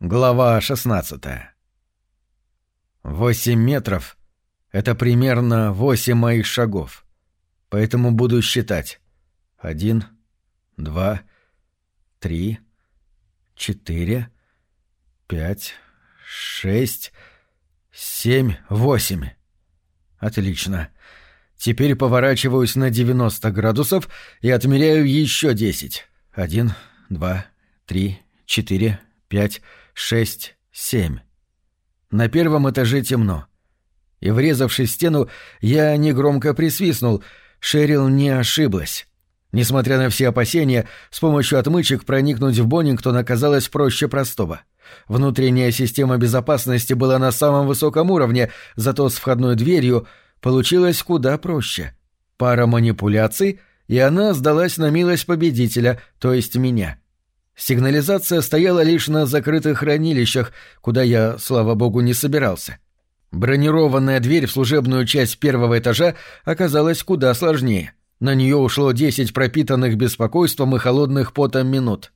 Глава 16 Восемь метров — это примерно восемь моих шагов. Поэтому буду считать. Один, два, три, четыре, пять, шесть, семь, восемь. Отлично. Теперь поворачиваюсь на 90 градусов и отмеряю еще десять. Один, два, три, четыре, пять, шесть, семь. На первом этаже темно. И, врезавшись в стену, я негромко присвистнул. Шерил не ошиблась. Несмотря на все опасения, с помощью отмычек проникнуть в Боннингтон оказалось проще простого. Внутренняя система безопасности была на самом высоком уровне, зато с входной дверью получилось куда проще. Пара манипуляций, и она сдалась на милость победителя, то есть меня. Сигнализация стояла лишь на закрытых хранилищах, куда я, слава богу, не собирался. Бронированная дверь в служебную часть первого этажа оказалась куда сложнее. На нее ушло десять пропитанных беспокойством и холодных потом минут.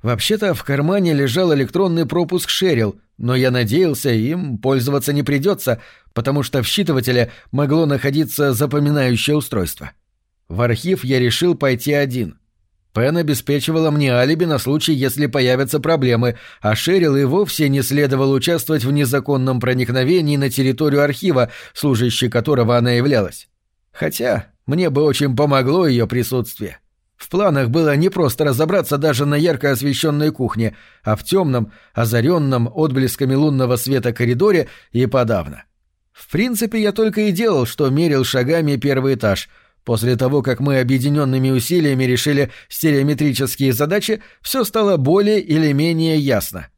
Вообще-то в кармане лежал электронный пропуск Шерил, но я надеялся, им пользоваться не придется, потому что в считывателе могло находиться запоминающее устройство. В архив я решил пойти один — Пен обеспечивала мне алиби на случай, если появятся проблемы, а Шерил и вовсе не следовало участвовать в незаконном проникновении на территорию архива, служащей которого она являлась. Хотя мне бы очень помогло ее присутствие. В планах было не просто разобраться даже на ярко освещенной кухне, а в темном, озаренном отблесками лунного света коридоре и подавно. В принципе, я только и делал, что мерил шагами первый этаж — После того, как мы объединенными усилиями решили стереометрические задачи, все стало более или менее ясно.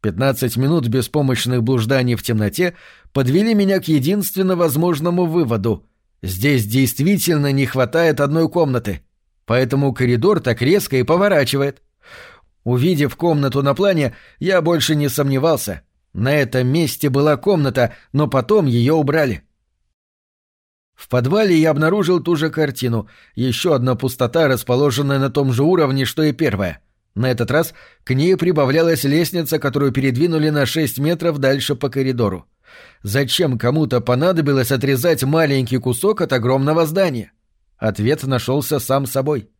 Пятнадцать минут беспомощных блужданий в темноте подвели меня к единственно возможному выводу. Здесь действительно не хватает одной комнаты. Поэтому коридор так резко и поворачивает. Увидев комнату на плане, я больше не сомневался. На этом месте была комната, но потом ее убрали. В подвале я обнаружил ту же картину, еще одна пустота, расположенная на том же уровне, что и первая. На этот раз к ней прибавлялась лестница, которую передвинули на 6 метров дальше по коридору. Зачем кому-то понадобилось отрезать маленький кусок от огромного здания? Ответ нашелся сам собой.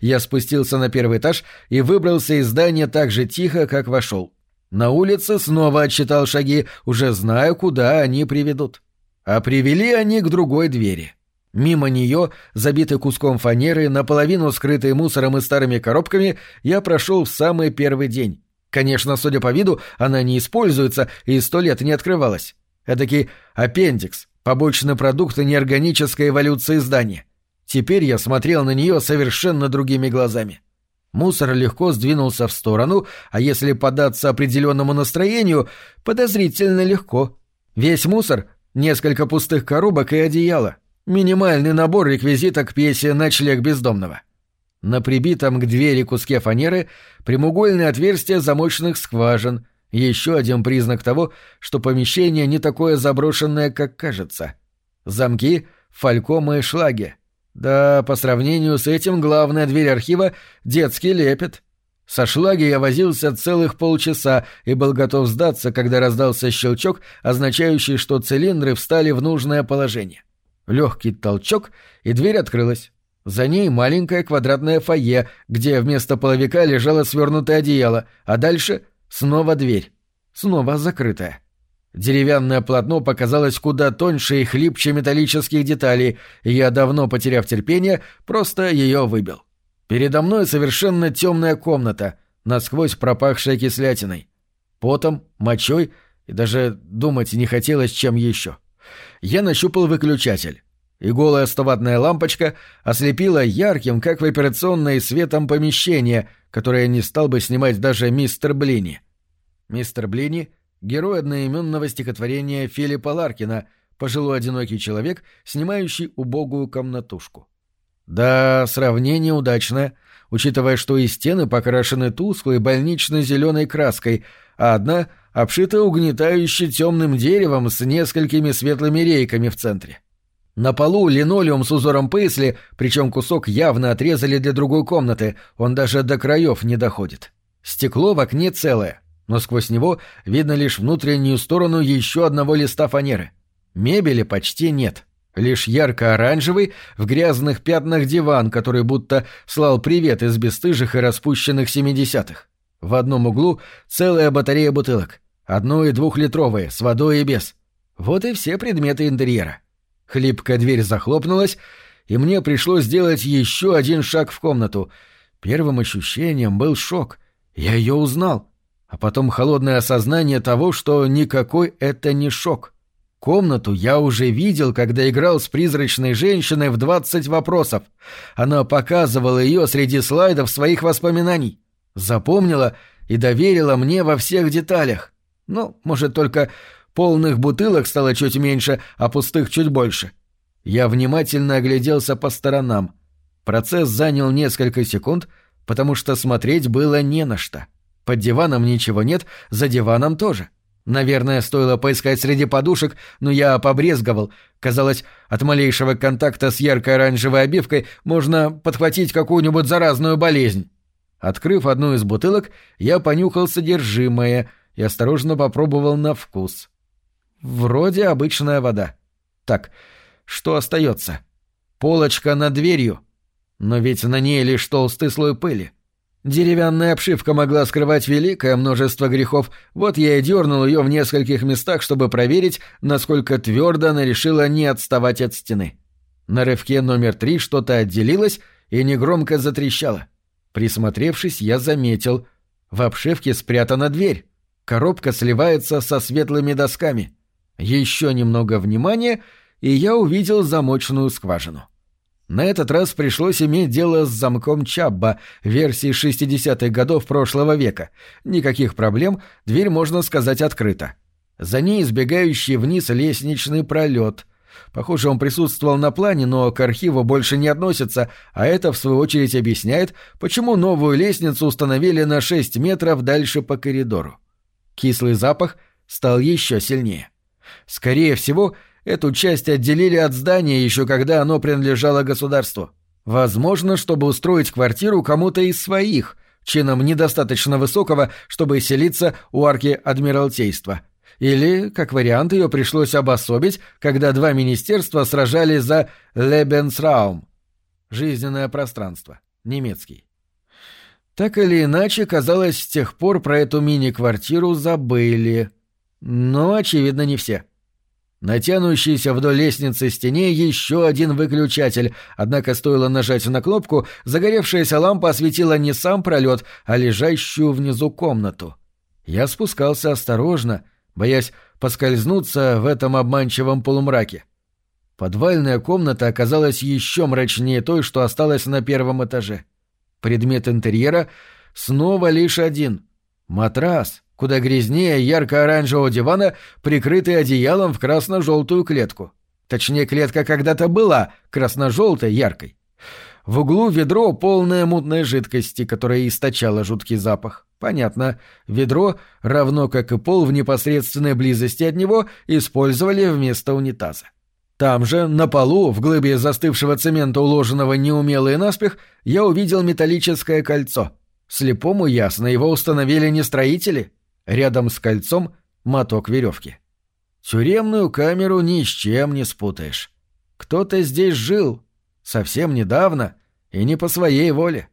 Я спустился на первый этаж и выбрался из здания так же тихо, как вошел. На улице снова отсчитал шаги, уже зная, куда они приведут. А привели они к другой двери. Мимо нее, забитой куском фанеры, наполовину скрытой мусором и старыми коробками, я прошел в самый первый день. Конечно, судя по виду, она не используется и сто лет не открывалась. Эдакий аппендикс, побочный продукт неорганической эволюции здания. Теперь я смотрел на нее совершенно другими глазами. Мусор легко сдвинулся в сторону, а если податься определенному настроению, подозрительно легко. Весь мусор Несколько пустых коробок и одеяло. Минимальный набор реквизита к пьесе «Ночлег бездомного». На прибитом к двери куске фанеры прямоугольное отверстие замочных скважин. Еще один признак того, что помещение не такое заброшенное, как кажется. Замки, фалькомы и шлаги. Да, по сравнению с этим главная дверь архива — детский лепет. Со шлаги я возился целых полчаса и был готов сдаться, когда раздался щелчок, означающий, что цилиндры встали в нужное положение. Легкий толчок, и дверь открылась. За ней маленькое квадратное фойе, где вместо половика лежало свернутое одеяло, а дальше снова дверь. Снова закрытая. Деревянное полотно показалось куда тоньше и хлипче металлических деталей, и я, давно потеряв терпение, просто ее выбил. Передо мной совершенно темная комната, насквозь пропахшая кислятиной. Потом, мочой и даже думать не хотелось, чем еще. Я нащупал выключатель, и голая стоватная лампочка ослепила ярким, как в операционной, светом помещение, которое не стал бы снимать даже мистер Блини. Мистер Блини — герой одноименного стихотворения Филиппа Ларкина, пожилой одинокий человек, снимающий убогую комнатушку. Да, сравнение удачное, учитывая, что и стены покрашены тусклой больнично-зеленой краской, а одна обшита угнетающе темным деревом с несколькими светлыми рейками в центре. На полу линолеум с узором пейсли, причем кусок явно отрезали для другой комнаты, он даже до краев не доходит. Стекло в окне целое. но сквозь него видно лишь внутреннюю сторону еще одного листа фанеры. Мебели почти нет. Лишь ярко-оранжевый, в грязных пятнах диван, который будто слал привет из бесстыжих и распущенных семидесятых. В одном углу целая батарея бутылок. Одно- и двухлитровые, с водой и без. Вот и все предметы интерьера. Хлипкая дверь захлопнулась, и мне пришлось сделать еще один шаг в комнату. Первым ощущением был шок. Я ее узнал. А потом холодное осознание того, что никакой это не шок. Комнату я уже видел, когда играл с призрачной женщиной в двадцать вопросов. Она показывала ее среди слайдов своих воспоминаний. Запомнила и доверила мне во всех деталях. Ну, может, только полных бутылок стало чуть меньше, а пустых чуть больше. Я внимательно огляделся по сторонам. Процесс занял несколько секунд, потому что смотреть было не на что. Под диваном ничего нет, за диваном тоже. Наверное, стоило поискать среди подушек, но я побрезговал. Казалось, от малейшего контакта с яркой оранжевой обивкой можно подхватить какую-нибудь заразную болезнь. Открыв одну из бутылок, я понюхал содержимое и осторожно попробовал на вкус. Вроде обычная вода. Так, что остается? Полочка над дверью. Но ведь на ней лишь толстый слой пыли. Деревянная обшивка могла скрывать великое множество грехов, вот я и дернул ее в нескольких местах, чтобы проверить, насколько твердо она решила не отставать от стены. На рывке номер три что-то отделилось и негромко затрещало. Присмотревшись, я заметил. В обшивке спрятана дверь. Коробка сливается со светлыми досками. Еще немного внимания, и я увидел замочную скважину. На этот раз пришлось иметь дело с замком Чабба версии 60-х годов прошлого века. Никаких проблем, дверь, можно сказать, открыта. За ней избегающий вниз лестничный пролет. Похоже, он присутствовал на плане, но к архиву больше не относится, а это, в свою очередь, объясняет, почему новую лестницу установили на 6 метров дальше по коридору. Кислый запах стал еще сильнее. Скорее всего, Эту часть отделили от здания еще когда оно принадлежало государству. Возможно, чтобы устроить квартиру кому-то из своих, чином недостаточно высокого, чтобы селиться у арки Адмиралтейства. Или, как вариант, ее пришлось обособить, когда два министерства сражались за Лебенсраум — жизненное пространство, немецкий. Так или иначе, казалось, с тех пор про эту мини-квартиру забыли. Но, очевидно, не все. — Натянущийся вдоль лестницы стене еще один выключатель, однако стоило нажать на кнопку, загоревшаяся лампа осветила не сам пролет, а лежащую внизу комнату. Я спускался осторожно, боясь поскользнуться в этом обманчивом полумраке. Подвальная комната оказалась еще мрачнее той, что осталась на первом этаже. Предмет интерьера снова лишь один — матрас, куда грязнее ярко-оранжевого дивана, прикрытый одеялом в красно-желтую клетку. Точнее, клетка когда-то была красно-желтой, яркой. В углу ведро полное мутной жидкости, которая источала жуткий запах. Понятно, ведро, равно как и пол в непосредственной близости от него, использовали вместо унитаза. Там же, на полу, в глыбе застывшего цемента, уложенного неумело и наспех, я увидел металлическое кольцо. Слепому ясно, его установили не строители, Рядом с кольцом моток веревки. Тюремную камеру ни с чем не спутаешь. Кто-то здесь жил. Совсем недавно и не по своей воле.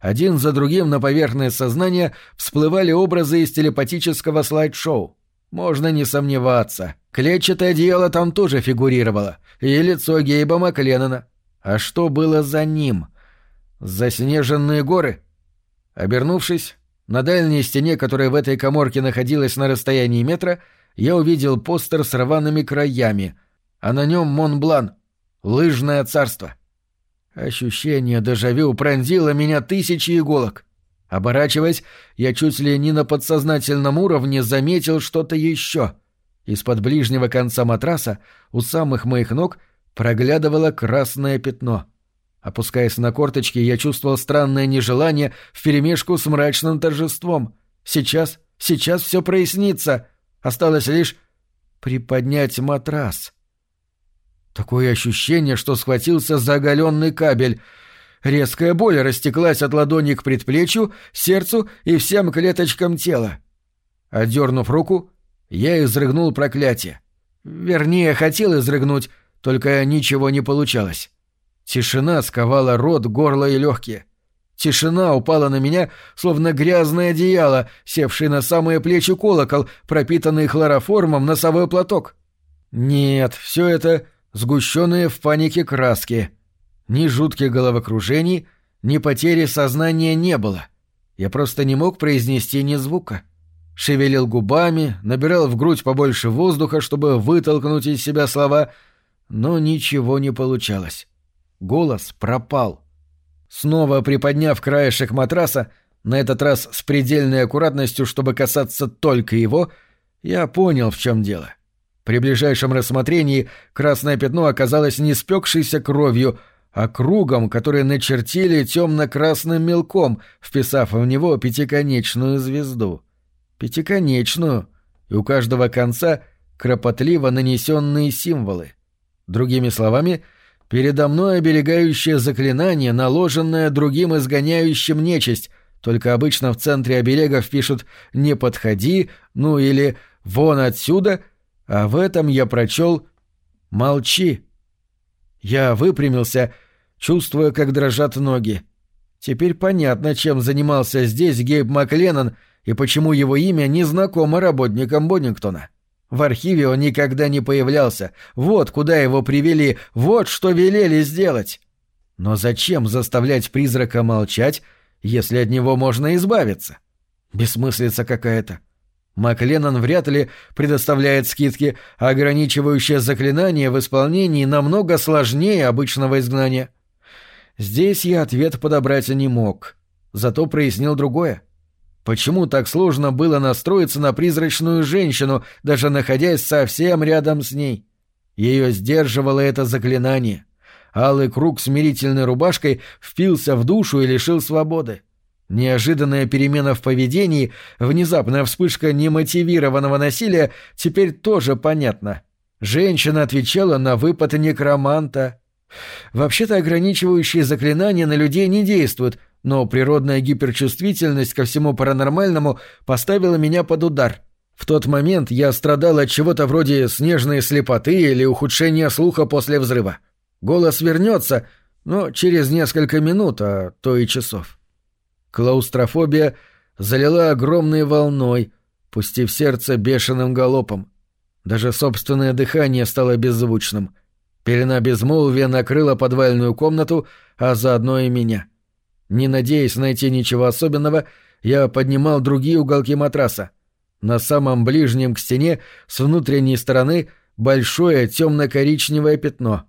Один за другим на поверхность сознания всплывали образы из телепатического слайд-шоу. Можно не сомневаться. Клетчатое одеяло там тоже фигурировало. И лицо Гейба Макленнона. А что было за ним? Заснеженные горы? Обернувшись, на дальней стене, которая в этой коморке находилась на расстоянии метра, я увидел постер с рваными краями, а на нем Монблан — лыжное царство. Ощущение дежавю пронзило меня тысячи иголок. Оборачиваясь, я чуть ли не на подсознательном уровне заметил что-то еще. Из-под ближнего конца матраса у самых моих ног проглядывало красное пятно — Опускаясь на корточки, я чувствовал странное нежелание вперемешку с мрачным торжеством. Сейчас, сейчас все прояснится. Осталось лишь приподнять матрас. Такое ощущение, что схватился за оголенный кабель. Резкая боль растеклась от ладони к предплечью, сердцу и всем клеточкам тела. Отдернув руку, я изрыгнул проклятие. Вернее, хотел изрыгнуть, только ничего не получалось. Тишина сковала рот, горло и легкие. Тишина упала на меня, словно грязное одеяло, севший на самые плечи колокол, пропитанный хлороформом носовой платок. Нет, все это сгущенные в панике краски. Ни жутких головокружений, ни потери сознания не было. Я просто не мог произнести ни звука. Шевелил губами, набирал в грудь побольше воздуха, чтобы вытолкнуть из себя слова, но ничего не получалось. Голос пропал. Снова приподняв краешек матраса, на этот раз с предельной аккуратностью, чтобы касаться только его, я понял, в чем дело. При ближайшем рассмотрении красное пятно оказалось не спекшейся кровью, а кругом, который начертили темно-красным мелком, вписав в него пятиконечную звезду. Пятиконечную, и у каждого конца кропотливо нанесенные символы. Другими словами, передо мной оберегающее заклинание, наложенное другим изгоняющим нечисть, только обычно в центре оберегов пишут «не подходи», ну или «вон отсюда», а в этом я прочел «молчи». Я выпрямился чувствуя, как дрожат ноги. Теперь понятно, чем занимался здесь Гейб Макленнон и почему его имя не знакомо работникам Боннингтона. В архиве он никогда не появлялся. Вот куда его привели, вот что велели сделать. Но зачем заставлять призрака молчать, если от него можно избавиться? Бессмыслица какая-то. Макленнон вряд ли предоставляет скидки, а ограничивающее заклинание в исполнении намного сложнее обычного изгнания. Здесь я ответ подобрать не мог, зато прояснил другое. Почему так сложно было настроиться на призрачную женщину, даже находясь совсем рядом с ней? Ее сдерживало это заклинание. Алый круг смирительной рубашкой впился в душу и лишил свободы. Неожиданная перемена в поведении, внезапная вспышка немотивированного насилия теперь тоже понятна. Женщина отвечала на выпад некроманта. Вообще-то ограничивающие заклинания на людей не действуют, но природная гиперчувствительность ко всему паранормальному поставила меня под удар. В тот момент я страдал от чего-то вроде снежной слепоты или ухудшения слуха после взрыва. Голос вернется, но через несколько минут, а то и часов. Клаустрофобия залила огромной волной, пустив сердце бешеным галопом. Даже собственное дыхание стало беззвучным — Пелена безмолвия накрыла подвальную комнату, а заодно и меня. Не надеясь найти ничего особенного, я поднимал другие уголки матраса. На самом ближнем к стене, с внутренней стороны, большое темно-коричневое пятно.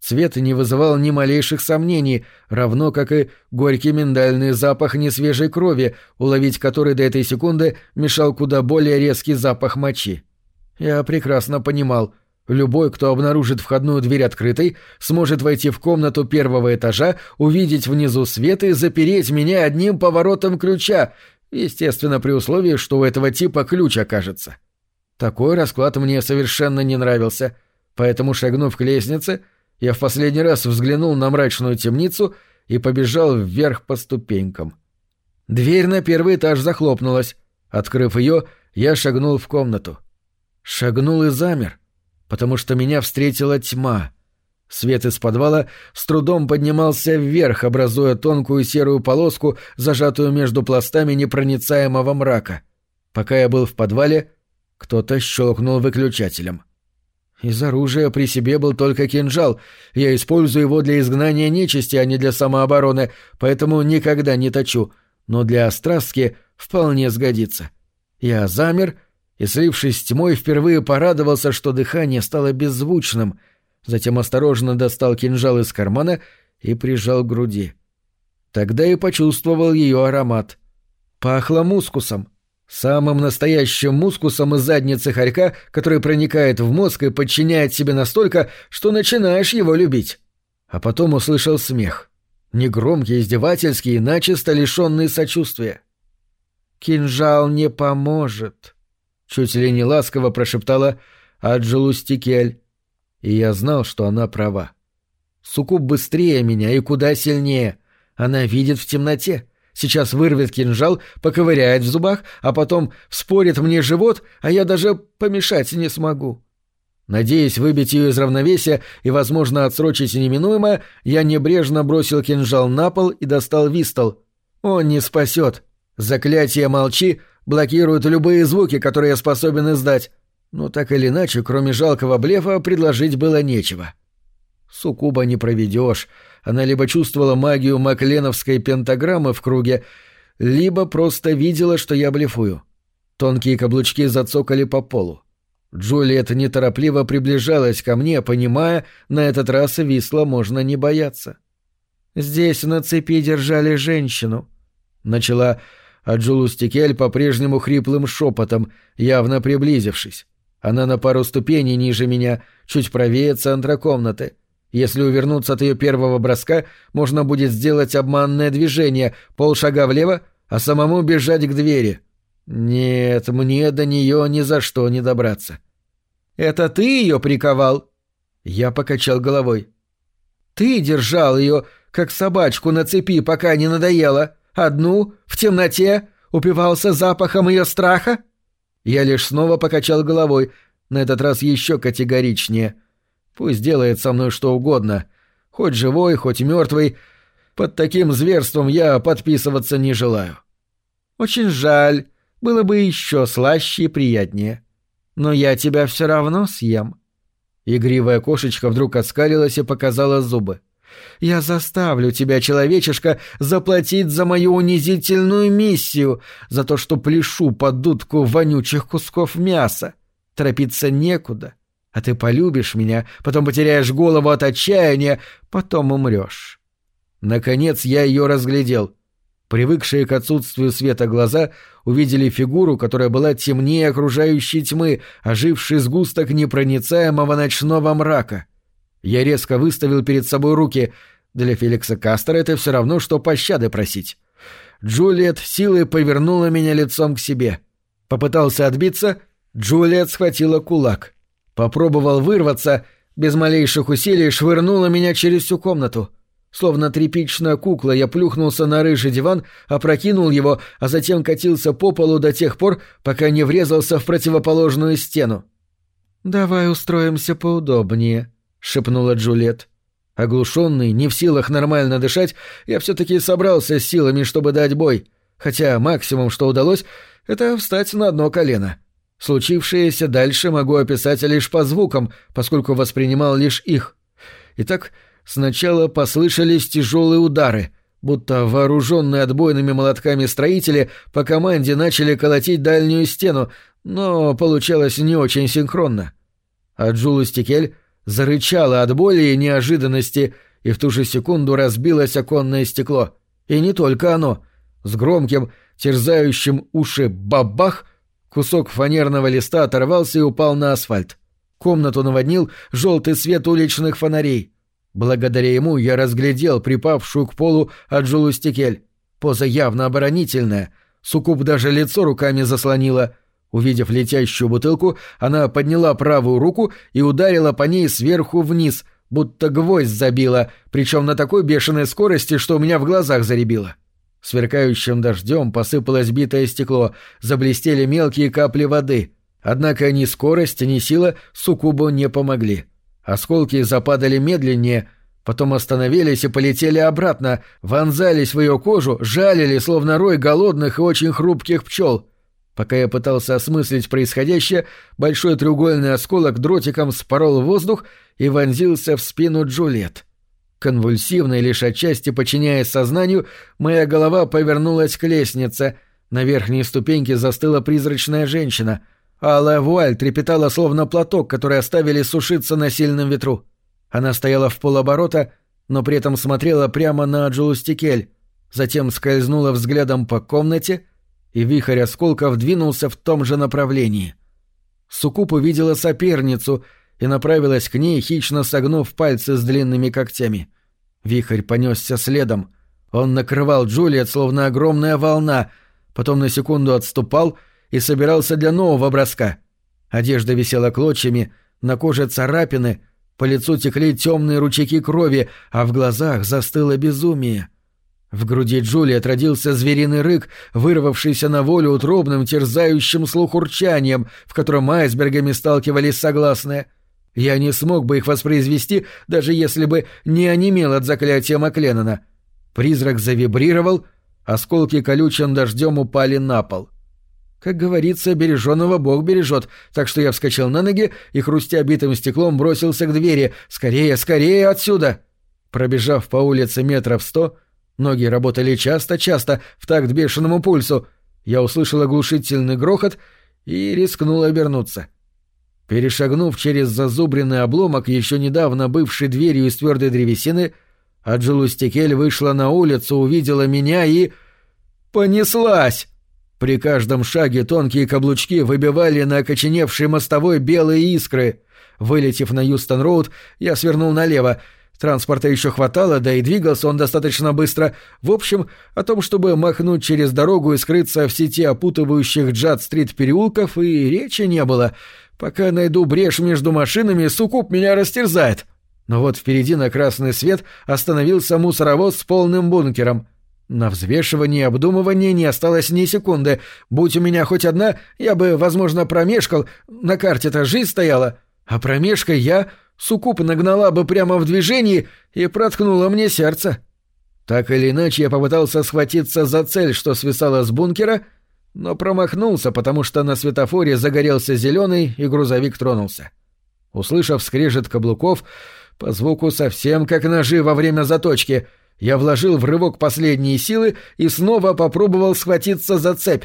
Цвет не вызывал ни малейших сомнений, равно как и горький миндальный запах несвежей крови, уловить который до этой секунды мешал куда более резкий запах мочи. Я прекрасно понимал, Любой, кто обнаружит входную дверь открытой, сможет войти в комнату первого этажа, увидеть внизу свет и запереть меня одним поворотом ключа, естественно, при условии, что у этого типа ключ окажется. Такой расклад мне совершенно не нравился, поэтому, шагнув к лестнице, я в последний раз взглянул на мрачную темницу и побежал вверх по ступенькам. Дверь на первый этаж захлопнулась. Открыв ее, я шагнул в комнату. Шагнул и замер потому что меня встретила тьма. Свет из подвала с трудом поднимался вверх, образуя тонкую серую полоску, зажатую между пластами непроницаемого мрака. Пока я был в подвале, кто-то щелкнул выключателем. Из оружия при себе был только кинжал. Я использую его для изгнания нечисти, а не для самообороны, поэтому никогда не точу. Но для острастки вполне сгодится. Я замер — и, слившись с тьмой, впервые порадовался, что дыхание стало беззвучным, затем осторожно достал кинжал из кармана и прижал к груди. Тогда и почувствовал ее аромат. Пахло мускусом. Самым настоящим мускусом из задницы хорька, который проникает в мозг и подчиняет себе настолько, что начинаешь его любить. А потом услышал смех. Негромкий, издевательский, начисто лишенный сочувствия. «Кинжал не поможет», чуть ли не ласково прошептала Аджелу Стикель. И я знал, что она права. Сукуб быстрее меня и куда сильнее. Она видит в темноте. Сейчас вырвет кинжал, поковыряет в зубах, а потом вспорит мне живот, а я даже помешать не смогу. Надеясь выбить ее из равновесия и, возможно, отсрочить неминуемое, я небрежно бросил кинжал на пол и достал вистол. Он не спасет. Заклятие «Молчи» блокирует любые звуки, которые я способен издать. Но так или иначе, кроме жалкого блефа, предложить было нечего. Сукуба не проведешь. Она либо чувствовала магию макленовской пентаграммы в круге, либо просто видела, что я блефую. Тонкие каблучки зацокали по полу. Джулиет неторопливо приближалась ко мне, понимая, на этот раз висла можно не бояться. «Здесь на цепи держали женщину», — начала а Джулу Стикель по-прежнему хриплым шепотом, явно приблизившись. Она на пару ступеней ниже меня, чуть правее центра комнаты. Если увернуться от ее первого броска, можно будет сделать обманное движение, полшага влево, а самому бежать к двери. Нет, мне до нее ни за что не добраться. «Это ты ее приковал?» Я покачал головой. «Ты держал ее, как собачку на цепи, пока не надоело. Одну, в темноте, упивался запахом ее страха?» Я лишь снова покачал головой, на этот раз еще категоричнее. Пусть делает со мной что угодно, хоть живой, хоть мертвый. Под таким зверством я подписываться не желаю. Очень жаль, было бы еще слаще и приятнее. Но я тебя все равно съем. Игривая кошечка вдруг оскалилась и показала зубы. Я заставлю тебя, человечишка, заплатить за мою унизительную миссию, за то, что пляшу под дудку вонючих кусков мяса. Торопиться некуда. А ты полюбишь меня, потом потеряешь голову от отчаяния, потом умрешь. Наконец я ее разглядел. Привыкшие к отсутствию света глаза увидели фигуру, которая была темнее окружающей тьмы, оживший сгусток непроницаемого ночного мрака. Я резко выставил перед собой руки. Для Феликса Кастера это все равно, что пощады просить. Джулиет силой повернула меня лицом к себе. Попытался отбиться, Джулиет схватила кулак. Попробовал вырваться, без малейших усилий швырнула меня через всю комнату. Словно тряпичная кукла, я плюхнулся на рыжий диван, опрокинул его, а затем катился по полу до тех пор, пока не врезался в противоположную стену. «Давай устроимся поудобнее», — шепнула Джульет. Оглушенный, не в силах нормально дышать, я все-таки собрался с силами, чтобы дать бой, хотя максимум, что удалось, — это встать на одно колено. Случившееся дальше могу описать лишь по звукам, поскольку воспринимал лишь их. Итак, сначала послышались тяжелые удары, будто вооруженные отбойными молотками строители по команде начали колотить дальнюю стену, но получалось не очень синхронно. А Джулу Стикель зарычала от боли и неожиданности, и в ту же секунду разбилось оконное стекло. И не только оно. С громким, терзающим уши бабах кусок фанерного листа оторвался и упал на асфальт. Комнату наводнил желтый свет уличных фонарей. Благодаря ему я разглядел припавшую к полу Аджулу Стекель. Поза явно оборонительная. Сукуб даже лицо руками заслонила — Увидев летящую бутылку, она подняла правую руку и ударила по ней сверху вниз, будто гвоздь забила, причем на такой бешеной скорости, что у меня в глазах заребило. Сверкающим дождем посыпалось битое стекло, заблестели мелкие капли воды. Однако ни скорость, ни сила суккубу не помогли. Осколки западали медленнее, потом остановились и полетели обратно, вонзались в ее кожу, жалили, словно рой голодных и очень хрупких пчел — Пока я пытался осмыслить происходящее, большой треугольный осколок дротиком спорол воздух и вонзился в спину Джульет. Конвульсивно и лишь отчасти подчиняясь сознанию, моя голова повернулась к лестнице. На верхней ступеньке застыла призрачная женщина. Алая вуаль трепетала словно платок, который оставили сушиться на сильном ветру. Она стояла в полоборота, но при этом смотрела прямо на Джулустикель, затем скользнула взглядом по комнате — и вихрь осколков двинулся в том же направлении. Сукуп увидела соперницу и направилась к ней, хищно согнув пальцы с длинными когтями. Вихрь понесся следом. Он накрывал Джулиет, словно огромная волна, потом на секунду отступал и собирался для нового броска. Одежда висела клочьями, на коже царапины, по лицу текли темные ручейки крови, а в глазах застыло безумие — В груди Джулии отродился звериный рык, вырвавшийся на волю утробным, терзающим слух урчанием, в котором айсбергами сталкивались согласные. Я не смог бы их воспроизвести, даже если бы не онемел от заклятия Макленнона. Призрак завибрировал, осколки колючим дождем упали на пол. Как говорится, береженного Бог бережет, так что я вскочил на ноги и, хрустя битым стеклом, бросился к двери. «Скорее, скорее отсюда!» Пробежав по улице метров сто, ноги работали часто-часто, в такт бешеному пульсу. Я услышал оглушительный грохот и рискнул обернуться. Перешагнув через зазубренный обломок, еще недавно бывший дверью из твердой древесины, Аджилустикель вышла на улицу, увидела меня и... понеслась! При каждом шаге тонкие каблучки выбивали на окоченевшей мостовой белые искры. Вылетев на Юстон-Роуд, я свернул налево — Транспорта еще хватало, да и двигался он достаточно быстро. В общем, о том, чтобы махнуть через дорогу и скрыться в сети опутывающих Джад-стрит переулков, и речи не было. Пока найду брешь между машинами, сукуп меня растерзает. Но вот впереди на красный свет остановился мусоровоз с полным бункером. На взвешивание и обдумывание не осталось ни секунды. Будь у меня хоть одна, я бы, возможно, промешкал. На карте-то жизнь стояла. А промешкой я Сукуп нагнала бы прямо в движении и проткнула мне сердце. Так или иначе, я попытался схватиться за цель, что свисала с бункера, но промахнулся, потому что на светофоре загорелся зеленый, и грузовик тронулся. Услышав скрежет каблуков, по звуку совсем как ножи во время заточки, я вложил в рывок последние силы и снова попробовал схватиться за цепь.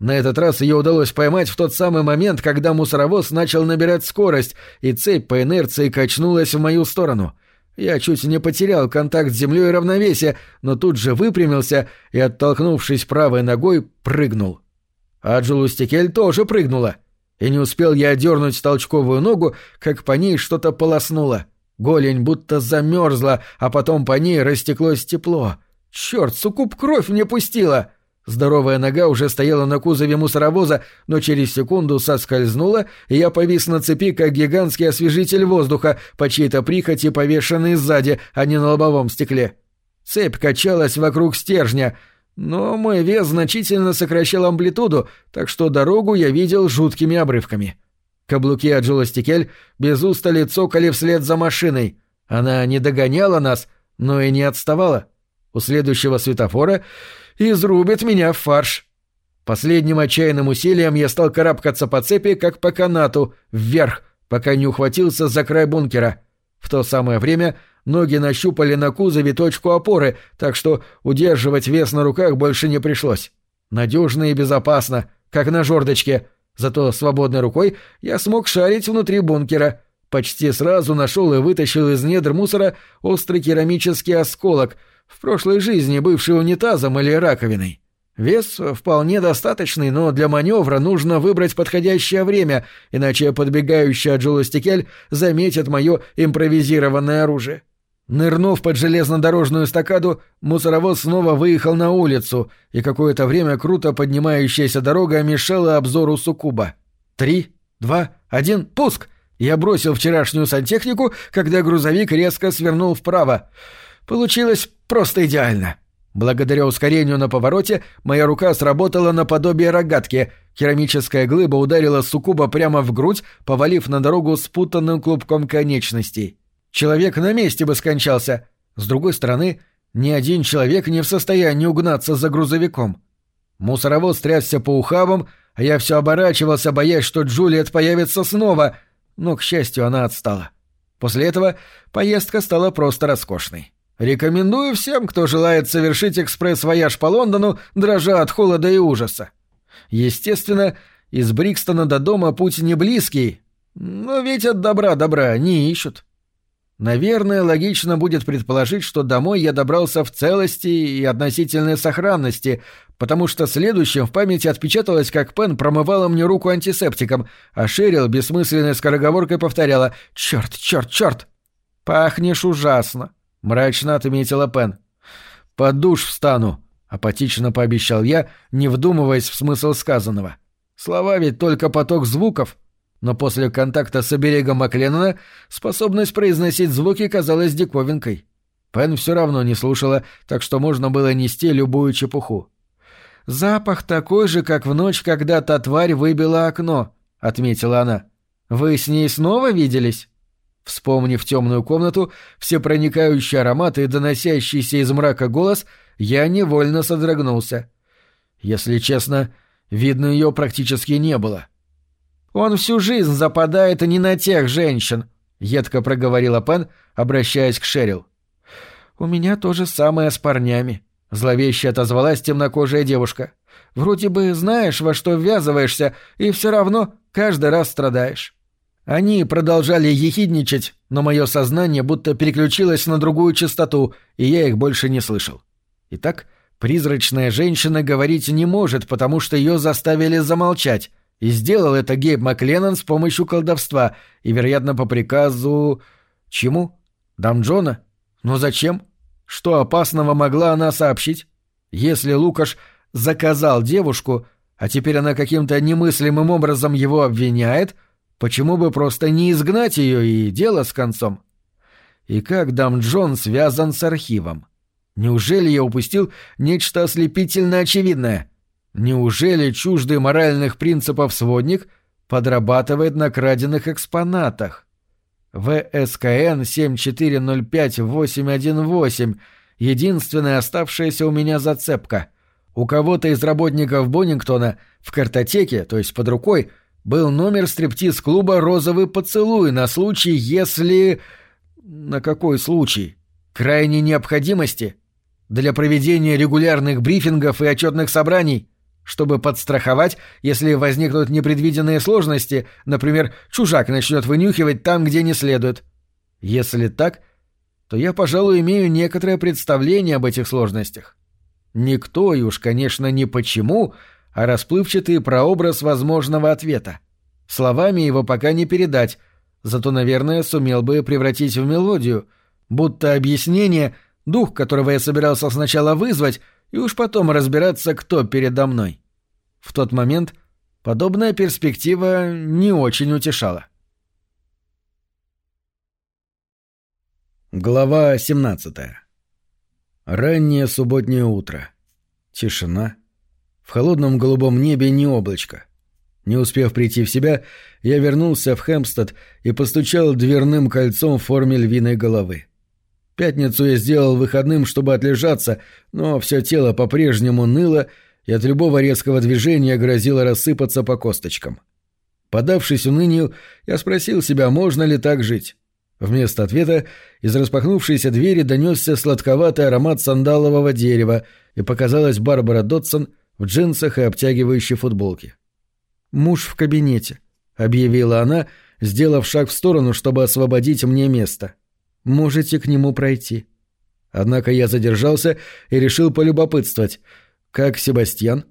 На этот раз ее удалось поймать в тот самый момент, когда мусоровоз начал набирать скорость, и цепь по инерции качнулась в мою сторону. Я чуть не потерял контакт с землей и равновесие, но тут же выпрямился и, оттолкнувшись правой ногой, прыгнул. А Джулустикель тоже прыгнула. И не успел я дернуть толчковую ногу, как по ней что-то полоснуло. Голень будто замерзла, а потом по ней растеклось тепло. Черт, сукуп кровь мне пустила! — Здоровая нога уже стояла на кузове мусоровоза, но через секунду соскользнула, и я повис на цепи, как гигантский освежитель воздуха, по чьей-то прихоти повешенный сзади, а не на лобовом стекле. Цепь качалась вокруг стержня, но мой вес значительно сокращал амплитуду, так что дорогу я видел жуткими обрывками. Каблуки Аджилостикель без устали цокали вслед за машиной. Она не догоняла нас, но и не отставала. У следующего светофора изрубит меня в фарш. Последним отчаянным усилием я стал карабкаться по цепи, как по канату, вверх, пока не ухватился за край бункера. В то самое время ноги нащупали на кузове точку опоры, так что удерживать вес на руках больше не пришлось. Надежно и безопасно, как на жердочке. Зато свободной рукой я смог шарить внутри бункера. Почти сразу нашел и вытащил из недр мусора острый керамический осколок — в прошлой жизни бывший унитазом или раковиной. Вес вполне достаточный, но для маневра нужно выбрать подходящее время, иначе подбегающий Джулостикель заметит мое импровизированное оружие. Нырнув под железнодорожную стакаду, мусоровоз снова выехал на улицу, и какое-то время круто поднимающаяся дорога мешала обзору суккуба. «Три, два, один, пуск!» Я бросил вчерашнюю сантехнику, когда грузовик резко свернул вправо. Получилось просто идеально. Благодаря ускорению на повороте моя рука сработала наподобие рогатки. Керамическая глыба ударила суккуба прямо в грудь, повалив на дорогу спутанным клубком конечностей. Человек на месте бы скончался. С другой стороны, ни один человек не в состоянии угнаться за грузовиком. Мусоровоз трясся по ухабам, а я все оборачивался, боясь, что Джулиет появится снова, но, к счастью, она отстала. После этого поездка стала просто роскошной. Рекомендую всем, кто желает совершить экспресс-вояж по Лондону, дрожа от холода и ужаса. Естественно, из Брикстона до дома путь не близкий, но ведь от добра добра не ищут. Наверное, логично будет предположить, что домой я добрался в целости и относительной сохранности, потому что следующим в памяти отпечаталось, как Пен промывала мне руку антисептиком, а Шерил бессмысленной скороговоркой повторяла «Чёрт, чёрт, чёрт!» «Пахнешь ужасно!» Мрачно отметила Пен. «Под душ встану», — апатично пообещал я, не вдумываясь в смысл сказанного. Слова ведь только поток звуков, но после контакта с оберегом Макленнона способность произносить звуки казалась диковинкой. Пен все равно не слушала, так что можно было нести любую чепуху. «Запах такой же, как в ночь, когда та тварь выбила окно», — отметила она. «Вы с ней снова виделись?» Вспомнив темную комнату, все проникающие ароматы и доносящийся из мрака голос, я невольно содрогнулся. Если честно, видно ее практически не было. «Он всю жизнь западает не на тех женщин», — едко проговорила Пен, обращаясь к Шерил. «У меня то же самое с парнями», — зловеще отозвалась темнокожая девушка. «Вроде бы знаешь, во что ввязываешься, и все равно каждый раз страдаешь». Они продолжали ехидничать, но мое сознание будто переключилось на другую частоту, и я их больше не слышал. Итак, призрачная женщина говорить не может, потому что ее заставили замолчать, и сделал это Гейб Макленнон с помощью колдовства, и, вероятно, по приказу... Чему? Дам Джона? Но зачем? Что опасного могла она сообщить? Если Лукаш заказал девушку, а теперь она каким-то немыслимым образом его обвиняет, Почему бы просто не изгнать ее и дело с концом? И как Дам Джон связан с архивом? Неужели я упустил нечто ослепительно очевидное? Неужели чуждый моральных принципов сводник подрабатывает на краденных экспонатах? ВСКН 7405818 — единственная оставшаяся у меня зацепка. У кого-то из работников Боннингтона в картотеке, то есть под рукой, — был номер стриптиз-клуба «Розовый поцелуй» на случай, если... На какой случай? Крайней необходимости? Для проведения регулярных брифингов и отчетных собраний? Чтобы подстраховать, если возникнут непредвиденные сложности, например, чужак начнет вынюхивать там, где не следует. Если так, то я, пожалуй, имею некоторое представление об этих сложностях. Никто, и уж, конечно, не почему, а расплывчатый прообраз возможного ответа. Словами его пока не передать, зато, наверное, сумел бы превратить в мелодию, будто объяснение, дух которого я собирался сначала вызвать, и уж потом разбираться, кто передо мной. В тот момент подобная перспектива не очень утешала. Глава 17 Раннее субботнее утро. Тишина. В холодном голубом небе не облачко. Не успев прийти в себя, я вернулся в Хэмпстед и постучал дверным кольцом в форме львиной головы. Пятницу я сделал выходным, чтобы отлежаться, но все тело по-прежнему ныло и от любого резкого движения грозило рассыпаться по косточкам. Подавшись унынию, я спросил себя, можно ли так жить. Вместо ответа из распахнувшейся двери донесся сладковатый аромат сандалового дерева, и показалась Барбара Дотсон — в джинсах и обтягивающей футболке. «Муж в кабинете», — объявила она, сделав шаг в сторону, чтобы освободить мне место. «Можете к нему пройти». Однако я задержался и решил полюбопытствовать. «Как Себастьян?»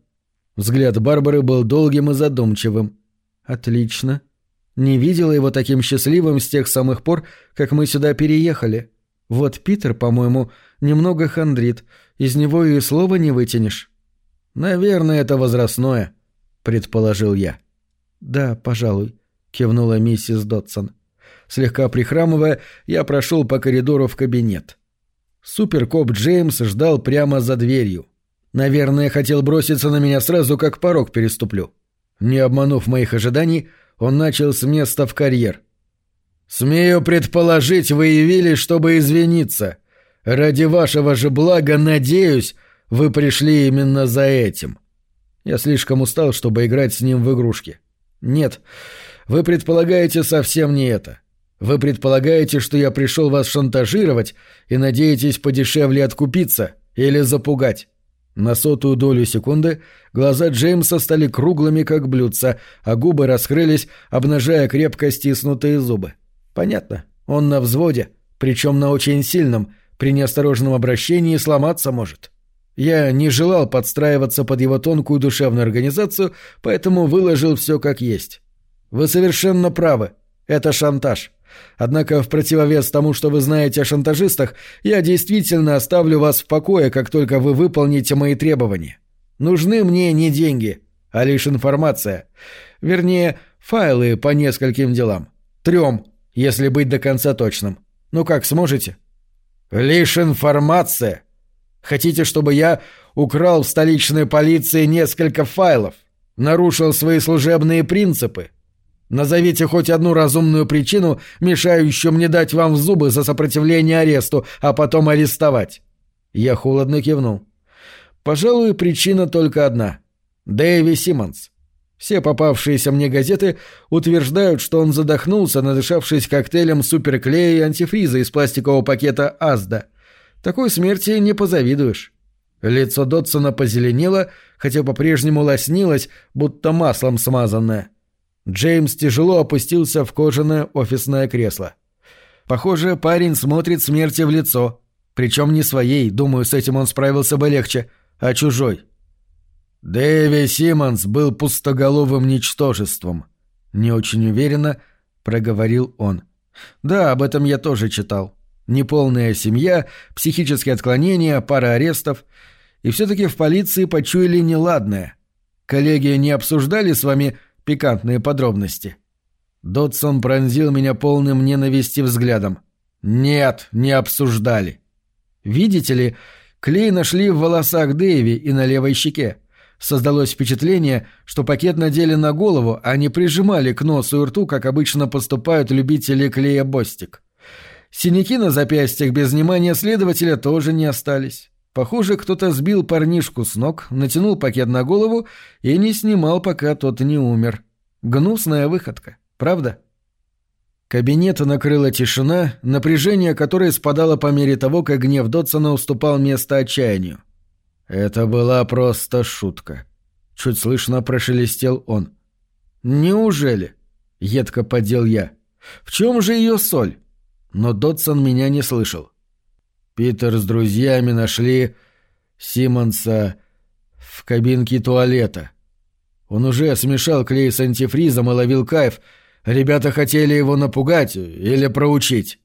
Взгляд Барбары был долгим и задумчивым. «Отлично. Не видела его таким счастливым с тех самых пор, как мы сюда переехали. Вот Питер, по-моему, немного хандрит. Из него и слова не вытянешь». «Наверное, это возрастное», — предположил я. «Да, пожалуй», — кивнула миссис Дотсон. Слегка прихрамывая, я прошел по коридору в кабинет. Суперкоп Джеймс ждал прямо за дверью. Наверное, хотел броситься на меня сразу, как порог переступлю. Не обманув моих ожиданий, он начал с места в карьер. «Смею предположить, вы явились, чтобы извиниться. Ради вашего же блага, надеюсь, вы пришли именно за этим. Я слишком устал, чтобы играть с ним в игрушки. Нет, вы предполагаете совсем не это. Вы предполагаете, что я пришел вас шантажировать и надеетесь подешевле откупиться или запугать. На сотую долю секунды глаза Джеймса стали круглыми, как блюдца, а губы раскрылись, обнажая крепко стиснутые зубы. Понятно, он на взводе, причем на очень сильном, при неосторожном обращении сломаться может. Я не желал подстраиваться под его тонкую душевную организацию, поэтому выложил все как есть. Вы совершенно правы. Это шантаж. Однако в противовес тому, что вы знаете о шантажистах, я действительно оставлю вас в покое, как только вы выполните мои требования. Нужны мне не деньги, а лишь информация. Вернее, файлы по нескольким делам. Трем, если быть до конца точным. Ну как, сможете? «Лишь информация. Хотите, чтобы я украл в столичной полиции несколько файлов, нарушил свои служебные принципы? Назовите хоть одну разумную причину, мешающую мне дать вам в зубы за сопротивление аресту, а потом арестовать». Я холодно кивнул. «Пожалуй, причина только одна. Дэви Симмонс. Все попавшиеся мне газеты утверждают, что он задохнулся, надышавшись коктейлем суперклея и антифриза из пластикового пакета «Азда». Такой смерти не позавидуешь. Лицо Дотсона позеленело, хотя по-прежнему лоснилось, будто маслом смазанное. Джеймс тяжело опустился в кожаное офисное кресло. Похоже, парень смотрит смерти в лицо. Причем не своей, думаю, с этим он справился бы легче, а чужой. — Дэви Симмонс был пустоголовым ничтожеством. Не очень уверенно проговорил он. Да, об этом я тоже читал. Неполная семья, психические отклонения, пара арестов. И все-таки в полиции почуяли неладное. Коллеги не обсуждали с вами пикантные подробности? Додсон пронзил меня полным ненависти взглядом. Нет, не обсуждали. Видите ли, клей нашли в волосах Дэви и на левой щеке. Создалось впечатление, что пакет надели на голову, а не прижимали к носу и рту, как обычно поступают любители клея Бостик. Синяки на запястьях без внимания следователя тоже не остались. Похоже, кто-то сбил парнишку с ног, натянул пакет на голову и не снимал, пока тот не умер. Гнусная выходка, правда? Кабинет накрыла тишина, напряжение которой спадало по мере того, как гнев Дотсона уступал место отчаянию. Это была просто шутка. Чуть слышно прошелестел он. Неужели? Едко поддел я. В чем же ее соль? Но Дотсон меня не слышал. Питер с друзьями нашли Симмонса в кабинке туалета. Он уже смешал клей с антифризом и ловил кайф. Ребята хотели его напугать или проучить.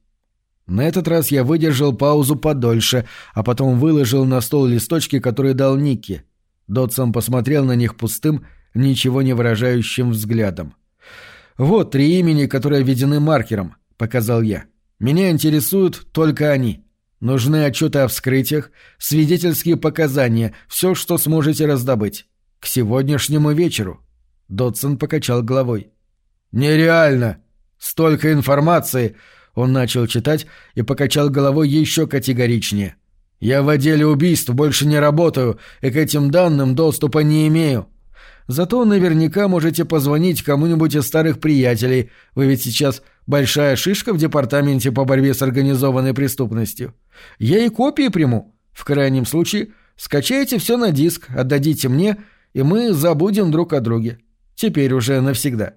На этот раз я выдержал паузу подольше, а потом выложил на стол листочки, которые дал Никки. Дотсон посмотрел на них пустым, ничего не выражающим взглядом. «Вот три имени, которые введены маркером», — показал я. «Меня интересуют только они. Нужны отчеты о вскрытиях, свидетельские показания, все, что сможете раздобыть. К сегодняшнему вечеру». Дотсон покачал головой. «Нереально! Столько информации! Он начал читать и покачал головой еще категоричнее. «Я в отделе убийств больше не работаю и к этим данным доступа не имею. Зато наверняка можете позвонить кому-нибудь из старых приятелей. Вы ведь сейчас большая шишка в департаменте по борьбе с организованной преступностью. Я и копии приму. В крайнем случае, скачайте все на диск, отдадите мне, и мы забудем друг о друге. Теперь уже навсегда».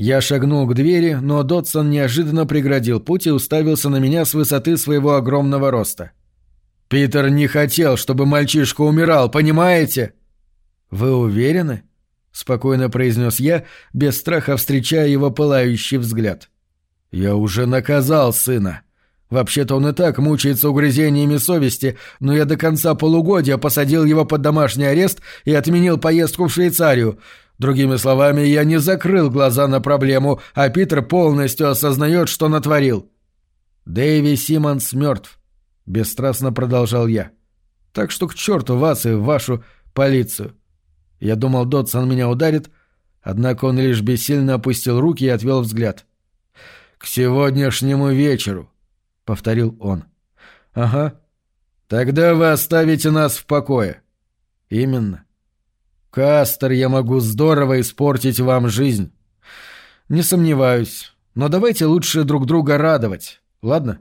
Я шагнул к двери, но Дотсон неожиданно преградил путь и уставился на меня с высоты своего огромного роста. «Питер не хотел, чтобы мальчишка умирал, понимаете?» «Вы уверены?» — спокойно произнес я, без страха встречая его пылающий взгляд. «Я уже наказал сына. Вообще-то он и так мучается угрызениями совести, но я до конца полугодия посадил его под домашний арест и отменил поездку в Швейцарию. Другими словами, я не закрыл глаза на проблему, а Питер полностью осознает, что натворил. Дэйви Симмонс мертв, бесстрастно продолжал я. Так что к черту вас и вашу полицию. Я думал, Дотсон меня ударит, однако он лишь бессильно опустил руки и отвел взгляд. «К сегодняшнему вечеру», — повторил он. «Ага. Тогда вы оставите нас в покое». «Именно. Кастер, я могу здорово испортить вам жизнь. Не сомневаюсь. Но давайте лучше друг друга радовать, ладно?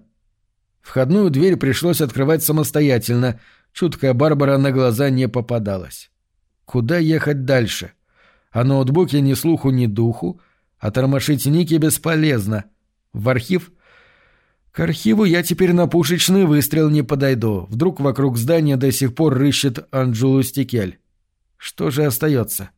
Входную дверь пришлось открывать самостоятельно. Чуткая Барбара на глаза не попадалась. Куда ехать дальше? О ноутбуке ни слуху, ни духу, а тормошить Ники бесполезно. В архив? К архиву я теперь на пушечный выстрел не подойду. Вдруг вокруг здания до сих пор рыщет Анджелу Стикель. Что же остается?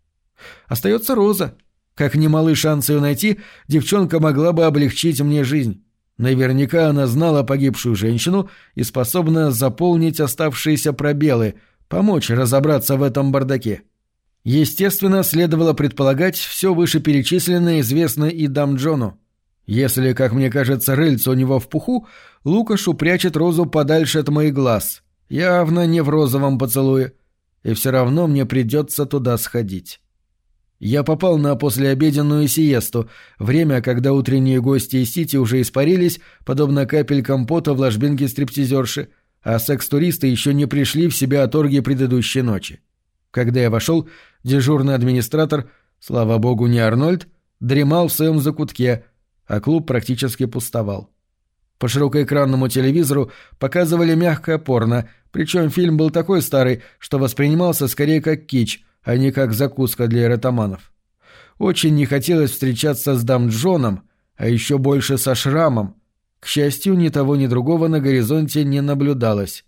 Остается Роза. Как немалый шанс ее найти, девчонка могла бы облегчить мне жизнь. Наверняка она знала погибшую женщину и способна заполнить оставшиеся пробелы, помочь разобраться в этом бардаке. Естественно, следовало предполагать, все вышеперечисленное известно и Дам Джону. Если, как мне кажется, рыльце у него в пуху, Лукаш упрячет розу подальше от моих глаз. Явно не в розовом поцелуе. И все равно мне придется туда сходить. Я попал на послеобеденную сиесту, время, когда утренние гости из Сити уже испарились, подобно капелькам пота в ложбинке стриптизерши, а секс-туристы еще не пришли в себя от оргии предыдущей ночи. Когда я вошел, дежурный администратор, слава богу, не Арнольд, дремал в своем закутке, а клуб практически пустовал. По широкоэкранному телевизору показывали мягкое порно, причем фильм был такой старый, что воспринимался скорее как кич, а не как закуска для эротоманов. Очень не хотелось встречаться с дам Джоном, а еще больше со шрамом. К счастью, ни того, ни другого на горизонте не наблюдалось.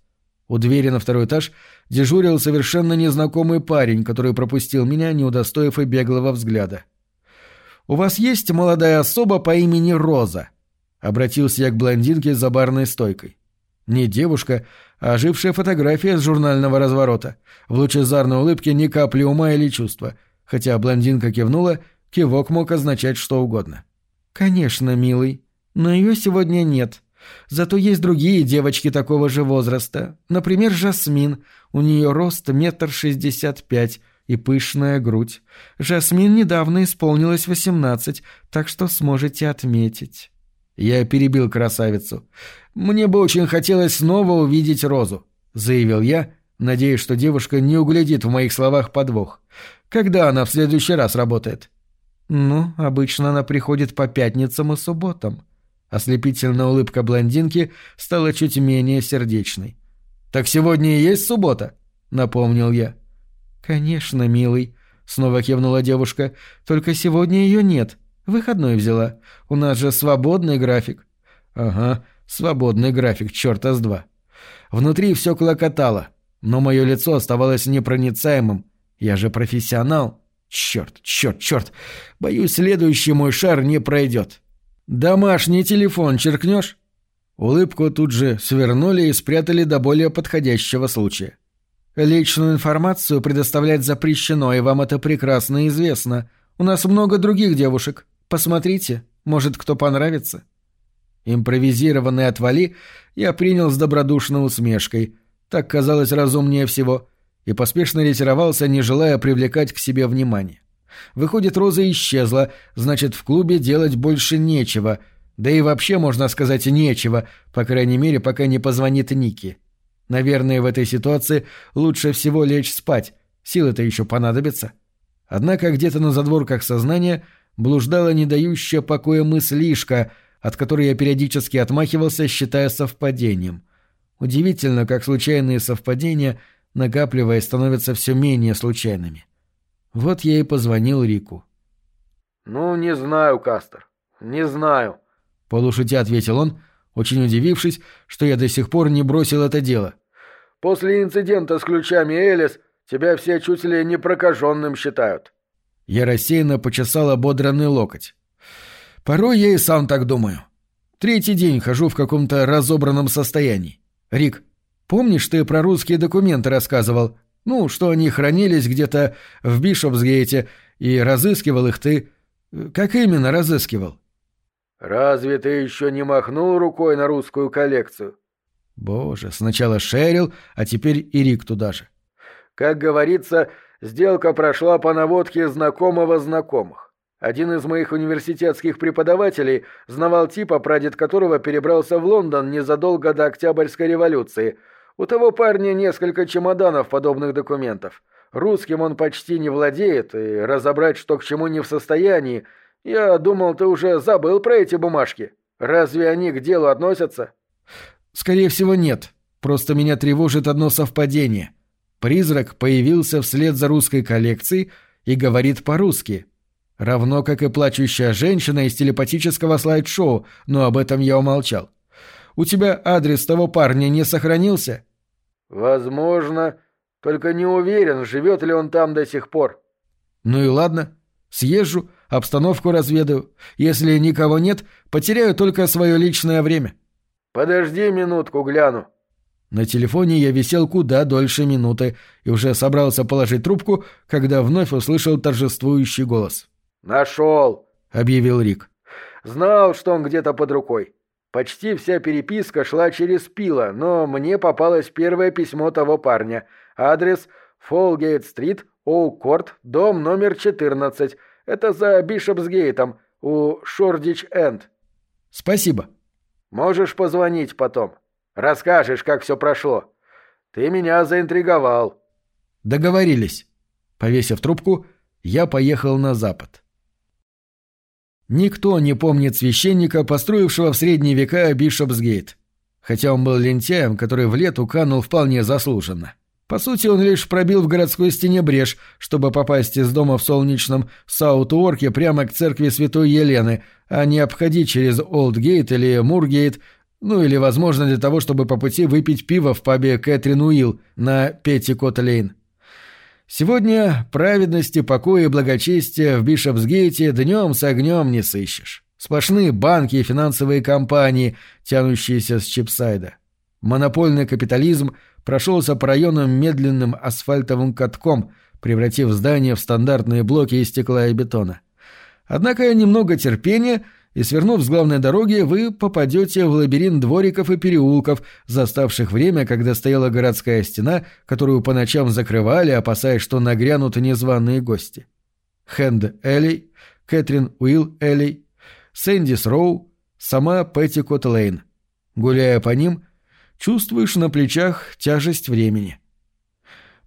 У двери на второй этаж дежурил совершенно незнакомый парень, который пропустил меня, не удостоив и беглого взгляда. «У вас есть молодая особа по имени Роза?» Обратился я к блондинке за барной стойкой. Не девушка, а ожившая фотография с журнального разворота. В лучезарной улыбке ни капли ума или чувства. Хотя блондинка кивнула, кивок мог означать что угодно. «Конечно, милый. Но ее сегодня нет. Зато есть другие девочки такого же возраста. Например, Жасмин. У нее рост метр шестьдесят пять и пышная грудь. Жасмин недавно исполнилось восемнадцать, так что сможете отметить». Я перебил красавицу. «Мне бы очень хотелось снова увидеть Розу», — заявил я, надеясь, что девушка не углядит в моих словах подвох. «Когда она в следующий раз работает?» «Ну, обычно она приходит по пятницам и субботам». Ослепительная улыбка блондинки стала чуть менее сердечной. «Так сегодня и есть суббота?» — напомнил я. «Конечно, милый», — снова кивнула девушка. «Только сегодня ее нет. Выходной взяла. У нас же свободный график. Ага, свободный график, черта с два. Внутри все клокотало, но мое лицо оставалось непроницаемым. Я же профессионал. Черт, черт, черт. Боюсь, следующий мой шар не пройдет. Домашний телефон черкнешь? Улыбку тут же свернули и спрятали до более подходящего случая. Личную информацию предоставлять запрещено, и вам это прекрасно известно. У нас много других девушек. Посмотрите, может, кто понравится». Импровизированный отвали я принял с добродушной усмешкой. Так казалось разумнее всего. И поспешно ретировался, не желая привлекать к себе внимание. Выходит, Роза исчезла, значит, в клубе делать больше нечего. Да и вообще, можно сказать, нечего, по крайней мере, пока не позвонит Ники. Наверное, в этой ситуации лучше всего лечь спать. Силы-то еще понадобятся. Однако где-то на задворках сознания – блуждала не дающая покоя мыслишка, от которой я периодически отмахивался, считая совпадением. Удивительно, как случайные совпадения, накапливаясь, становятся все менее случайными. Вот я и позвонил Рику. «Ну, не знаю, Кастер, не знаю», — полушутя ответил он, очень удивившись, что я до сих пор не бросил это дело. «После инцидента с ключами Элис тебя все чуть ли не прокаженным считают». Я рассеянно почесал ободранный локоть. Порой я и сам так думаю. Третий день хожу в каком-то разобранном состоянии. Рик, помнишь, ты про русские документы рассказывал? Ну, что они хранились где-то в Бишопсгейте, и разыскивал их ты... Как именно разыскивал? Разве ты еще не махнул рукой на русскую коллекцию? Боже, сначала Шерил, а теперь и Рик туда же. Как говорится, Сделка прошла по наводке знакомого знакомых. Один из моих университетских преподавателей знавал типа, прадед которого перебрался в Лондон незадолго до Октябрьской революции. У того парня несколько чемоданов подобных документов. Русским он почти не владеет, и разобрать, что к чему не в состоянии. Я думал, ты уже забыл про эти бумажки. Разве они к делу относятся? Скорее всего, нет. Просто меня тревожит одно совпадение — Призрак появился вслед за русской коллекцией и говорит по-русски. Равно как и плачущая женщина из телепатического слайд-шоу, но об этом я умолчал. У тебя адрес того парня не сохранился? Возможно, только не уверен, живет ли он там до сих пор. Ну и ладно. Съезжу, обстановку разведаю. Если никого нет, потеряю только свое личное время. Подожди минутку, гляну. На телефоне я висел куда дольше минуты и уже собрался положить трубку, когда вновь услышал торжествующий голос. «Нашел!» — объявил Рик. Знал, что он где-то под рукой. Почти вся переписка шла через Пила, но мне попалось первое письмо того парня. Адрес Фолгейт-стрит, Оу-Корт, дом номер 14. Это за Бишопсгейтом, у Шордич-Энд. Спасибо. Можешь позвонить потом. Расскажешь, как все прошло. Ты меня заинтриговал. Договорились. Повесив трубку, я поехал на запад. Никто не помнит священника, построившего в средние века Бишопсгейт. Хотя он был лентяем, который в лету канул вполне заслуженно. По сути, он лишь пробил в городской стене брешь, чтобы попасть из дома в солнечном Саут-Уорке прямо к церкви Святой Елены, а не обходить через Олдгейт или Мургейт, ну или, возможно, для того, чтобы по пути выпить пиво в пабе Кэтрин Уилл на Петтикот-Лейн. Сегодня праведности, покоя и благочестия в Бишопсгейте днем с огнем не сыщешь. Сплошные банки и финансовые компании, тянущиеся с Чипсайда. Монопольный капитализм прошелся по районам медленным асфальтовым катком, превратив здания в стандартные блоки из стекла и бетона. Однако немного терпения — и, свернув с главной дороги, вы попадете в лабиринт двориков и переулков, заставших время, когда стояла городская стена, которую по ночам закрывали, опасаясь, что нагрянут незваные гости. Хэнд Элли, Кэтрин Уилл Элли, Сэндис Роу, сама Петтикот Лейн. Гуляя по ним, чувствуешь на плечах тяжесть времени.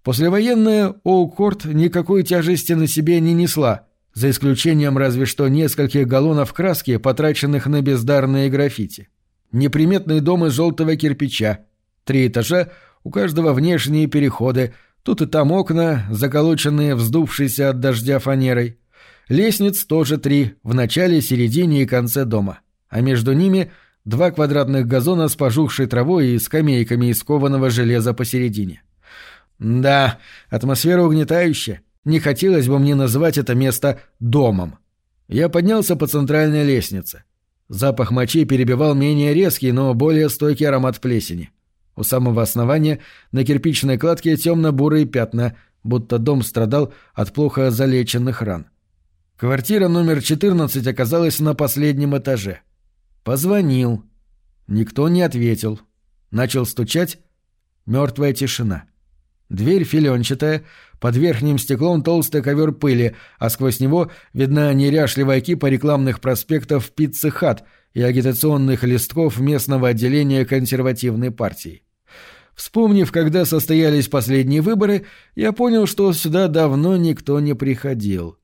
Послевоенная Оукорт никакой тяжести на себе не несла — за исключением разве что нескольких галлонов краски, потраченных на бездарные граффити. Неприметный дом из желтого кирпича, три этажа, у каждого внешние переходы, тут и там окна, заколоченные вздувшейся от дождя фанерой. Лестниц тоже три, в начале, середине и конце дома. А между ними два квадратных газона с пожухшей травой и скамейками из кованого железа посередине. Да, атмосфера угнетающая. Не хотелось бы мне называть это место домом. Я поднялся по центральной лестнице. Запах мочи перебивал менее резкий, но более стойкий аромат плесени. У самого основания на кирпичной кладке темно-бурые пятна, будто дом страдал от плохо залеченных ран. Квартира номер 14 оказалась на последнем этаже. Позвонил. Никто не ответил. Начал стучать. Мертвая тишина. Дверь филенчатая, под верхним стеклом толстый ковер пыли, а сквозь него видна неряшливая кипа рекламных проспектов «Пиццы Хат» и агитационных листков местного отделения консервативной партии. Вспомнив, когда состоялись последние выборы, я понял, что сюда давно никто не приходил.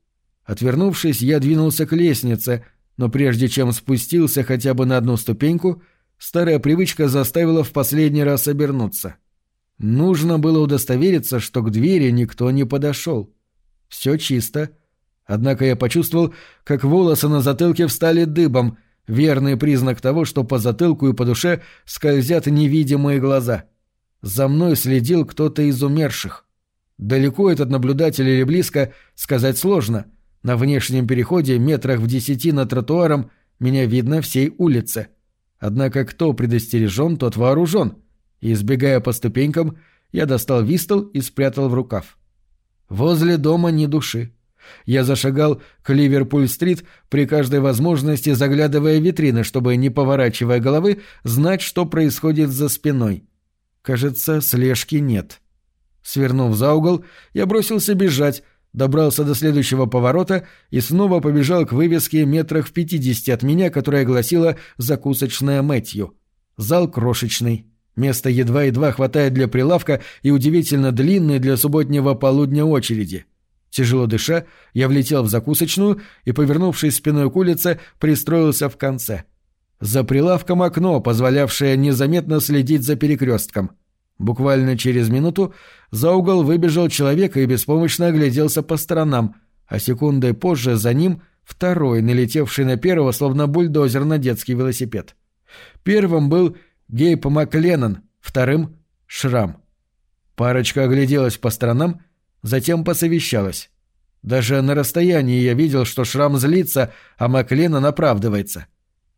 Отвернувшись, я двинулся к лестнице, но прежде чем спустился хотя бы на одну ступеньку, старая привычка заставила в последний раз обернуться — Нужно было удостовериться, что к двери никто не подошел. Все чисто. Однако я почувствовал, как волосы на затылке встали дыбом, верный признак того, что по затылку и по душе скользят невидимые глаза. За мной следил кто-то из умерших. Далеко этот наблюдатель или близко, сказать сложно. На внешнем переходе, метрах в десяти над тротуаром, меня видно всей улице. Однако кто предостережен, тот вооружен — избегая по ступенькам, я достал вистол и спрятал в рукав. Возле дома ни души. Я зашагал к Ливерпуль-стрит при каждой возможности, заглядывая в витрины, чтобы, не поворачивая головы, знать, что происходит за спиной. Кажется, слежки нет. Свернув за угол, я бросился бежать, добрался до следующего поворота и снова побежал к вывеске метрах в пятидесяти от меня, которая гласила «Закусочная Мэтью». Зал крошечный, Места едва-едва хватает для прилавка и удивительно длинной для субботнего полудня очереди. Тяжело дыша, я влетел в закусочную и, повернувшись спиной к улице, пристроился в конце. За прилавком окно, позволявшее незаметно следить за перекрестком. Буквально через минуту за угол выбежал человек и беспомощно огляделся по сторонам, а секундой позже за ним второй, налетевший на первого, словно бульдозер на детский велосипед. Первым был Гейп Макленнон, вторым — Шрам. Парочка огляделась по сторонам, затем посовещалась. Даже на расстоянии я видел, что Шрам злится, а Макленнон оправдывается.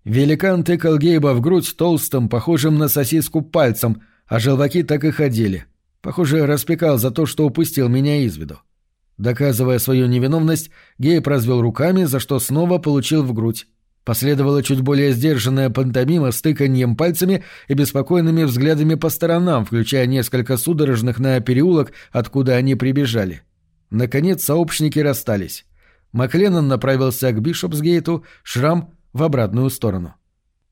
Великан тыкал Гейба в грудь толстым, похожим на сосиску пальцем, а желваки так и ходили. Похоже, распекал за то, что упустил меня из виду. Доказывая свою невиновность, Гейб развел руками, за что снова получил в грудь. Последовала чуть более сдержанная пантомима с тыканьем пальцами и беспокойными взглядами по сторонам, включая несколько судорожных на переулок, откуда они прибежали. Наконец сообщники расстались. Макленнон направился к Бишопсгейту, Шрам — в обратную сторону.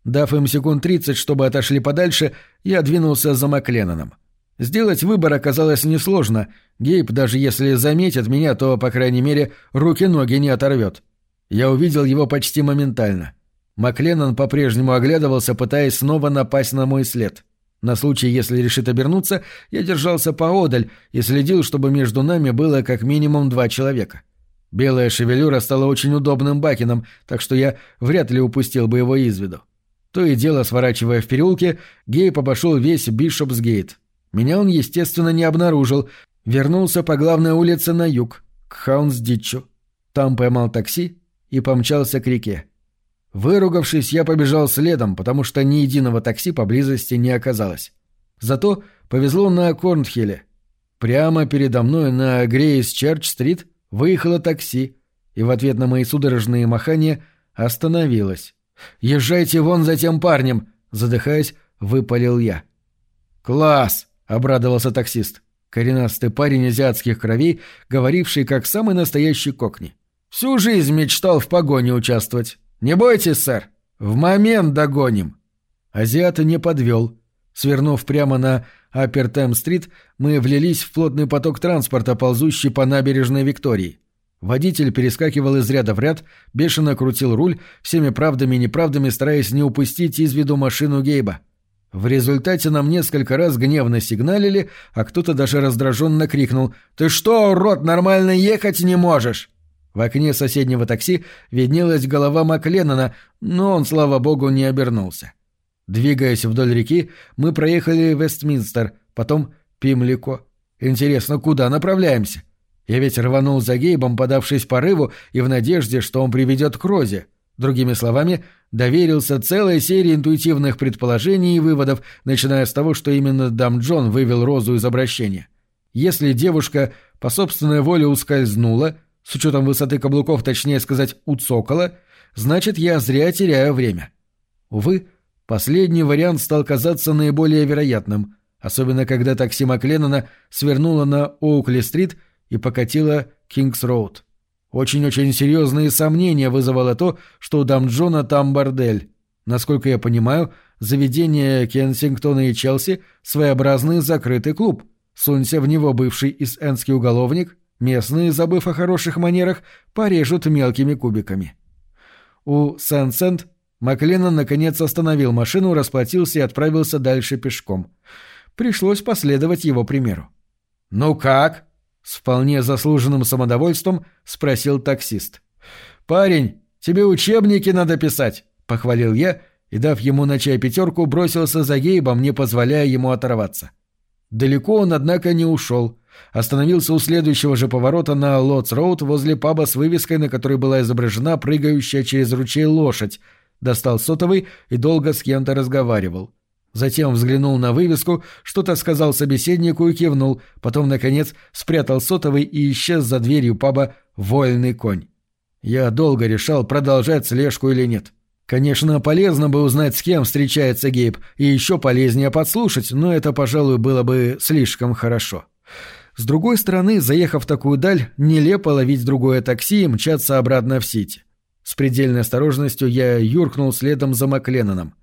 Дав им секунд тридцать, чтобы отошли подальше, я двинулся за Макленноном. Сделать выбор оказалось несложно. Гейб, даже если заметит меня, то, по крайней мере, руки-ноги не оторвет. Я увидел его почти моментально. Макленнон по-прежнему оглядывался, пытаясь снова напасть на мой след. На случай, если решит обернуться, я держался поодаль и следил, чтобы между нами было как минимум два человека. Белая шевелюра стала очень удобным бакином, так что я вряд ли упустил бы его из виду. То и дело, сворачивая в переулке, Гейб обошел весь Бишопсгейт. Меня он, естественно, не обнаружил, вернулся по главной улице на юг, к Хаунсдитчу. Там поймал такси и помчался к реке. Выругавшись, я побежал следом, потому что ни единого такси поблизости не оказалось. Зато повезло на Корнхилле. Прямо передо мной на Грейс-Черч-стрит выехало такси, и в ответ на мои судорожные махания остановилось. «Езжайте вон за тем парнем!» — задыхаясь, выпалил я. «Класс!» — обрадовался таксист. Коренастый парень азиатских кровей, говоривший как самый настоящий кокни. Всю жизнь мечтал в погоне участвовать. Не бойтесь, сэр. В момент догоним. Азиат не подвел. Свернув прямо на Апертем-стрит, мы влились в плотный поток транспорта, ползущий по набережной Виктории. Водитель перескакивал из ряда в ряд, бешено крутил руль, всеми правдами и неправдами стараясь не упустить из виду машину Гейба. В результате нам несколько раз гневно сигналили, а кто-то даже раздраженно крикнул «Ты что, урод, нормально ехать не можешь?» В окне соседнего такси виднелась голова Макленнона, но он, слава богу, не обернулся. Двигаясь вдоль реки, мы проехали Вестминстер, потом Пимлико. Интересно, куда направляемся? Я ведь рванул за Гейбом, подавшись порыву, и в надежде, что он приведет к Розе. Другими словами, доверился целой серии интуитивных предположений и выводов, начиная с того, что именно Дам Джон вывел Розу из обращения. Если девушка по собственной воле ускользнула — с учетом высоты каблуков, точнее сказать, уцокола, значит, я зря теряю время. Увы, последний вариант стал казаться наиболее вероятным, особенно когда такси Макленнона свернуло на Оукли-стрит и покатило Кингс-роуд. Очень-очень серьезные сомнения вызывало то, что у дам Джона там бордель. Насколько я понимаю, заведение Кенсингтона и Челси — своеобразный закрытый клуб. Сунься в него бывший ист-эндский уголовник, Местные, забыв о хороших манерах, порежут мелкими кубиками. У Сен-Сент Макленнон наконец остановил машину, расплатился и отправился дальше пешком. Пришлось последовать его примеру. «Ну как?» — с вполне заслуженным самодовольством спросил таксист. «Парень, тебе учебники надо писать», — похвалил я и, дав ему на чай пятерку, бросился за Гейбом, не позволяя ему оторваться. Далеко он, однако, не ушел — остановился у следующего же поворота на Лотс-Роуд возле паба с вывеской, на которой была изображена прыгающая через ручей лошадь, достал сотовый и долго с кем-то разговаривал. Затем взглянул на вывеску, что-то сказал собеседнику и кивнул, потом, наконец, спрятал сотовый и исчез за дверью паба «Вольный конь». Я долго решал, продолжать слежку или нет. Конечно, полезно бы узнать, с кем встречается Гейб, и еще полезнее подслушать, но это, пожалуй, было бы слишком хорошо. С другой стороны, заехав такую даль, нелепо ловить другое такси и мчаться обратно в Сити. С предельной осторожностью я юркнул следом за Макленноном.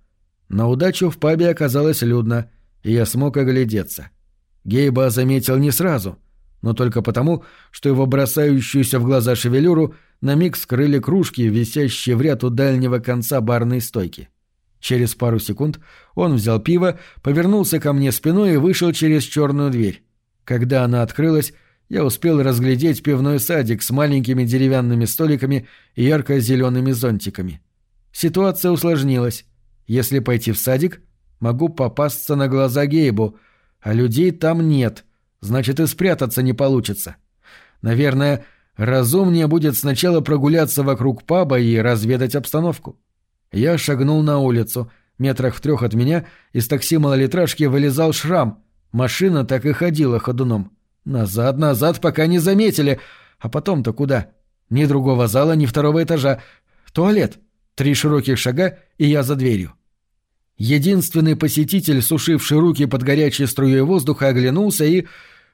На удачу в пабе оказалось людно, и я смог оглядеться. Гейба заметил не сразу, но только потому, что его бросающуюся в глаза шевелюру на миг скрыли кружки, висящие в ряд у дальнего конца барной стойки. Через пару секунд он взял пиво, повернулся ко мне спиной и вышел через черную дверь. Когда она открылась, я успел разглядеть пивной садик с маленькими деревянными столиками и ярко-зелеными зонтиками. Ситуация усложнилась. Если пойти в садик, могу попасться на глаза Гейбу, а людей там нет, значит и спрятаться не получится. Наверное, разумнее будет сначала прогуляться вокруг паба и разведать обстановку. Я шагнул на улицу. Метрах в трех от меня из такси малолитражки вылезал шрам — Машина так и ходила ходуном. Назад, назад, пока не заметили. А потом-то куда? Ни другого зала, ни второго этажа. Туалет. Три широких шага, и я за дверью. Единственный посетитель, сушивший руки под горячей струей воздуха, оглянулся и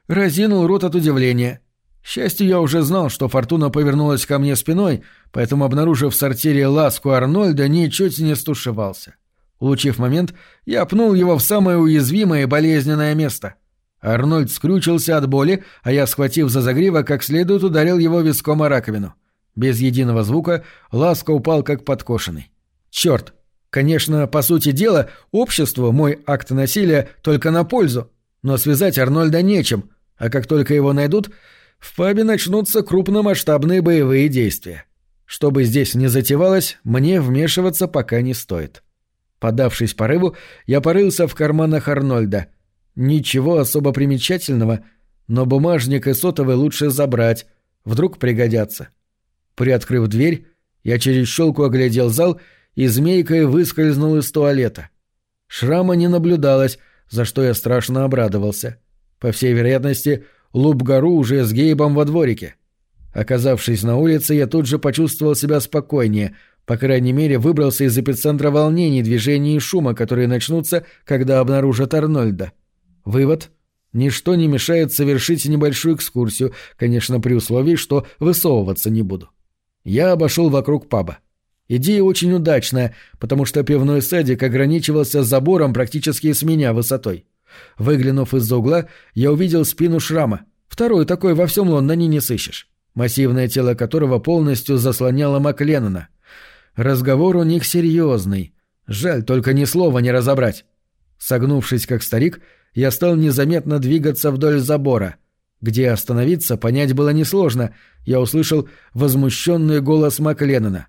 разинул рот от удивления. К счастью, я уже знал, что Фортуна повернулась ко мне спиной, поэтому, обнаружив в сортире ласку Арнольда, ничуть не стушевался. Улучив момент, я пнул его в самое уязвимое и болезненное место. Арнольд скрючился от боли, а я, схватив за загривок, как следует ударил его виском о раковину. Без единого звука Ласка упал как подкошенный. Черт! Конечно, по сути дела, обществу мой акт насилия только на пользу, но связать Арнольда нечем, а как только его найдут, в пабе начнутся крупномасштабные боевые действия. Что бы здесь ни затевалось, мне вмешиваться пока не стоит. Подавшись порыву, я порылся в карманах Арнольда. Ничего особо примечательного, но бумажник и сотовый лучше забрать, вдруг пригодятся. Приоткрыв дверь, я через щелку оглядел зал и змейкой выскользнул из туалета. Шрама не наблюдалось, за что я страшно обрадовался. По всей вероятности, Луп-гору уже с Гейбом во дворике. Оказавшись на улице, я тут же почувствовал себя спокойнее — по крайней мере, выбрался из эпицентра волнений, движений и шума, которые начнутся, когда обнаружат Арнольда. Вывод. Ничто не мешает совершить небольшую экскурсию, конечно, при условии, что высовываться не буду. Я обошел вокруг паба. Идея очень удачная, потому что пивной садик ограничивался забором практически с меня высотой. Выглянув из-за угла, я увидел спину шрама. Второй такой во всем Лондоне не сыщешь. Массивное тело которого полностью заслоняло Макленнона. Разговор у них серьезный. Жаль, только ни слова не разобрать. Согнувшись как старик, я стал незаметно двигаться вдоль забора. Где остановиться, понять было несложно. Я услышал возмущенный голос Макленнона.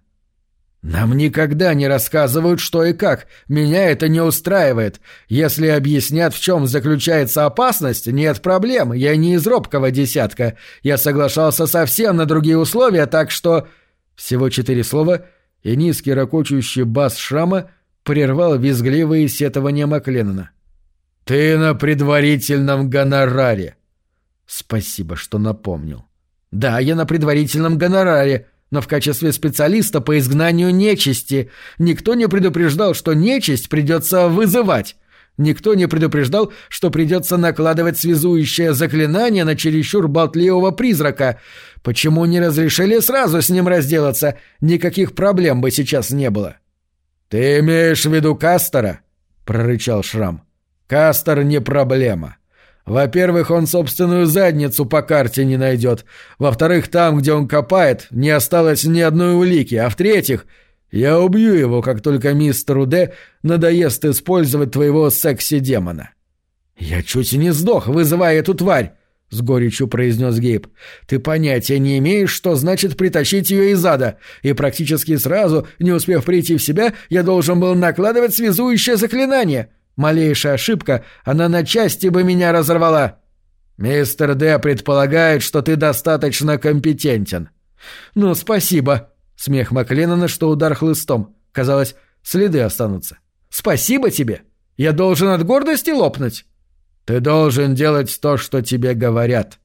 «Нам никогда не рассказывают, что и как. Меня это не устраивает. Если объяснят, в чем заключается опасность, нет проблем. Я не из робкого десятка. Я соглашался совсем на другие условия, так что...» Всего четыре слова, и низкий ракочущий бас Шрама прервал визгливые сетования Макленнона. «Ты на предварительном гонораре!» «Спасибо, что напомнил». «Да, я на предварительном гонораре, но в качестве специалиста по изгнанию нечисти. Никто не предупреждал, что нечисть придется вызывать. Никто не предупреждал, что придется накладывать связующее заклинание на чересчур болтливого призрака. Почему не разрешили сразу с ним разделаться? Никаких проблем бы сейчас не было. «Ты имеешь в виду Кастера?» — прорычал Шрам. «Кастер не проблема. Во-первых, он собственную задницу по карте не найдет. Во-вторых, там, где он копает, не осталось ни одной улики. А в-третьих, я убью его, как только мистеру Д надоест использовать твоего секси-демона». «Я чуть не сдох, вызывая эту тварь», — с горечью произнес Гейб. «Ты понятия не имеешь, что значит притащить ее из ада, и практически сразу, не успев прийти в себя, я должен был накладывать связующее заклинание. Малейшая ошибка, она на части бы меня разорвала». «Мистер Д предполагает, что ты достаточно компетентен». «Ну, спасибо», Смех Макленнона, что удар хлыстом. Казалось, следы останутся. «Спасибо тебе! Я должен от гордости лопнуть!» «Ты должен делать то, что тебе говорят».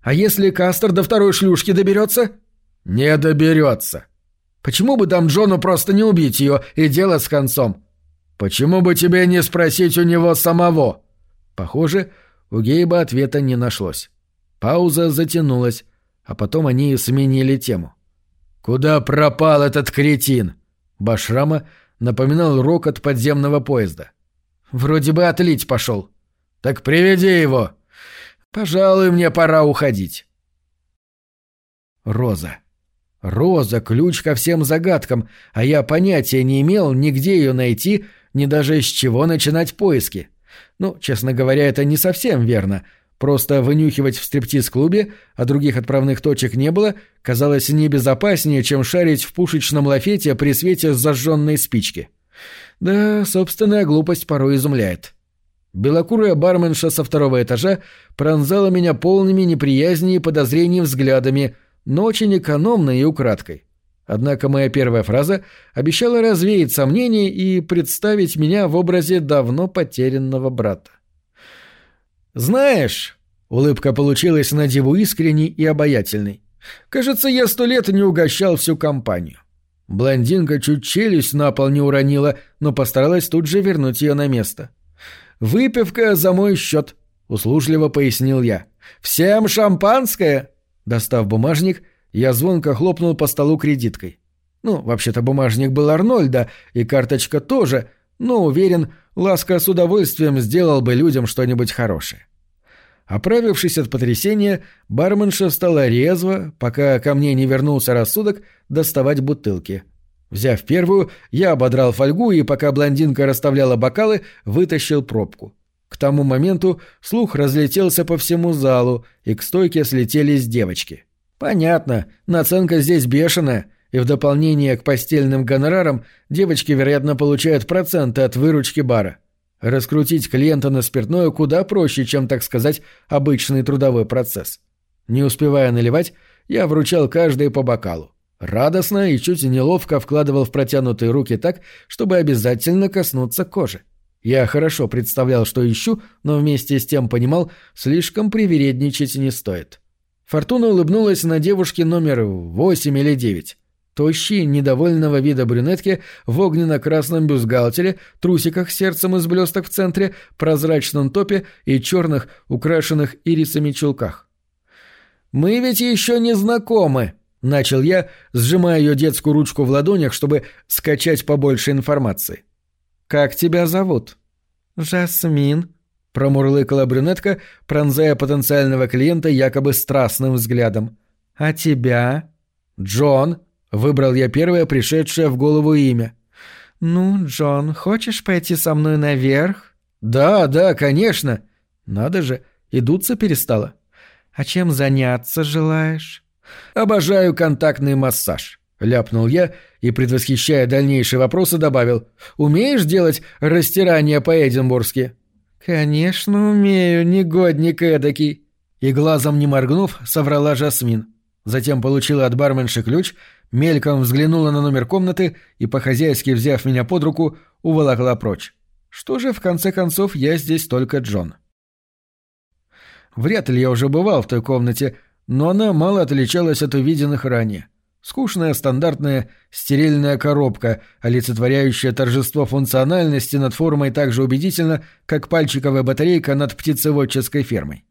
«А если Кастер до второй шлюшки доберется?» «Не доберется». «Почему бы там Джону просто не убить ее и дело с концом?» «Почему бы тебе не спросить у него самого?» Похоже, у Гейба ответа не нашлось. Пауза затянулась, а потом они сменили тему. «Куда пропал этот кретин?» Башрама напоминал рокот подземного поезда. «Вроде бы отлить пошел». «Так приведи его!» «Пожалуй, мне пора уходить». Роза. Роза — ключ ко всем загадкам, а я понятия не имел, нигде ее найти, ни даже с чего начинать поиски. Ну, честно говоря, это не совсем верно — Просто вынюхивать в стриптиз-клубе, а других отправных точек не было, казалось небезопаснее, чем шарить в пушечном лафете при свете зажженной спички. Да, собственная глупость порой изумляет. Белокурая барменша со второго этажа пронзала меня полными неприязни и подозрений взглядами, но очень экономно и украдкой. Однако моя первая фраза обещала развеять сомнения и представить меня в образе давно потерянного брата. «Знаешь...» — улыбка получилась на диву искренней и обаятельной. «Кажется, я сто лет не угощал всю компанию. Блондинка чуть челюсть на пол не уронила, но постаралась тут же вернуть ее на место. «Выпивка за мой счет», — услужливо пояснил я. «Всем шампанское!» Достав бумажник, я звонко хлопнул по столу кредиткой. Ну, вообще-то бумажник был Арнольда, и карточка тоже, но, уверен, Ласка с удовольствием сделал бы людям что-нибудь хорошее. Оправившись от потрясения, барменша стала резво, пока ко мне не вернулся рассудок, доставать бутылки. Взяв первую, я ободрал фольгу и, пока блондинка расставляла бокалы, вытащил пробку. К тому моменту слух разлетелся по всему залу, и к стойке слетелись девочки. Понятно, наценка здесь бешеная, и в дополнение к постельным гонорарам девочки, вероятно, получают проценты от выручки бара. Раскрутить клиента на спиртное куда проще, чем, так сказать, обычный трудовой процесс. Не успевая наливать, я вручал каждой по бокалу. Радостно и чуть неловко вкладывал в протянутые руки так, чтобы обязательно коснуться кожи. Я хорошо представлял, что ищу, но вместе с тем понимал, слишком привередничать не стоит. Фортуна улыбнулась на девушке номер восемь или девять тощей, недовольного вида брюнетки в огненно-красном бюстгальтере, трусиках с сердцем из блесток в центре, прозрачном топе и черных, украшенных ирисами чулках. «Мы ведь еще не знакомы», — начал я, сжимая ее детскую ручку в ладонях, чтобы скачать побольше информации. «Как тебя зовут?» «Жасмин», — промурлыкала брюнетка, пронзая потенциального клиента якобы страстным взглядом. «А тебя?» «Джон», Выбрал я первое пришедшее в голову имя. «Ну, Джон, хочешь пойти со мной наверх?» «Да, да, конечно». «Надо же, и дуться перестала». «А чем заняться желаешь?» «Обожаю контактный массаж», — ляпнул я и, предвосхищая дальнейшие вопросы, добавил. «Умеешь делать растирание по-эдинбургски?» «Конечно умею, негодник эдакий». И глазом не моргнув, соврала Жасмин. Затем получила от барменши ключ мельком взглянула на номер комнаты и, по-хозяйски взяв меня под руку, уволокла прочь. Что же, в конце концов, я здесь только Джон. Вряд ли я уже бывал в той комнате, но она мало отличалась от увиденных ранее. Скучная, стандартная, стерильная коробка, олицетворяющая торжество функциональности над формой так же убедительно, как пальчиковая батарейка над птицеводческой фермой.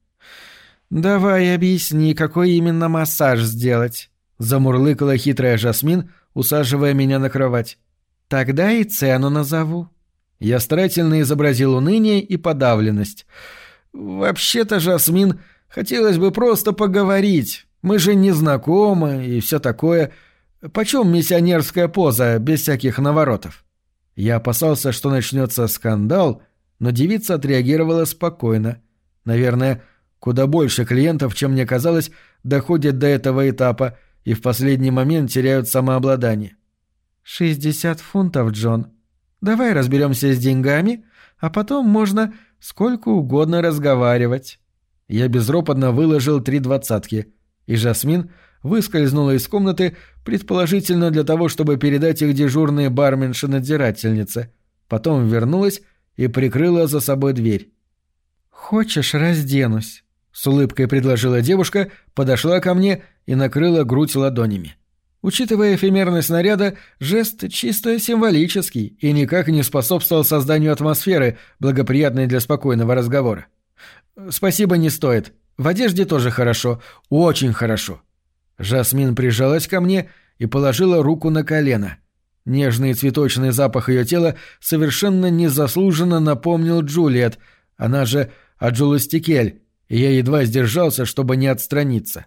«Давай объясни, какой именно массаж сделать?» Замурлыкала хитрая Жасмин, усаживая меня на кровать. «Тогда и цену назову». Я старательно изобразил уныние и подавленность. «Вообще-то, Жасмин, хотелось бы просто поговорить. Мы же не знакомы и все такое. Почем миссионерская поза без всяких наворотов?» Я опасался, что начнется скандал, но девица отреагировала спокойно. Наверное, куда больше клиентов, чем мне казалось, доходит до этого этапа — и в последний момент теряют самообладание. «Шестьдесят фунтов, Джон. Давай разберемся с деньгами, а потом можно сколько угодно разговаривать». Я безропотно выложил три двадцатки, и Жасмин выскользнула из комнаты, предположительно для того, чтобы передать их дежурной барменше-надзирательнице. Потом вернулась и прикрыла за собой дверь. «Хочешь, разденусь?» — с улыбкой предложила девушка, подошла ко мне и накрыла грудь ладонями. Учитывая эфемерность снаряда, жест чисто символический и никак не способствовал созданию атмосферы, благоприятной для спокойного разговора. «Спасибо, не стоит. В одежде тоже хорошо. Очень хорошо». Жасмин прижалась ко мне и положила руку на колено. Нежный цветочный запах ее тела совершенно незаслуженно напомнил Джулиет, она же Аджуластикель, и я едва сдержался, чтобы не отстраниться.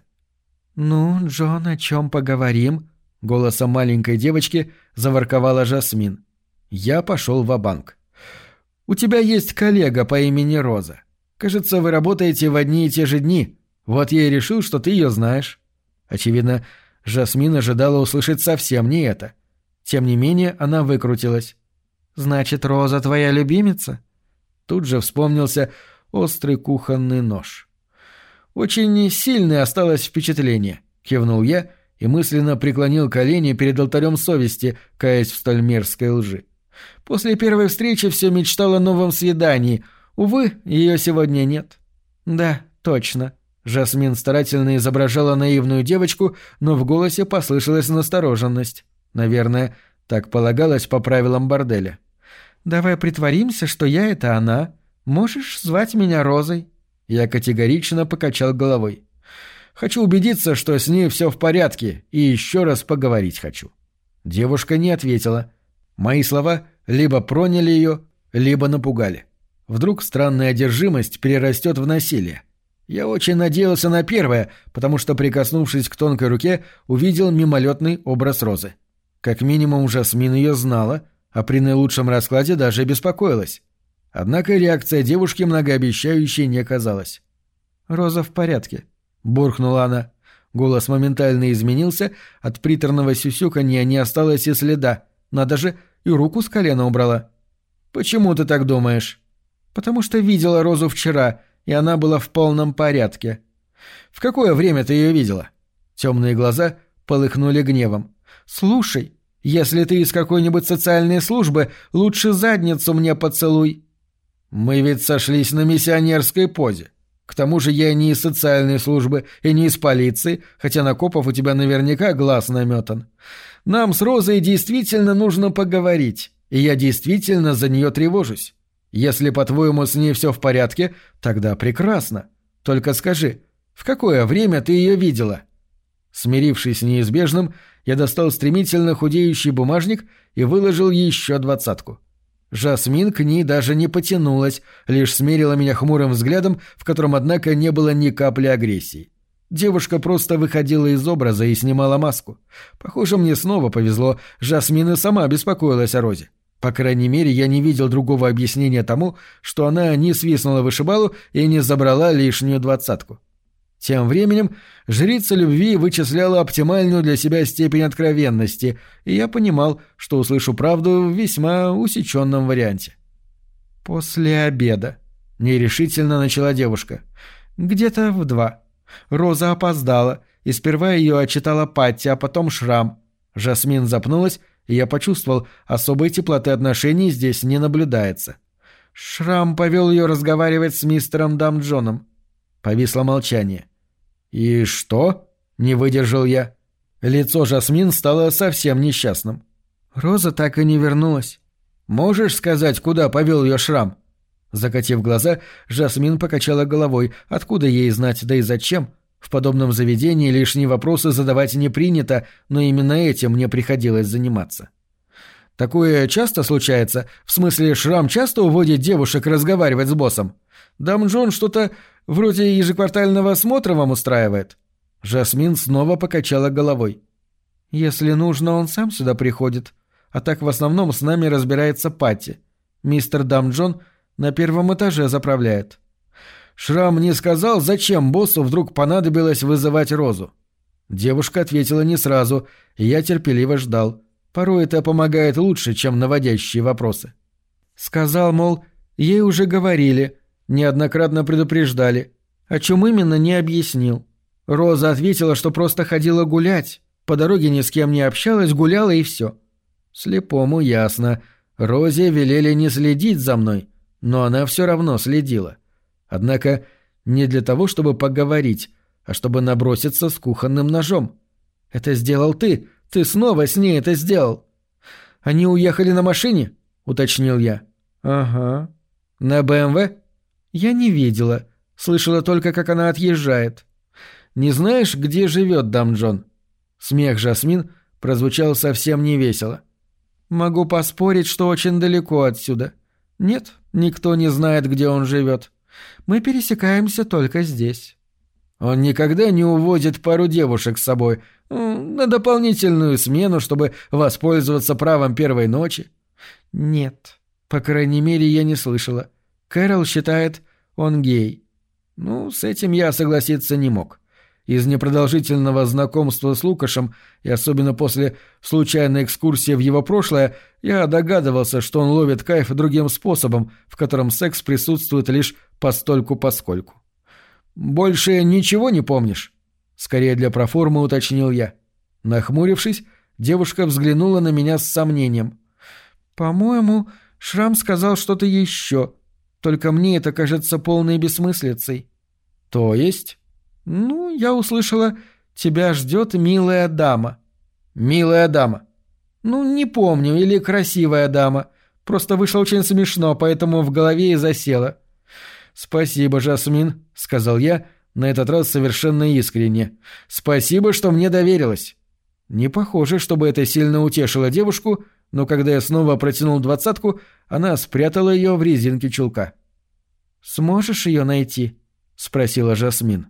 «Ну, Джон, о чем поговорим?» — голосом маленькой девочки заворковала Жасмин. Я пошел в банк «У тебя есть коллега по имени Роза. Кажется, вы работаете в одни и те же дни. Вот я и решил, что ты ее знаешь». Очевидно, Жасмин ожидала услышать совсем не это. Тем не менее, она выкрутилась. «Значит, Роза твоя любимица?» Тут же вспомнился острый кухонный нож. «Очень сильное осталось впечатление», — кивнул я и мысленно преклонил колени перед алтарем совести, каясь в столь мерзкой лжи. После первой встречи все мечтал о новом свидании. Увы, ее сегодня нет. Да, точно. Жасмин старательно изображала наивную девочку, но в голосе послышалась настороженность. Наверное, так полагалось по правилам борделя. «Давай притворимся, что я — это она. Можешь звать меня Розой?» Я категорично покачал головой. «Хочу убедиться, что с ней все в порядке, и еще раз поговорить хочу». Девушка не ответила. Мои слова либо проняли ее, либо напугали. Вдруг странная одержимость перерастет в насилие. Я очень надеялся на первое, потому что, прикоснувшись к тонкой руке, увидел мимолетный образ розы. Как минимум, Жасмин ее знала, а при наилучшем раскладе даже беспокоилась. Однако реакция девушки многообещающей не казалась. «Роза в порядке», — буркнула она. Голос моментально изменился, от приторного сюсюканья не осталось и следа. Надо же, и руку с колена убрала. «Почему ты так думаешь?» «Потому что видела Розу вчера, и она была в полном порядке». «В какое время ты ее видела?» Темные глаза полыхнули гневом. «Слушай, если ты из какой-нибудь социальной службы, лучше задницу мне поцелуй». «Мы ведь сошлись на миссионерской позе. К тому же я не из социальной службы и не из полиции, хотя на копов у тебя наверняка глаз наметан. Нам с Розой действительно нужно поговорить, и я действительно за нее тревожусь. Если, по-твоему, с ней все в порядке, тогда прекрасно. Только скажи, в какое время ты ее видела?» Смирившись с неизбежным, я достал стремительно худеющий бумажник и выложил еще двадцатку. Жасмин к ней даже не потянулась, лишь смерила меня хмурым взглядом, в котором, однако, не было ни капли агрессии. Девушка просто выходила из образа и снимала маску. Похоже, мне снова повезло, Жасмин и сама беспокоилась о Розе. По крайней мере, я не видел другого объяснения тому, что она не свистнула вышибалу и не забрала лишнюю двадцатку. Тем временем жрица любви вычисляла оптимальную для себя степень откровенности, и я понимал, что услышу правду в весьма усеченном варианте. «После обеда», — нерешительно начала девушка. «Где-то в два. Роза опоздала, и сперва ее отчитала Патти, а потом Шрам. Жасмин запнулась, и я почувствовал, особой теплоты отношений здесь не наблюдается. Шрам повел ее разговаривать с мистером Дамджоном. Повисло молчание. «И что?» — не выдержал я. Лицо Жасмин стало совсем несчастным. «Роза так и не вернулась. Можешь сказать, куда повел ее шрам?» Закатив глаза, Жасмин покачала головой. Откуда ей знать, да и зачем? В подобном заведении лишние вопросы задавать не принято, но именно этим мне приходилось заниматься. Такое часто случается? В смысле, Шрам часто уводит девушек разговаривать с боссом? Дам Джон что-то вроде ежеквартального осмотра вам устраивает?» Жасмин снова покачала головой. «Если нужно, он сам сюда приходит. А так в основном с нами разбирается Патти. Мистер Дам Джон на первом этаже заправляет». Шрам не сказал, зачем боссу вдруг понадобилось вызывать Розу. Девушка ответила не сразу, и я терпеливо ждал. Порой это помогает лучше, чем наводящие вопросы. Сказал, мол, ей уже говорили, неоднократно предупреждали. О чем именно, не объяснил. Роза ответила, что просто ходила гулять, по дороге ни с кем не общалась, гуляла и все. Слепому ясно. Розе велели не следить за мной, но она все равно следила. — Однако не для того, чтобы поговорить, а чтобы наброситься с кухонным ножом. Это сделал ты. Ты снова с ней это сделал. Они уехали на машине? уточнил я. Ага. На БМВ? Я не видела. Слышала только, как она отъезжает. Не знаешь, где живет дам Джон? Смех Жасмин прозвучал совсем невесело. Могу поспорить, что очень далеко отсюда. Нет, никто не знает, где он живет. Мы пересекаемся только здесь». «Он никогда не уводит пару девушек с собой на дополнительную смену, чтобы воспользоваться правом первой ночи?» «Нет. По крайней мере, я не слышала. Кэрол считает, он гей. Ну, с этим я согласиться не мог. Из непродолжительного знакомства с Лукашем, и особенно после случайной экскурсии в его прошлое, я догадывался, что он ловит кайф другим способом, в котором секс присутствует лишь постольку-поскольку. «Больше ничего не помнишь?» Скорее для проформы уточнил я. Нахмурившись, девушка взглянула на меня с сомнением. «По-моему, Шрам сказал что-то еще. Только мне это кажется полной бессмыслицей». «То есть?» «Ну, я услышала, тебя ждет милая дама». «Милая дама». Ну, не помню, или красивая дама. Просто вышло очень смешно, поэтому в голове и засело. «Спасибо, Жасмин», — сказал я, на этот раз совершенно искренне. «Спасибо, что мне доверилась». Не похоже, чтобы это сильно утешило девушку, но когда я снова протянул двадцатку, она спрятала ее в резинке чулка. «Сможешь ее найти?» — спросила Жасмин.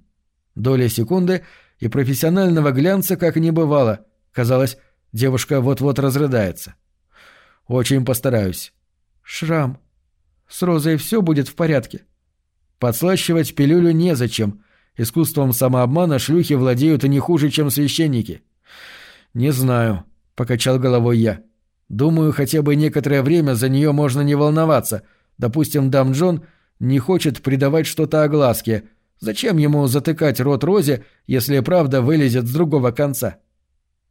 Доля секунды, и профессионального глянца как не бывало. Казалось, девушка вот-вот разрыдается. «Очень постараюсь». «Шрам. С Розой все будет в порядке». Подслащивать пилюлю незачем. Искусством самообмана шлюхи владеют и не хуже, чем священники. «Не знаю», — покачал головой я. «Думаю, хотя бы некоторое время за нее можно не волноваться. Допустим, дам Джон не хочет придавать что-то огласке. Зачем ему затыкать рот Розе, если правда вылезет с другого конца?»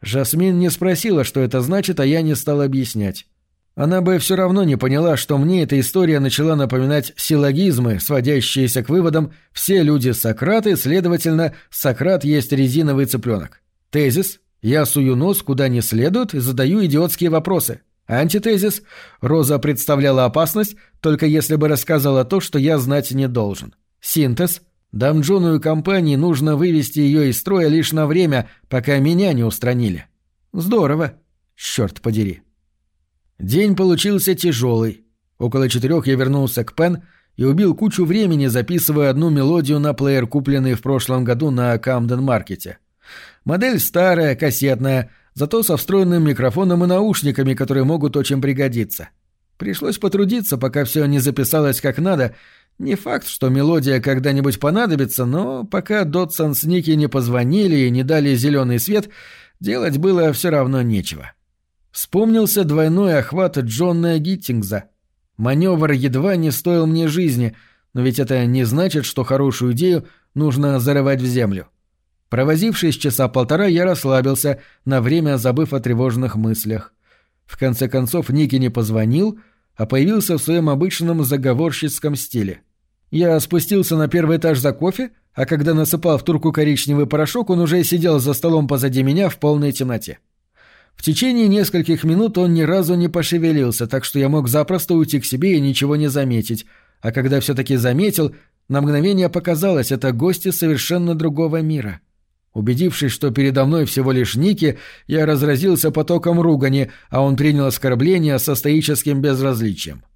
Жасмин не спросила, что это значит, а я не стал объяснять. Она бы все равно не поняла, что мне эта история начала напоминать силлогизмы, сводящиеся к выводам «все люди Сократы, следовательно, Сократ есть резиновый цыпленок». Тезис я сую нос куда не следует и задаю идиотские вопросы. Антитезис. Роза представляла опасность, только если бы рассказала то, что я знать не должен. Синтез. Дамджону и компании нужно вывести ее из строя лишь на время, пока меня не устранили. Здорово. Черт подери. День получился тяжелый. Около четырех я вернулся к Пен и убил кучу времени, записывая одну мелодию на плеер, купленный в прошлом году на Камден-маркете. Модель старая, кассетная, зато со встроенным микрофоном и наушниками, которые могут очень пригодиться. Пришлось потрудиться, пока все не записалось как надо. Не факт, что мелодия когда-нибудь понадобится, но пока Дотсон с Ники не позвонили и не дали зеленый свет, делать было все равно нечего. Вспомнился двойной охват Джона Гиттингза. Маневр едва не стоил мне жизни, но ведь это не значит, что хорошую идею нужно зарывать в землю. Провозившись часа полтора, я расслабился, на время забыв о тревожных мыслях. В конце концов, Ники не позвонил, а появился в своем обычном заговорщицком стиле. Я спустился на первый этаж за кофе, а когда насыпал в турку коричневый порошок, он уже сидел за столом позади меня в полной темноте. В течение нескольких минут он ни разу не пошевелился, так что я мог запросто уйти к себе и ничего не заметить, а когда все-таки заметил, на мгновение показалось, это гости совершенно другого мира. Убедившись, что передо мной всего лишь Ники, я разразился потоком ругани, а он принял оскорбление со стоическим безразличием.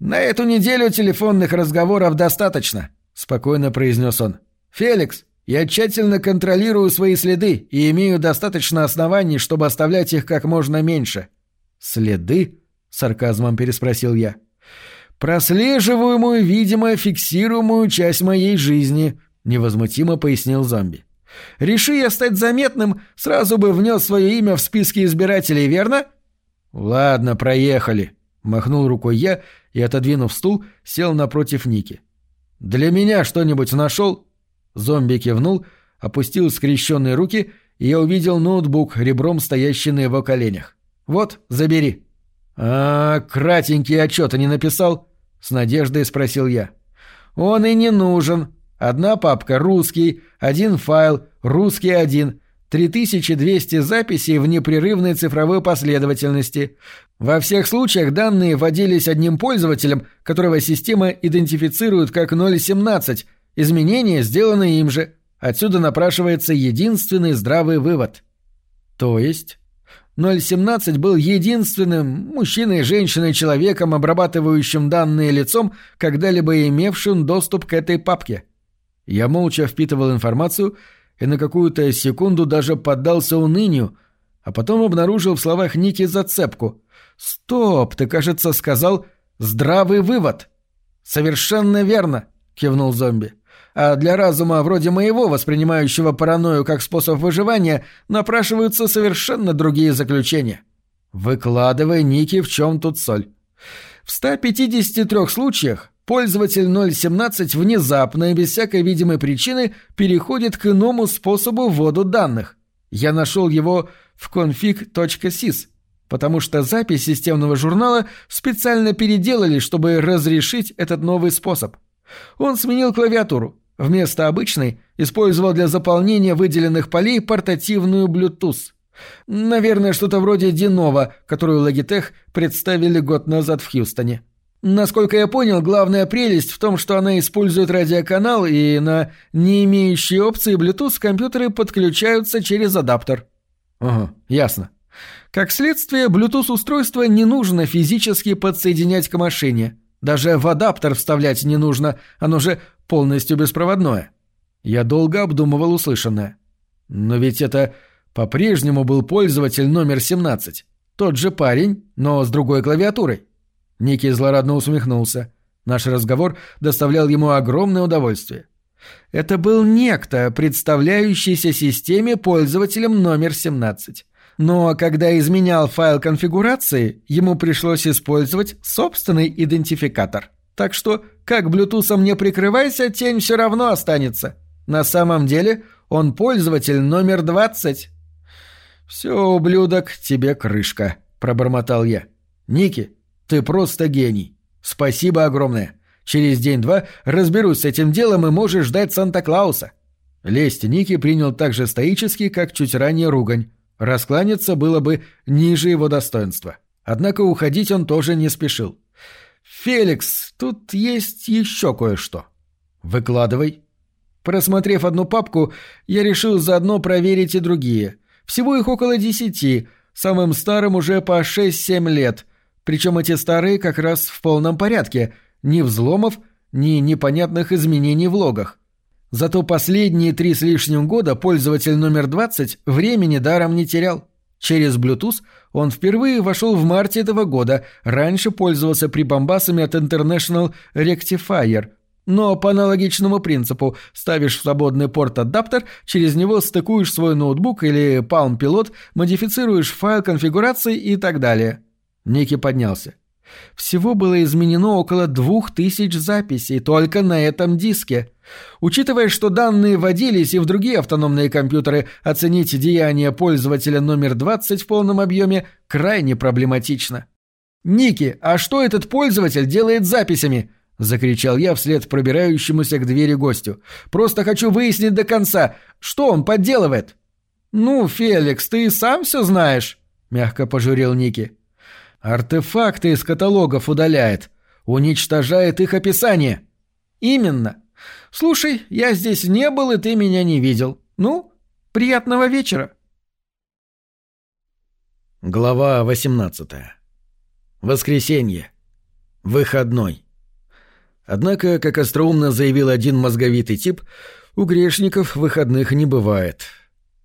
«На эту неделю телефонных разговоров достаточно», — спокойно произнес он. «Феликс, я тщательно контролирую свои следы и имею достаточно оснований, чтобы оставлять их как можно меньше». «Следы?» — сарказмом переспросил я. «Прослеживаемую, видимо, фиксируемую часть моей жизни», — невозмутимо пояснил зомби. Реши я стать заметным, сразу бы внес свое имя в списки избирателей, верно?» «Ладно, проехали», — махнул рукой я и, отодвинув стул, сел напротив Ники. «Для меня что-нибудь нашел?» Зомби кивнул, опустил скрещенные руки, и я увидел ноутбук, ребром стоящий на его коленях. «Вот, забери». «А, кратенький отчет не написал?» — с надеждой спросил я. «Он и не нужен», Одна папка «Русский», один файл «Русский один», 3200 записей в непрерывной цифровой последовательности. Во всех случаях данные вводились одним пользователем, которого система идентифицирует как 017. Изменения сделаны им же. Отсюда напрашивается единственный здравый вывод. То есть... 017 был единственным мужчиной, женщиной, человеком, обрабатывающим данные лицом, когда-либо имевшим доступ к этой папке. Я молча впитывал информацию и на какую-то секунду даже поддался унынию, а потом обнаружил в словах Ники зацепку. «Стоп, ты, кажется, сказал «здравый вывод». «Совершенно верно», — кивнул зомби. «А для разума вроде моего, воспринимающего паранойю как способ выживания, напрашиваются совершенно другие заключения». «Выкладывай, Ники, в чем тут соль?» В 153 случаях пользователь 017 внезапно и без всякой видимой причины переходит к иному способу ввода данных. Я нашел его в config.sys, потому что запись системного журнала специально переделали, чтобы разрешить этот новый способ. Он сменил клавиатуру. Вместо обычной использовал для заполнения выделенных полей портативную Bluetooth. Наверное, что-то вроде Динова, которую Logitech представили год назад в Хьюстоне. Насколько я понял, главная прелесть в том, что она использует радиоканал, и на не имеющие опции Bluetooth компьютеры подключаются через адаптер. Ага, ясно. Как следствие, Bluetooth-устройство не нужно физически подсоединять к машине. Даже в адаптер вставлять не нужно, оно же полностью беспроводное. Я долго обдумывал услышанное. Но ведь это по-прежнему был пользователь номер 17. Тот же парень, но с другой клавиатурой. Ники злорадно усмехнулся. Наш разговор доставлял ему огромное удовольствие. Это был некто, представляющийся системе пользователем номер 17. Но когда изменял файл конфигурации, ему пришлось использовать собственный идентификатор. Так что, как блютусом не прикрывайся, тень все равно останется. На самом деле он пользователь номер 20. «Все, ублюдок, тебе крышка», — пробормотал я. «Ники, ты просто гений. Спасибо огромное. Через день-два разберусь с этим делом и можешь ждать Санта-Клауса». Лесть Ники принял так же стоически, как чуть ранее ругань. Раскланяться было бы ниже его достоинства. Однако уходить он тоже не спешил. «Феликс, тут есть еще кое-что». «Выкладывай». Просмотрев одну папку, я решил заодно проверить и другие. Всего их около десяти, самым старым уже по шесть-семь лет. Причем эти старые как раз в полном порядке, ни взломов, ни непонятных изменений в логах. Зато последние три с лишним года пользователь номер 20 времени даром не терял. Через Bluetooth он впервые вошел в марте этого года, раньше пользовался прибамбасами от International Rectifier. Но по аналогичному принципу ставишь в свободный порт адаптер, через него стыкуешь свой ноутбук или Palm Pilot, модифицируешь файл конфигурации и так далее. Ники поднялся. Всего было изменено около двух тысяч записей только на этом диске. Учитывая, что данные вводились и в другие автономные компьютеры, оценить деяние пользователя номер 20 в полном объеме крайне проблематично. «Ники, а что этот пользователь делает с записями?» — закричал я вслед пробирающемуся к двери гостю. «Просто хочу выяснить до конца, что он подделывает». «Ну, Феликс, ты сам все знаешь», — мягко пожурил Ники. Артефакты из каталогов удаляет, уничтожает их описание. Именно. Слушай, я здесь не был, и ты меня не видел. Ну, приятного вечера. Глава 18. Воскресенье. Выходной. Однако, как остроумно заявил один мозговитый тип, у грешников выходных не бывает.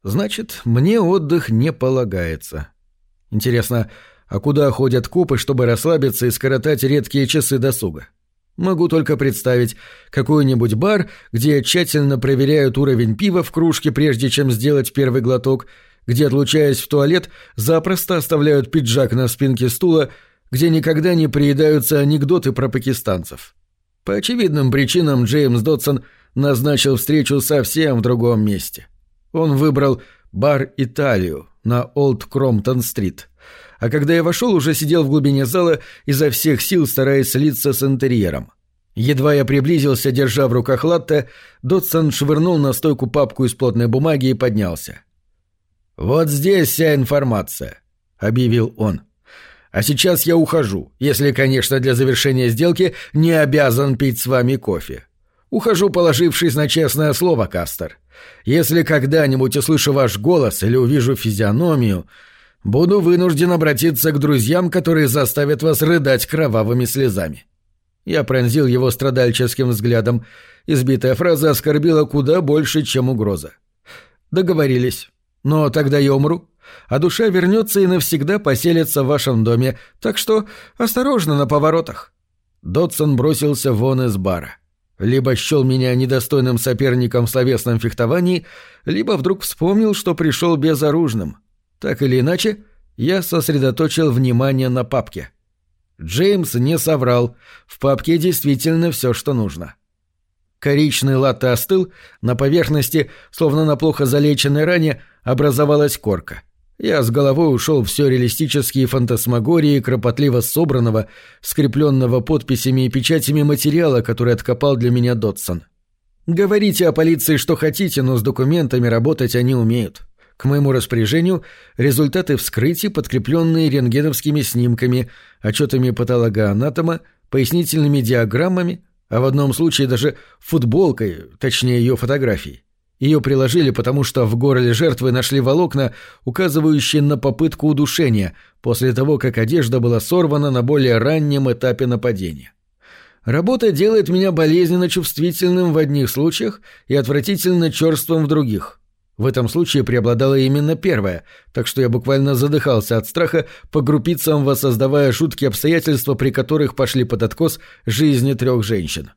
Значит, мне отдых не полагается. Интересно, а куда ходят копы, чтобы расслабиться и скоротать редкие часы досуга. Могу только представить какой-нибудь бар, где тщательно проверяют уровень пива в кружке, прежде чем сделать первый глоток, где, отлучаясь в туалет, запросто оставляют пиджак на спинке стула, где никогда не приедаются анекдоты про пакистанцев. По очевидным причинам Джеймс Дотсон назначил встречу совсем в другом месте. Он выбрал бар «Италию» на Олд Кромптон-стрит – а когда я вошел, уже сидел в глубине зала, изо всех сил стараясь слиться с интерьером. Едва я приблизился, держа в руках латте, Дотсон швырнул на стойку папку из плотной бумаги и поднялся. «Вот здесь вся информация», — объявил он. «А сейчас я ухожу, если, конечно, для завершения сделки не обязан пить с вами кофе. Ухожу, положившись на честное слово, Кастер. Если когда-нибудь услышу ваш голос или увижу физиономию, буду вынужден обратиться к друзьям, которые заставят вас рыдать кровавыми слезами». Я пронзил его страдальческим взглядом. Избитая фраза оскорбила куда больше, чем угроза. «Договорились. Но тогда я умру, а душа вернется и навсегда поселится в вашем доме, так что осторожно на поворотах». Дотсон бросился вон из бара. Либо счел меня недостойным соперником в словесном фехтовании, либо вдруг вспомнил, что пришел безоружным — так или иначе, я сосредоточил внимание на папке. Джеймс не соврал, в папке действительно все, что нужно. Коричный латте остыл, на поверхности, словно на плохо залеченной ране, образовалась корка. Я с головой ушел в сюрреалистические фантасмагории кропотливо собранного, скрепленного подписями и печатями материала, который откопал для меня Дотсон. Говорите о полиции что хотите, но с документами работать они умеют. К моему распоряжению результаты вскрытий, подкрепленные рентгеновскими снимками, отчетами патологоанатома, пояснительными диаграммами, а в одном случае даже футболкой, точнее ее фотографией. Ее приложили, потому что в горле жертвы нашли волокна, указывающие на попытку удушения, после того, как одежда была сорвана на более раннем этапе нападения. Работа делает меня болезненно чувствительным в одних случаях и отвратительно черствым в других. В этом случае преобладало именно первое, так что я буквально задыхался от страха по группицам, воссоздавая жуткие обстоятельства, при которых пошли под откос жизни трех женщин.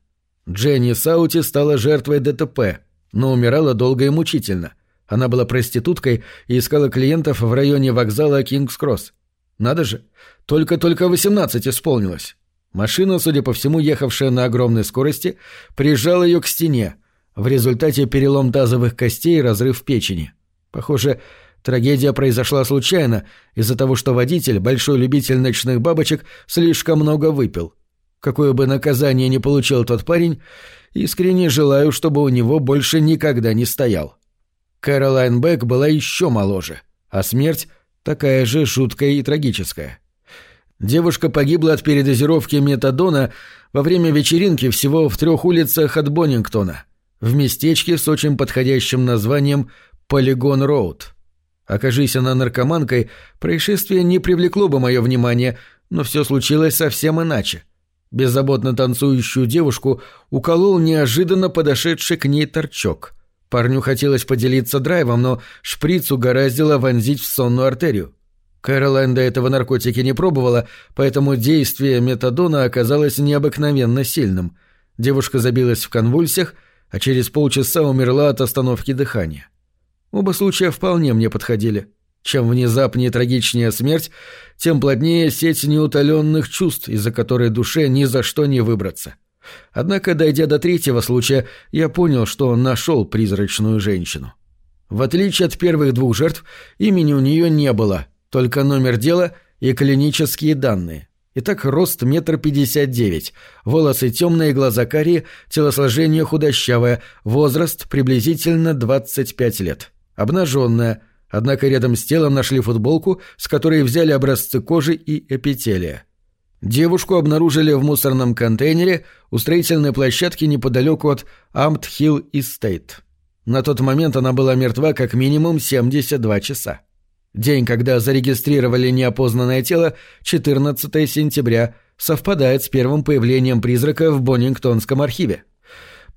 Дженни Саути стала жертвой ДТП – но умирала долго и мучительно. Она была проституткой и искала клиентов в районе вокзала Кингс-Кросс. Надо же, только-только 18 исполнилось. Машина, судя по всему, ехавшая на огромной скорости, прижала ее к стене. В результате перелом тазовых костей и разрыв печени. Похоже, трагедия произошла случайно, из-за того, что водитель, большой любитель ночных бабочек, слишком много выпил. Какое бы наказание ни получил тот парень, искренне желаю, чтобы у него больше никогда не стоял. Кэролайн Бек была еще моложе, а смерть такая же жуткая и трагическая. Девушка погибла от передозировки метадона во время вечеринки всего в трех улицах от Боннингтона, в местечке с очень подходящим названием «Полигон Роуд». Окажись она наркоманкой, происшествие не привлекло бы мое внимание, но все случилось совсем иначе. Беззаботно танцующую девушку уколол неожиданно подошедший к ней торчок. Парню хотелось поделиться драйвом, но шприц угораздило вонзить в сонную артерию. Кэролайн до этого наркотики не пробовала, поэтому действие метадона оказалось необыкновенно сильным. Девушка забилась в конвульсиях, а через полчаса умерла от остановки дыхания. Оба случая вполне мне подходили. Чем внезапнее и трагичнее смерть, тем плотнее сеть неутоленных чувств, из-за которой душе ни за что не выбраться. Однако, дойдя до третьего случая, я понял, что нашел призрачную женщину. В отличие от первых двух жертв, имени у нее не было, только номер дела и клинические данные. Итак, рост метр пятьдесят девять, волосы темные, глаза карие, телосложение худощавое, возраст приблизительно двадцать пять лет. Обнаженная, Однако рядом с телом нашли футболку, с которой взяли образцы кожи и эпителия. Девушку обнаружили в мусорном контейнере у строительной площадки неподалеку от Амт-Хилл Истейт. На тот момент она была мертва как минимум 72 часа. День, когда зарегистрировали неопознанное тело, 14 сентября, совпадает с первым появлением призрака в Боннингтонском архиве.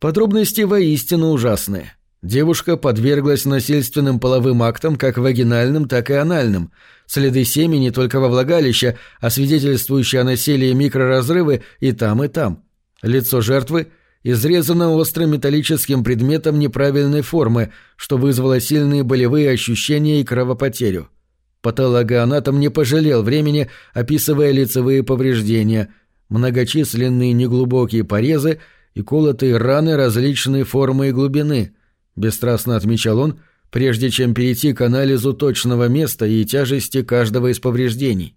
Подробности воистину ужасные – Девушка подверглась насильственным половым актам как вагинальным, так и анальным. Следы семени только во влагалище, а свидетельствующие о насилии микроразрывы и там, и там. Лицо жертвы изрезано острым металлическим предметом неправильной формы, что вызвало сильные болевые ощущения и кровопотерю. Патологоанатом не пожалел времени, описывая лицевые повреждения, многочисленные неглубокие порезы и колотые раны различной формы и глубины – Бесстрастно отмечал он, прежде чем перейти к анализу точного места и тяжести каждого из повреждений.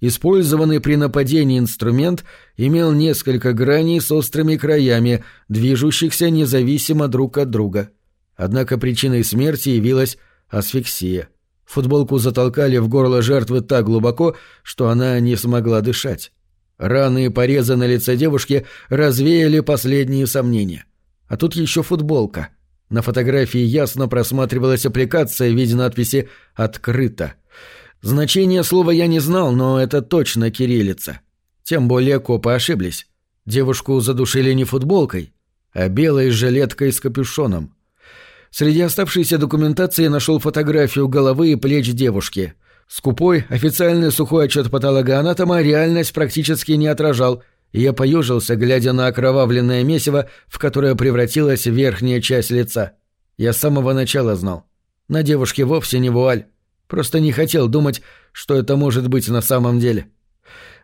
Использованный при нападении инструмент имел несколько граней с острыми краями, движущихся независимо друг от друга. Однако причиной смерти явилась асфиксия. Футболку затолкали в горло жертвы так глубоко, что она не смогла дышать. Раны и порезы на лице девушки развеяли последние сомнения. А тут еще футболка — на фотографии ясно просматривалась аппликация в виде надписи «Открыто». Значение слова я не знал, но это точно кириллица. Тем более копы ошиблись. Девушку задушили не футболкой, а белой жилеткой с капюшоном. Среди оставшейся документации нашел фотографию головы и плеч девушки. Скупой, официальный сухой отчет патологоанатома реальность практически не отражал – и я поежился, глядя на окровавленное месиво, в которое превратилась верхняя часть лица. Я с самого начала знал. На девушке вовсе не вуаль. Просто не хотел думать, что это может быть на самом деле.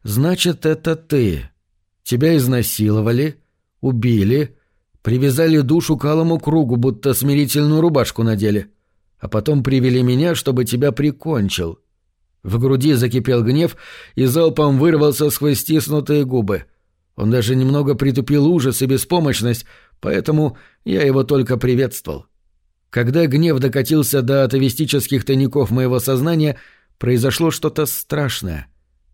«Значит, это ты. Тебя изнасиловали, убили, привязали душу к алому кругу, будто смирительную рубашку надели, а потом привели меня, чтобы тебя прикончил». В груди закипел гнев и залпом вырвался сквозь стиснутые губы — он даже немного притупил ужас и беспомощность, поэтому я его только приветствовал. Когда гнев докатился до атовистических тайников моего сознания, произошло что-то страшное.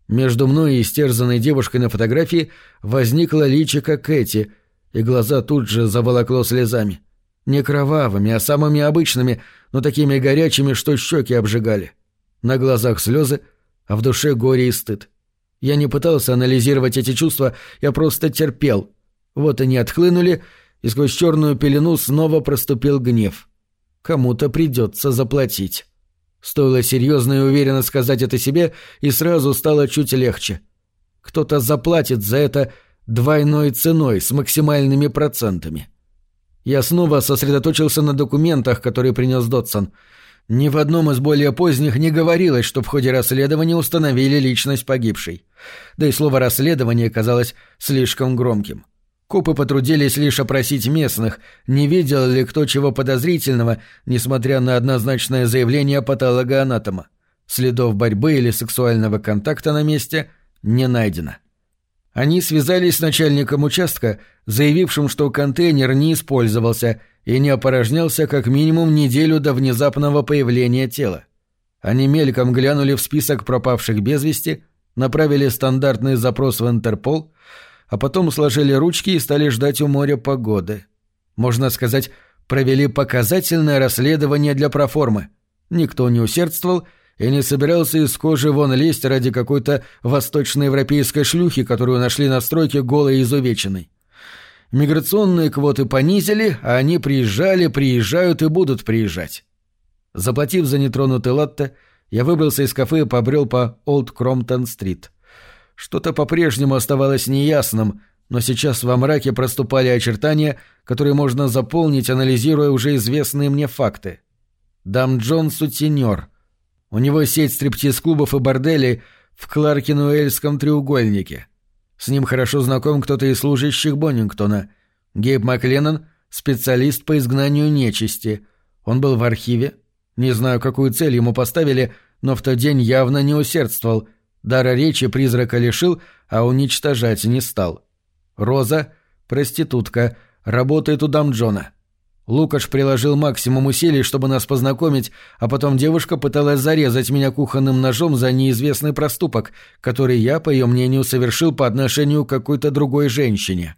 Между мной и истерзанной девушкой на фотографии возникла личико Кэти, и глаза тут же заволокло слезами. Не кровавыми, а самыми обычными, но такими горячими, что щеки обжигали. На глазах слезы, а в душе горе и стыд. Я не пытался анализировать эти чувства, я просто терпел. Вот они отхлынули, и сквозь черную пелену снова проступил гнев. Кому-то придется заплатить. Стоило серьезно и уверенно сказать это себе, и сразу стало чуть легче. Кто-то заплатит за это двойной ценой с максимальными процентами. Я снова сосредоточился на документах, которые принес Дотсон. Ни в одном из более поздних не говорилось, что в ходе расследования установили личность погибшей. Да и слово «расследование» казалось слишком громким. Копы потрудились лишь опросить местных, не видел ли кто чего подозрительного, несмотря на однозначное заявление патологоанатома. Следов борьбы или сексуального контакта на месте не найдено. Они связались с начальником участка, заявившим, что контейнер не использовался и не опорожнялся как минимум неделю до внезапного появления тела. Они мельком глянули в список пропавших без вести, направили стандартный запрос в Интерпол — а потом сложили ручки и стали ждать у моря погоды. Можно сказать, провели показательное расследование для проформы. Никто не усердствовал и не собирался из кожи вон лезть ради какой-то восточноевропейской шлюхи, которую нашли на стройке голой и изувеченной. Миграционные квоты понизили, а они приезжали, приезжают и будут приезжать. Заплатив за нетронутый латте, я выбрался из кафе и побрел по Олд Кромптон-стрит. Что-то по-прежнему оставалось неясным, но сейчас во мраке проступали очертания, которые можно заполнить, анализируя уже известные мне факты. Дам Джон — сутенер. У него сеть стриптиз-клубов и борделей в Кларкинуэльском треугольнике. С ним хорошо знаком кто-то из служащих Боннингтона. Гейб Макленнон — специалист по изгнанию нечисти. Он был в архиве. Не знаю, какую цель ему поставили, но в тот день явно не усердствовал — Дара речи призрака лишил, а уничтожать не стал. Роза — проститутка, работает у дам Джона. Лукаш приложил максимум усилий, чтобы нас познакомить, а потом девушка пыталась зарезать меня кухонным ножом за неизвестный проступок, который я, по ее мнению, совершил по отношению к какой-то другой женщине.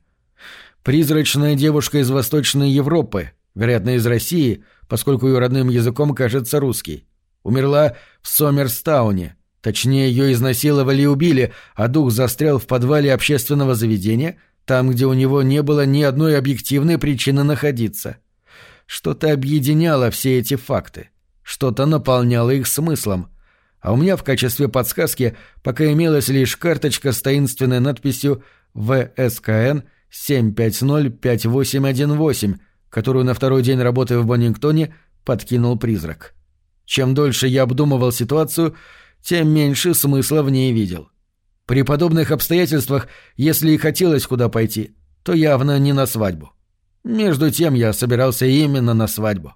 Призрачная девушка из Восточной Европы, вероятно, из России, поскольку ее родным языком кажется русский. Умерла в Сомерстауне — Точнее, ее изнасиловали и убили, а дух застрял в подвале общественного заведения, там, где у него не было ни одной объективной причины находиться. Что-то объединяло все эти факты, что-то наполняло их смыслом. А у меня в качестве подсказки пока имелась лишь карточка с таинственной надписью «ВСКН 7505818», которую на второй день работы в Боннингтоне подкинул призрак. Чем дольше я обдумывал ситуацию, тем меньше смысла в ней видел. При подобных обстоятельствах, если и хотелось куда пойти, то явно не на свадьбу. Между тем я собирался именно на свадьбу.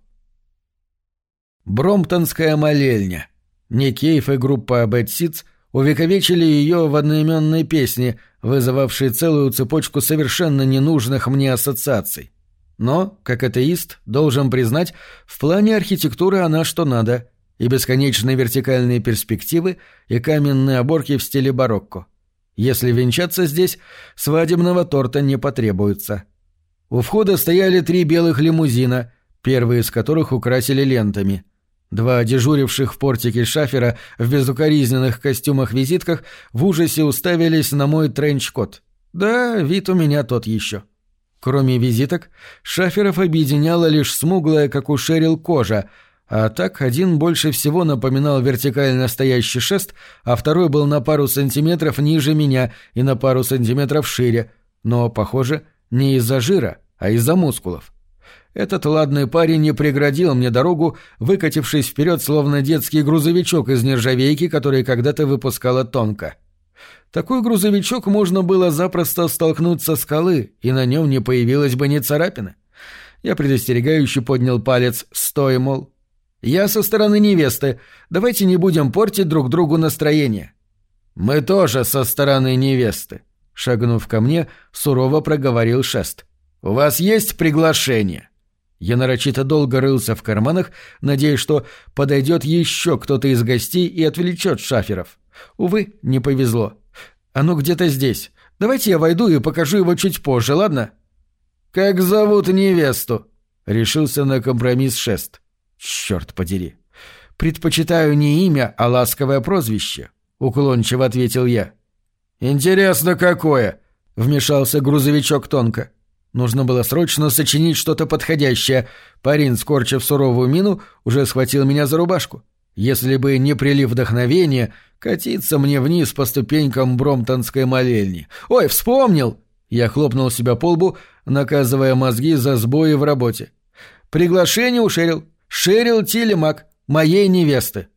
Бромптонская молельня. Никейф и группа Bad увековечили ее в одноименной песне, вызывавшей целую цепочку совершенно ненужных мне ассоциаций. Но, как атеист, должен признать, в плане архитектуры она что надо — и бесконечные вертикальные перспективы, и каменные оборки в стиле барокко. Если венчаться здесь, свадебного торта не потребуется. У входа стояли три белых лимузина, первые из которых украсили лентами. Два дежуривших в портике шафера в безукоризненных костюмах-визитках в ужасе уставились на мой тренч-кот. Да, вид у меня тот еще. Кроме визиток, шаферов объединяла лишь смуглая, как у Шерил, кожа — а так один больше всего напоминал вертикально стоящий шест, а второй был на пару сантиметров ниже меня и на пару сантиметров шире, но, похоже, не из-за жира, а из-за мускулов. Этот ладный парень не преградил мне дорогу, выкатившись вперед, словно детский грузовичок из нержавейки, который когда-то выпускала тонко. Такой грузовичок можно было запросто столкнуть со скалы, и на нем не появилась бы ни царапины. Я предостерегающе поднял палец, стой, мол, я со стороны невесты. Давайте не будем портить друг другу настроение. Мы тоже со стороны невесты. Шагнув ко мне, сурово проговорил Шест. У вас есть приглашение? Я нарочито долго рылся в карманах, надеясь, что подойдет еще кто-то из гостей и отвлечет шаферов. Увы, не повезло. Оно где-то здесь. Давайте я войду и покажу его чуть позже, ладно? «Как зовут невесту?» — решился на компромисс Шест. «Черт подери. Предпочитаю не имя, а ласковое прозвище», — уклончиво ответил я. «Интересно, какое?» — вмешался грузовичок тонко. Нужно было срочно сочинить что-то подходящее. Парень, скорчив суровую мину, уже схватил меня за рубашку. Если бы не прилив вдохновения, катиться мне вниз по ступенькам Бромтонской молельни. «Ой, вспомнил!» Я хлопнул себя по лбу, наказывая мозги за сбои в работе. «Приглашение у Шерил. Телемак, моей невесты».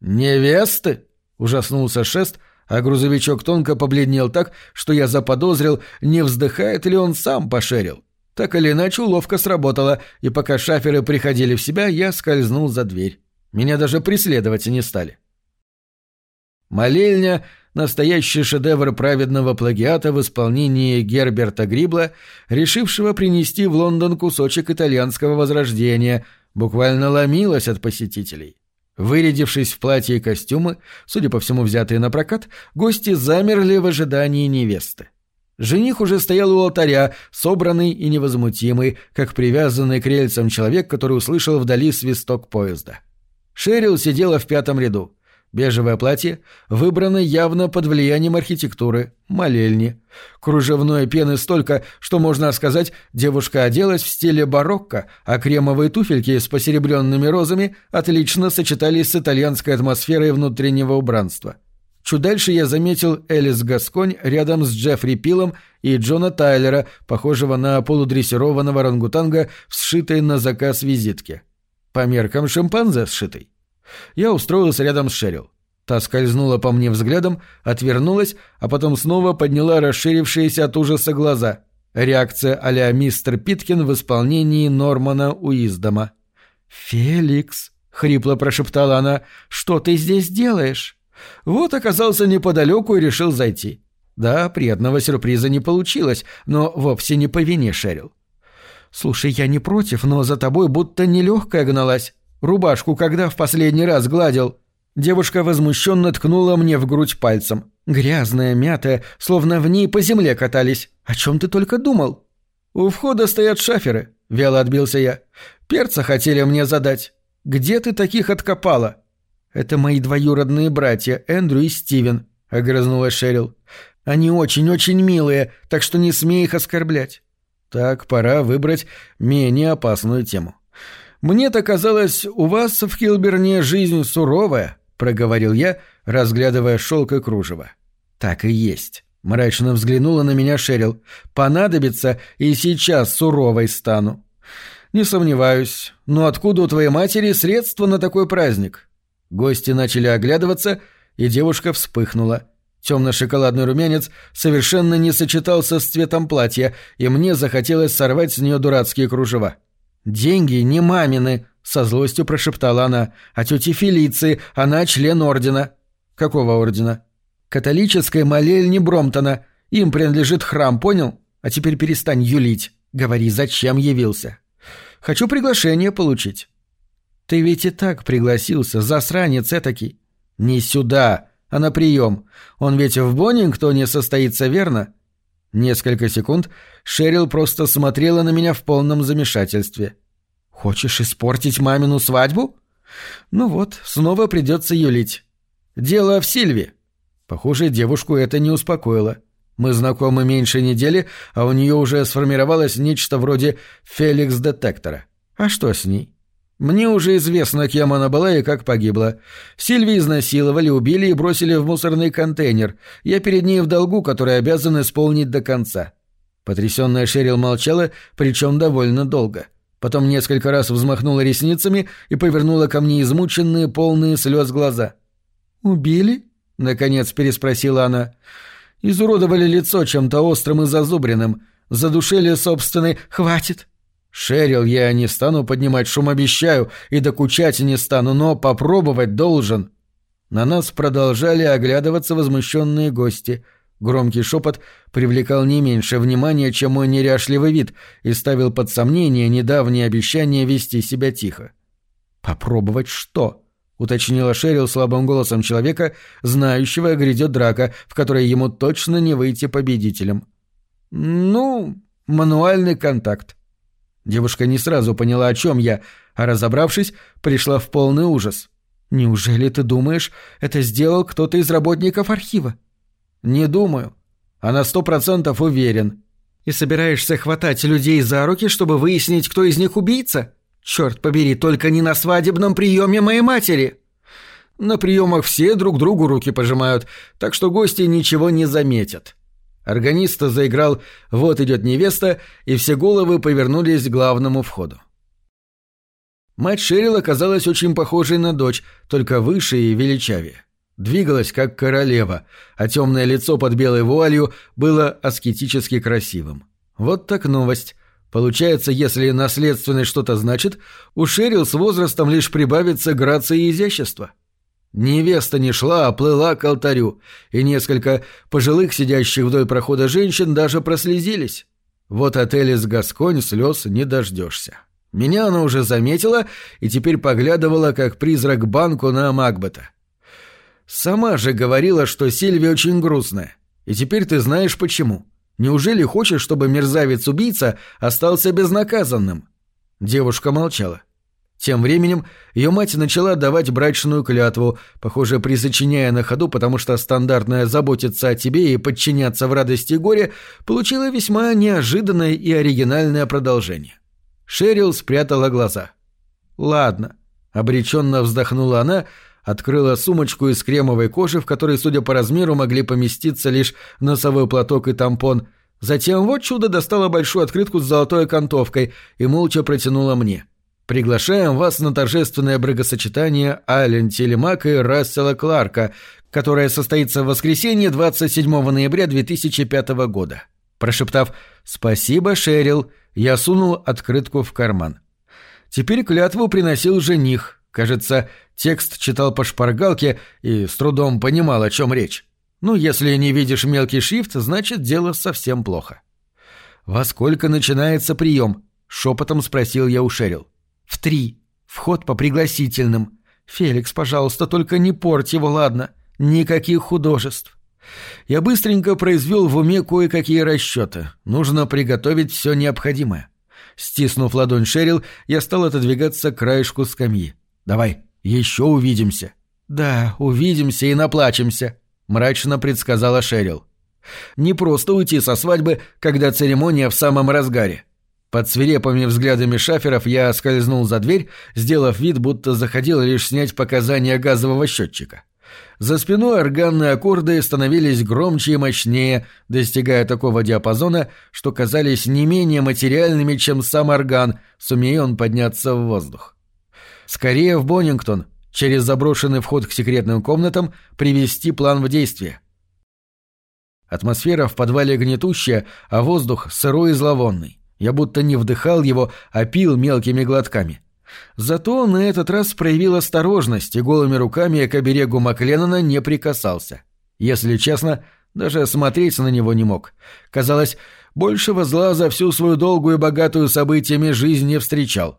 «Невесты?» — ужаснулся Шест — а грузовичок тонко побледнел так, что я заподозрил, не вздыхает ли он сам пошерил. Так или иначе уловка сработала, и пока шаферы приходили в себя, я скользнул за дверь. Меня даже преследовать не стали. Молельня — настоящий шедевр праведного плагиата в исполнении Герберта Грибла, решившего принести в Лондон кусочек итальянского возрождения, буквально ломилась от посетителей. Вырядившись в платье и костюмы, судя по всему взятые на прокат, гости замерли в ожидании невесты. Жених уже стоял у алтаря, собранный и невозмутимый, как привязанный к рельсам человек, который услышал вдали свисток поезда. Шерил сидела в пятом ряду. Бежевое платье выбрано явно под влиянием архитектуры, молельни. Кружевной пены столько, что, можно сказать, девушка оделась в стиле барокко, а кремовые туфельки с посеребренными розами отлично сочетались с итальянской атмосферой внутреннего убранства. Чуть дальше я заметил Элис Гасконь рядом с Джеффри Пилом и Джона Тайлера, похожего на полудрессированного рангутанга сшитой на заказ визитке. По меркам шимпанзе сшитой. Я устроился рядом с Шерил. Та скользнула по мне взглядом, отвернулась, а потом снова подняла расширившиеся от ужаса глаза. Реакция а-ля мистер Питкин в исполнении Нормана Уиздома. «Феликс», — хрипло прошептала она, — «что ты здесь делаешь?» Вот оказался неподалеку и решил зайти. Да, приятного сюрприза не получилось, но вовсе не по вине Шерил. «Слушай, я не против, но за тобой будто нелегкая гналась. Рубашку когда в последний раз гладил?» Девушка возмущенно ткнула мне в грудь пальцем. Грязная, мятая, словно в ней по земле катались. О чем ты только думал? У входа стоят шаферы, вяло отбился я. Перца хотели мне задать. Где ты таких откопала? Это мои двоюродные братья, Эндрю и Стивен, огрызнулась Шерил. Они очень-очень милые, так что не смей их оскорблять. Так, пора выбрать менее опасную тему. Мне-то казалось, у вас в Хилберне жизнь суровая, проговорил я, разглядывая шелк и кружево. Так и есть. Мрачно взглянула на меня Шерил. Понадобится, и сейчас суровой стану. Не сомневаюсь. Но откуда у твоей матери средства на такой праздник? Гости начали оглядываться, и девушка вспыхнула. Темно-шоколадный румянец совершенно не сочетался с цветом платья, и мне захотелось сорвать с нее дурацкие кружева. «Деньги не мамины», — со злостью прошептала она, — «а тети Фелиции, она член ордена». «Какого ордена?» «Католической молельни Бромтона. Им принадлежит храм, понял? А теперь перестань юлить. Говори, зачем явился?» «Хочу приглашение получить». «Ты ведь и так пригласился, засранец этакий». «Не сюда, а на прием. Он ведь в Боннингтоне состоится, верно?» Несколько секунд Шерил просто смотрела на меня в полном замешательстве. «Хочешь испортить мамину свадьбу?» «Ну вот, снова придется юлить. Дело в Сильве». Похоже, девушку это не успокоило. Мы знакомы меньше недели, а у нее уже сформировалось нечто вроде «Феликс-детектора». А что с ней? Мне уже известно, кем она была и как погибла. Сильви изнасиловали, убили и бросили в мусорный контейнер. Я перед ней в долгу, который обязан исполнить до конца». Потрясенная Шерил молчала, причем довольно долго. Потом несколько раз взмахнула ресницами и повернула ко мне измученные, полные слез глаза. «Убили?» — наконец переспросила она. «Изуродовали лицо чем-то острым и зазубренным. Задушили собственный... Хватит!» Шерил я не стану поднимать шум, обещаю, и докучать не стану, но попробовать должен. На нас продолжали оглядываться возмущенные гости. Громкий шепот привлекал не меньше внимания, чем мой неряшливый вид, и ставил под сомнение недавнее обещание вести себя тихо. «Попробовать что?» — уточнила Шерил слабым голосом человека, знающего, грядет драка, в которой ему точно не выйти победителем. «Ну, мануальный контакт». Девушка не сразу поняла, о чем я, а разобравшись, пришла в полный ужас. «Неужели ты думаешь, это сделал кто-то из работников архива?» «Не думаю. А на сто процентов уверен». «И собираешься хватать людей за руки, чтобы выяснить, кто из них убийца? Черт побери, только не на свадебном приеме моей матери!» «На приемах все друг другу руки пожимают, так что гости ничего не заметят». Органист заиграл «Вот идет невеста», и все головы повернулись к главному входу. Мать Шерил оказалась очень похожей на дочь, только выше и величавее. Двигалась как королева, а темное лицо под белой вуалью было аскетически красивым. Вот так новость. Получается, если наследственность что-то значит, у Шерил с возрастом лишь прибавится грация и изящество. Невеста не шла, а плыла к алтарю, и несколько пожилых сидящих вдоль прохода женщин даже прослезились. Вот от Элис Гасконь слез не дождешься. Меня она уже заметила и теперь поглядывала, как призрак банку на Макбета. Сама же говорила, что Сильви очень грустная. И теперь ты знаешь почему. Неужели хочешь, чтобы мерзавец-убийца остался безнаказанным?» Девушка молчала. Тем временем ее мать начала давать брачную клятву, похоже, присочиняя на ходу, потому что стандартная «заботиться о тебе и подчиняться в радости и горе» получила весьма неожиданное и оригинальное продолжение. Шерил спрятала глаза. «Ладно», — обреченно вздохнула она, — открыла сумочку из кремовой кожи, в которой, судя по размеру, могли поместиться лишь носовой платок и тампон. Затем вот чудо достала большую открытку с золотой окантовкой и молча протянула мне. «Приглашаем вас на торжественное брагосочетание Ален Телемака и Рассела Кларка, которое состоится в воскресенье 27 ноября 2005 года». Прошептав «Спасибо, Шерил», я сунул открытку в карман. Теперь клятву приносил жених, Кажется, текст читал по шпаргалке и с трудом понимал, о чем речь. Ну, если не видишь мелкий шрифт, значит, дело совсем плохо. «Во сколько начинается прием?» — шепотом спросил я у Шерил. «В три. Вход по пригласительным. Феликс, пожалуйста, только не порть его, ладно? Никаких художеств». Я быстренько произвел в уме кое-какие расчеты. Нужно приготовить все необходимое. Стиснув ладонь Шерил, я стал отодвигаться к краешку скамьи. Давай, еще увидимся». «Да, увидимся и наплачемся», — мрачно предсказала Шерил. «Не просто уйти со свадьбы, когда церемония в самом разгаре». Под свирепыми взглядами шаферов я скользнул за дверь, сделав вид, будто заходил лишь снять показания газового счетчика. За спиной органные аккорды становились громче и мощнее, достигая такого диапазона, что казались не менее материальными, чем сам орган, сумея он подняться в воздух. Скорее в Боннингтон, через заброшенный вход к секретным комнатам, привести план в действие. Атмосфера в подвале гнетущая, а воздух сырой и зловонный. Я будто не вдыхал его, а пил мелкими глотками. Зато на этот раз проявил осторожность и голыми руками к оберегу Макленнона не прикасался. Если честно, даже смотреть на него не мог. Казалось, большего зла за всю свою долгую и богатую событиями жизнь не встречал.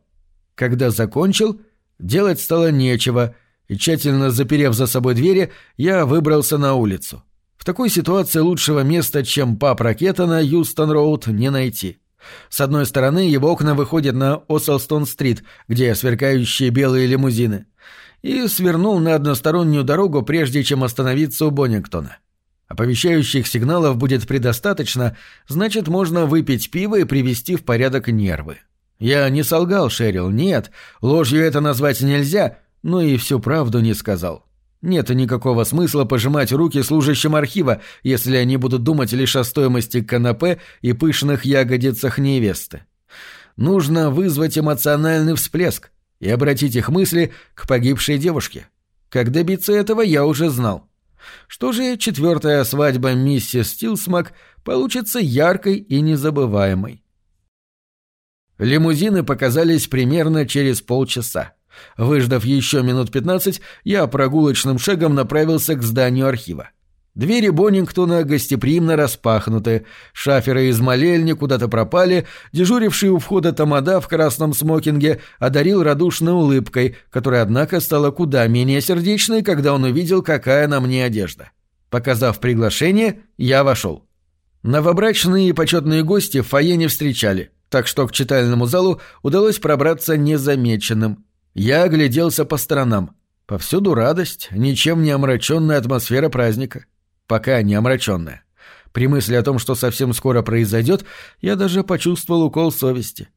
Когда закончил — Делать стало нечего, и тщательно заперев за собой двери, я выбрался на улицу. В такой ситуации лучшего места, чем пап ракета на Юстон-Роуд, не найти. С одной стороны, его окна выходят на Оселстон-стрит, где сверкающие белые лимузины, и свернул на одностороннюю дорогу, прежде чем остановиться у Боннингтона. Оповещающих сигналов будет предостаточно, значит, можно выпить пиво и привести в порядок нервы. Я не солгал, Шерил, нет, ложью это назвать нельзя, но и всю правду не сказал. Нет никакого смысла пожимать руки служащим архива, если они будут думать лишь о стоимости канапе и пышных ягодицах невесты. Нужно вызвать эмоциональный всплеск и обратить их мысли к погибшей девушке. Как добиться этого, я уже знал. Что же четвертая свадьба миссис Стилсмак получится яркой и незабываемой. Лимузины показались примерно через полчаса. Выждав еще минут пятнадцать, я прогулочным шагом направился к зданию архива. Двери Боннингтона гостеприимно распахнуты, шаферы из молельни куда-то пропали, дежуривший у входа тамада в красном смокинге одарил радушной улыбкой, которая, однако, стала куда менее сердечной, когда он увидел, какая на мне одежда. Показав приглашение, я вошел. Новобрачные и почетные гости в фойе не встречали, так что к читальному залу удалось пробраться незамеченным. Я огляделся по сторонам. Повсюду радость, ничем не омраченная атмосфера праздника пока не омраченная. При мысли о том, что совсем скоро произойдет, я даже почувствовал укол совести.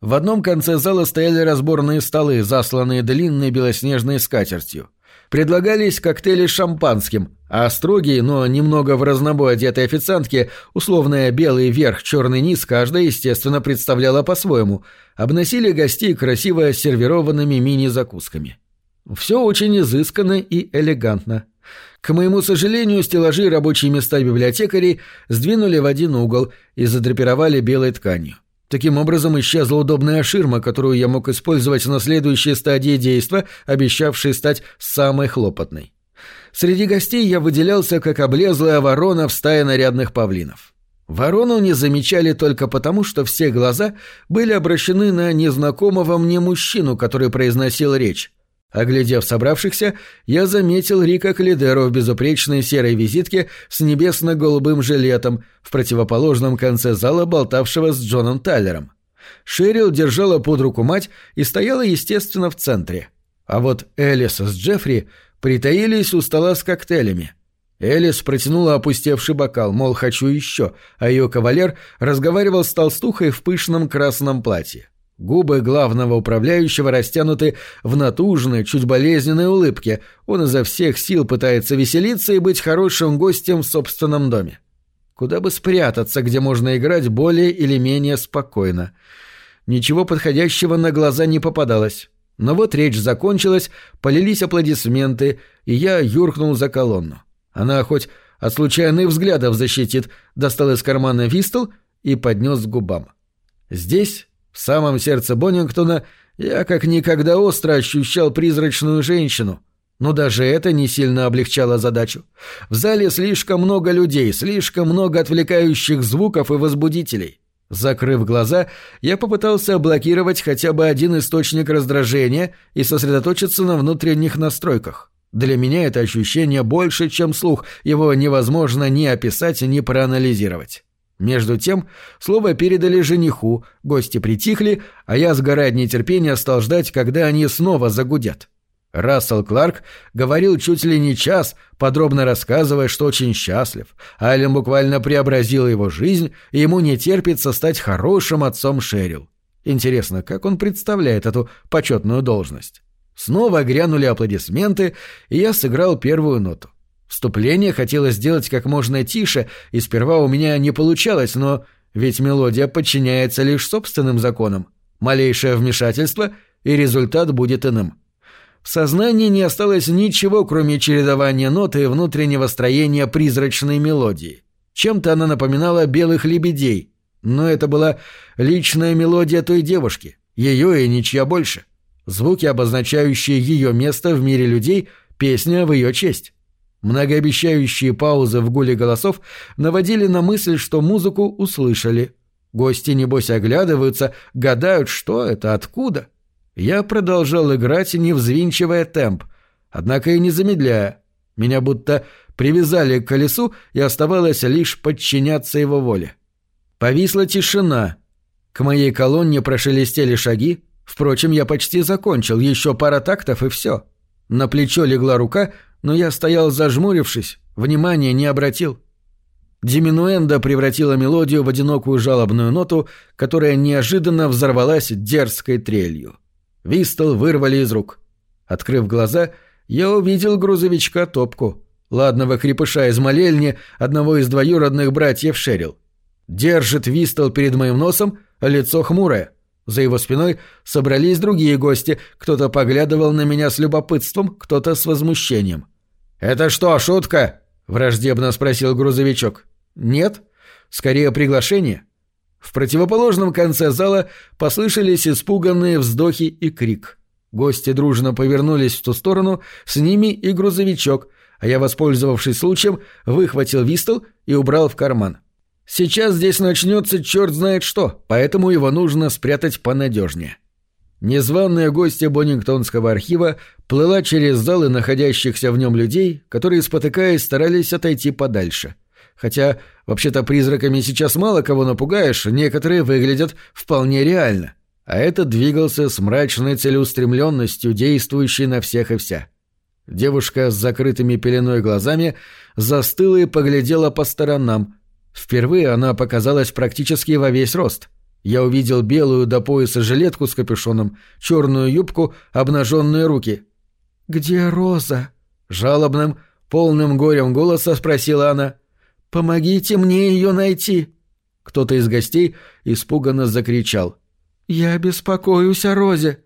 В одном конце зала стояли разборные столы, засланные длинной белоснежной скатертью. Предлагались коктейли с шампанским, а строгие, но немного в разнобой одетой официантки, условная белый верх, черный низ, каждая, естественно, представляла по-своему, обносили гостей красиво сервированными мини-закусками. Все очень изысканно и элегантно. К моему сожалению, стеллажи рабочие места библиотекарей сдвинули в один угол и задрапировали белой тканью. Таким образом исчезла удобная ширма, которую я мог использовать на следующей стадии действа, обещавшей стать самой хлопотной. Среди гостей я выделялся как облезлая ворона в стае нарядных павлинов. Ворону не замечали только потому, что все глаза были обращены на незнакомого мне мужчину, который произносил речь. Оглядев собравшихся, я заметил Рика Калидеро в безупречной серой визитке с небесно-голубым жилетом в противоположном конце зала, болтавшего с Джоном Тайлером. Шерил держала под руку мать и стояла, естественно, в центре. А вот Элис с Джеффри притаились у стола с коктейлями. Элис протянула опустевший бокал, мол, хочу еще, а ее кавалер разговаривал с толстухой в пышном красном платье. Губы главного управляющего растянуты в натужной, чуть болезненной улыбке. Он изо всех сил пытается веселиться и быть хорошим гостем в собственном доме. Куда бы спрятаться, где можно играть более или менее спокойно. Ничего подходящего на глаза не попадалось. Но вот речь закончилась, полились аплодисменты, и я юркнул за колонну. Она хоть от случайных взглядов защитит, достал из кармана вистл и поднес к губам. Здесь в самом сердце Боннингтона я как никогда остро ощущал призрачную женщину. Но даже это не сильно облегчало задачу. В зале слишком много людей, слишком много отвлекающих звуков и возбудителей. Закрыв глаза, я попытался блокировать хотя бы один источник раздражения и сосредоточиться на внутренних настройках. Для меня это ощущение больше, чем слух, его невозможно ни описать, ни проанализировать. Между тем, слово передали жениху, гости притихли, а я, сгорая от нетерпения, стал ждать, когда они снова загудят. Рассел Кларк говорил чуть ли не час, подробно рассказывая, что очень счастлив. Айлен буквально преобразил его жизнь, и ему не терпится стать хорошим отцом Шерил. Интересно, как он представляет эту почетную должность? Снова грянули аплодисменты, и я сыграл первую ноту. Вступление хотелось сделать как можно тише, и сперва у меня не получалось, но ведь мелодия подчиняется лишь собственным законам. Малейшее вмешательство, и результат будет иным. В сознании не осталось ничего, кроме чередования ноты и внутреннего строения призрачной мелодии. Чем-то она напоминала белых лебедей, но это была личная мелодия той девушки, ее и ничья больше. Звуки, обозначающие ее место в мире людей, песня в ее честь. Многообещающие паузы в гуле голосов наводили на мысль, что музыку услышали. Гости, небось, оглядываются, гадают, что это, откуда. Я продолжал играть, не взвинчивая темп, однако и не замедляя. Меня будто привязали к колесу, и оставалось лишь подчиняться его воле. Повисла тишина. К моей колонне прошелестели шаги. Впрочем, я почти закончил, еще пара тактов и все. На плечо легла рука — но я стоял зажмурившись, внимания не обратил. Диминуэнда превратила мелодию в одинокую жалобную ноту, которая неожиданно взорвалась дерзкой трелью. Вистл вырвали из рук. Открыв глаза, я увидел грузовичка Топку, ладного крепыша из молельни, одного из двоюродных братьев Шерил. Держит Вистл перед моим носом, а лицо хмурое — за его спиной собрались другие гости, кто-то поглядывал на меня с любопытством, кто-то с возмущением. «Это что, шутка?» — враждебно спросил грузовичок. «Нет, скорее приглашение». В противоположном конце зала послышались испуганные вздохи и крик. Гости дружно повернулись в ту сторону, с ними и грузовичок, а я, воспользовавшись случаем, выхватил вистол и убрал в карман. Сейчас здесь начнется черт знает что, поэтому его нужно спрятать понадежнее. Незваная гостья Боннингтонского архива плыла через залы находящихся в нем людей, которые, спотыкаясь, старались отойти подальше. Хотя, вообще-то, призраками сейчас мало кого напугаешь, некоторые выглядят вполне реально. А этот двигался с мрачной целеустремленностью, действующей на всех и вся. Девушка с закрытыми пеленой глазами застыла и поглядела по сторонам. Впервые она показалась практически во весь рост. Я увидел белую до пояса жилетку с капюшоном, черную юбку, обнаженные руки. «Где Роза?» — жалобным, полным горем голоса спросила она. «Помогите мне ее найти!» Кто-то из гостей испуганно закричал. «Я беспокоюсь о Розе!»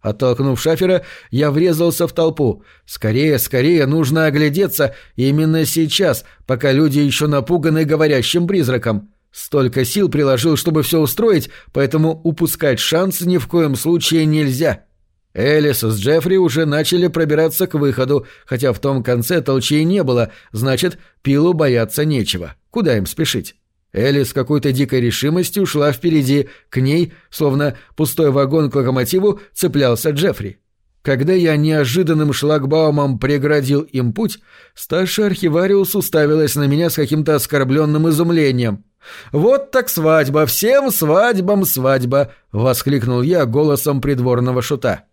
Оттолкнув шафера, я врезался в толпу. Скорее, скорее, нужно оглядеться именно сейчас, пока люди еще напуганы говорящим призраком. Столько сил приложил, чтобы все устроить, поэтому упускать шанс ни в коем случае нельзя. Элис с Джеффри уже начали пробираться к выходу, хотя в том конце толчей не было, значит, пилу бояться нечего. Куда им спешить? Элис с какой-то дикой решимостью шла впереди, к ней, словно пустой вагон к локомотиву, цеплялся Джеффри. Когда я неожиданным шлагбаумом преградил им путь, старший архивариус уставилась на меня с каким-то оскорбленным изумлением. «Вот так свадьба! Всем свадьбам свадьба!» — воскликнул я голосом придворного шута.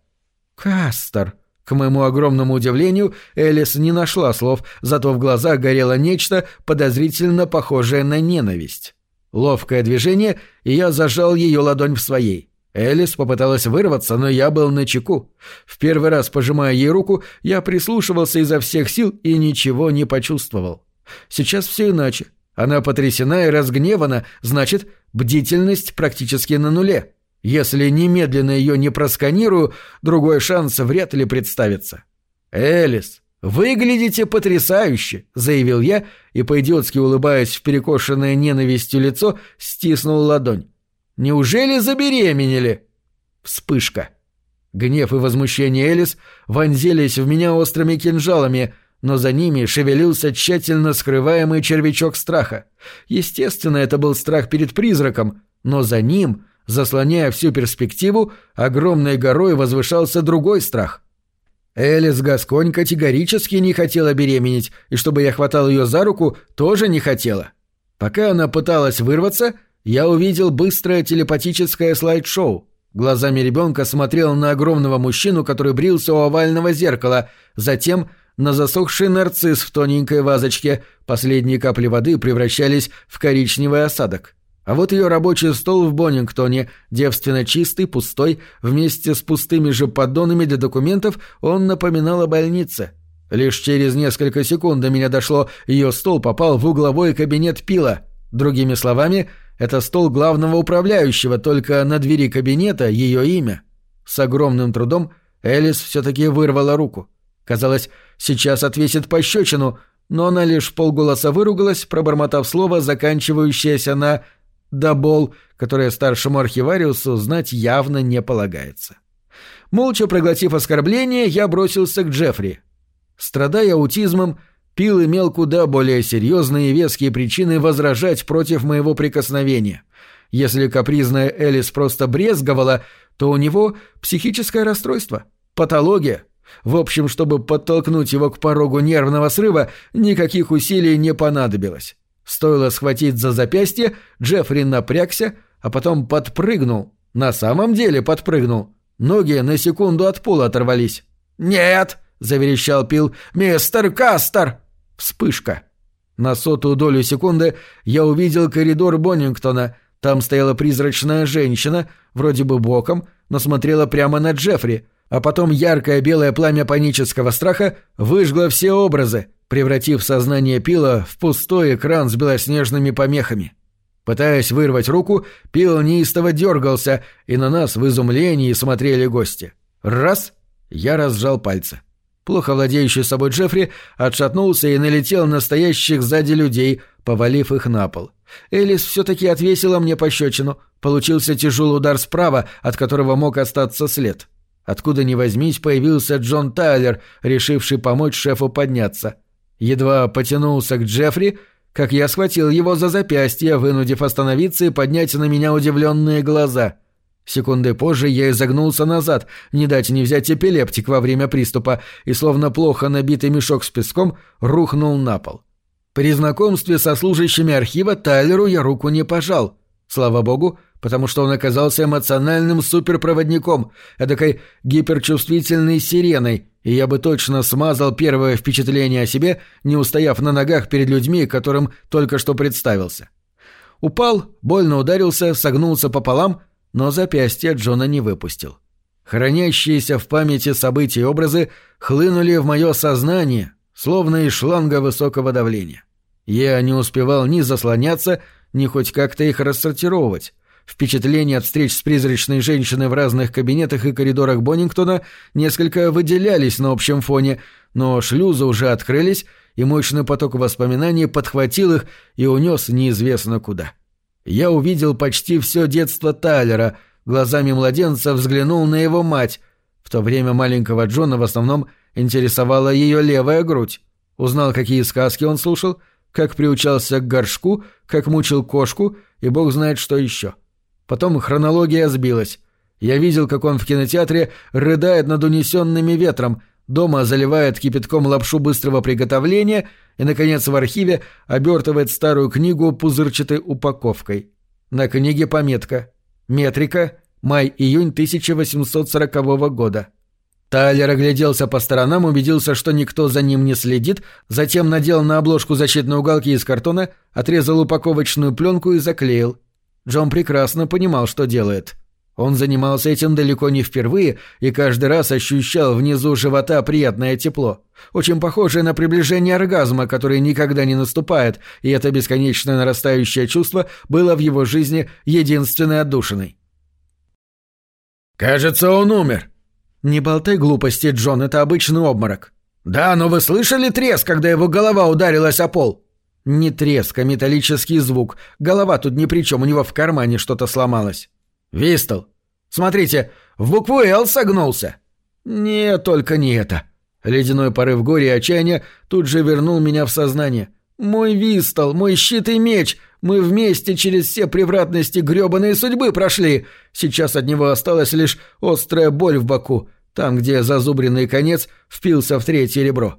«Кастер!» К моему огромному удивлению, Элис не нашла слов, зато в глазах горело нечто подозрительно похожее на ненависть. Ловкое движение, и я зажал ее ладонь в своей. Элис попыталась вырваться, но я был на чеку. В первый раз, пожимая ей руку, я прислушивался изо всех сил и ничего не почувствовал. Сейчас все иначе. Она потрясена и разгневана, значит, бдительность практически на нуле. Если немедленно ее не просканирую, другой шанс вряд ли представится. «Элис, выглядите потрясающе!» — заявил я и, по-идиотски улыбаясь в перекошенное ненавистью лицо, стиснул ладонь. «Неужели забеременели?» Вспышка. Гнев и возмущение Элис вонзились в меня острыми кинжалами, но за ними шевелился тщательно скрываемый червячок страха. Естественно, это был страх перед призраком, но за ним заслоняя всю перспективу, огромной горой возвышался другой страх. Элис Гасконь категорически не хотела беременеть, и чтобы я хватал ее за руку, тоже не хотела. Пока она пыталась вырваться, я увидел быстрое телепатическое слайд-шоу. Глазами ребенка смотрел на огромного мужчину, который брился у овального зеркала, затем на засохший нарцисс в тоненькой вазочке, последние капли воды превращались в коричневый осадок. А вот ее рабочий стол в Боннингтоне, девственно чистый, пустой, вместе с пустыми же поддонами для документов, он напоминал о больнице. Лишь через несколько секунд до меня дошло, ее стол попал в угловой кабинет Пила. Другими словами, это стол главного управляющего, только на двери кабинета ее имя. С огромным трудом Элис все-таки вырвала руку. Казалось, сейчас отвесит пощечину, но она лишь полголоса выругалась, пробормотав слово, заканчивающееся на Дабол, которое старшему архивариусу знать явно не полагается. Молча проглотив оскорбление, я бросился к Джеффри. Страдая аутизмом, Пил имел куда более серьезные и веские причины возражать против моего прикосновения. Если капризная Элис просто брезговала, то у него психическое расстройство, патология. В общем, чтобы подтолкнуть его к порогу нервного срыва, никаких усилий не понадобилось. Стоило схватить за запястье, Джеффри напрягся, а потом подпрыгнул. На самом деле подпрыгнул. Ноги на секунду от пола оторвались. «Нет!» — заверещал Пил. «Мистер Кастер!» Вспышка. На сотую долю секунды я увидел коридор Боннингтона. Там стояла призрачная женщина, вроде бы боком, но смотрела прямо на Джеффри. А потом яркое белое пламя панического страха выжгло все образы — превратив сознание Пила в пустой экран с белоснежными помехами. Пытаясь вырвать руку, Пил неистово дергался, и на нас в изумлении смотрели гости. Раз — я разжал пальцы. Плохо владеющий собой Джеффри отшатнулся и налетел на стоящих сзади людей, повалив их на пол. Элис все-таки отвесила мне пощечину. Получился тяжелый удар справа, от которого мог остаться след. Откуда ни возьмись, появился Джон Тайлер, решивший помочь шефу подняться — Едва потянулся к Джеффри, как я схватил его за запястье, вынудив остановиться и поднять на меня удивленные глаза. Секунды позже я изогнулся назад, не дать не взять эпилептик во время приступа, и словно плохо набитый мешок с песком рухнул на пол. При знакомстве со служащими архива Тайлеру я руку не пожал. Слава богу, потому что он оказался эмоциональным суперпроводником, эдакой гиперчувствительной сиреной, и я бы точно смазал первое впечатление о себе, не устояв на ногах перед людьми, которым только что представился. Упал, больно ударился, согнулся пополам, но запястье Джона не выпустил. Хранящиеся в памяти события и образы хлынули в мое сознание, словно из шланга высокого давления. Я не успевал ни заслоняться, ни хоть как-то их рассортировать. Впечатления от встреч с призрачной женщиной в разных кабинетах и коридорах Боннингтона несколько выделялись на общем фоне, но шлюзы уже открылись, и мощный поток воспоминаний подхватил их и унес неизвестно куда. Я увидел почти все детство Тайлера, глазами младенца взглянул на его мать. В то время маленького Джона в основном интересовала ее левая грудь. Узнал, какие сказки он слушал, как приучался к горшку, как мучил кошку и бог знает что еще. — Потом хронология сбилась. Я видел, как он в кинотеатре рыдает над унесенными ветром, дома заливает кипятком лапшу быстрого приготовления и, наконец, в архиве обертывает старую книгу пузырчатой упаковкой. На книге пометка «Метрика. Май-июнь 1840 года». Тайлер огляделся по сторонам, убедился, что никто за ним не следит, затем надел на обложку защитные уголки из картона, отрезал упаковочную пленку и заклеил – Джон прекрасно понимал, что делает. Он занимался этим далеко не впервые и каждый раз ощущал внизу живота приятное тепло, очень похожее на приближение оргазма, который никогда не наступает, и это бесконечное нарастающее чувство было в его жизни единственной отдушиной. «Кажется, он умер». «Не болтай глупости, Джон, это обычный обморок». «Да, но вы слышали треск, когда его голова ударилась о пол?» Не треск, а металлический звук. Голова тут ни при чем, у него в кармане что-то сломалось. Вистл. Смотрите, в букву «Л» согнулся. Не, только не это. Ледяной порыв горя и отчаяния тут же вернул меня в сознание. Мой Вистл, мой щит и меч. Мы вместе через все превратности грёбаной судьбы прошли. Сейчас от него осталась лишь острая боль в боку, там, где зазубренный конец впился в третье ребро.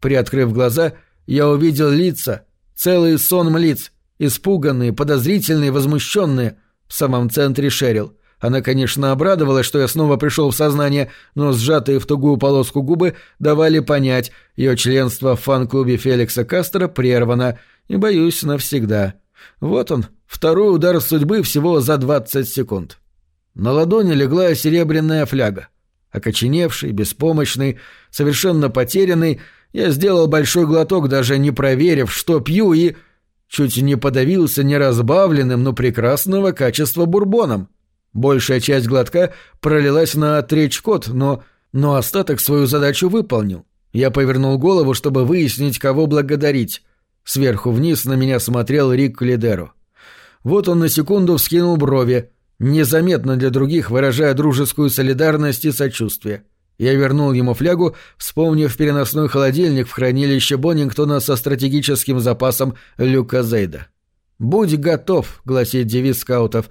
Приоткрыв глаза, я увидел лица, Целый сон лиц, испуганные, подозрительные, возмущенные. В самом центре Шерил. Она, конечно, обрадовалась, что я снова пришел в сознание, но сжатые в тугую полоску губы давали понять, ее членство в фан-клубе Феликса Кастера прервано, и, боюсь, навсегда. Вот он, второй удар судьбы всего за 20 секунд. На ладони легла серебряная фляга. Окоченевший, беспомощный, совершенно потерянный, я сделал большой глоток, даже не проверив, что пью, и... Чуть не подавился неразбавленным, но прекрасного качества бурбоном. Большая часть глотка пролилась на тречкот, но... но остаток свою задачу выполнил. Я повернул голову, чтобы выяснить, кого благодарить. Сверху вниз на меня смотрел Рик Лидеру. Вот он на секунду вскинул брови, незаметно для других выражая дружескую солидарность и сочувствие. Я вернул ему флягу, вспомнив переносной холодильник в хранилище Боннингтона со стратегическим запасом Люка Зейда. «Будь готов», — гласит девиз скаутов.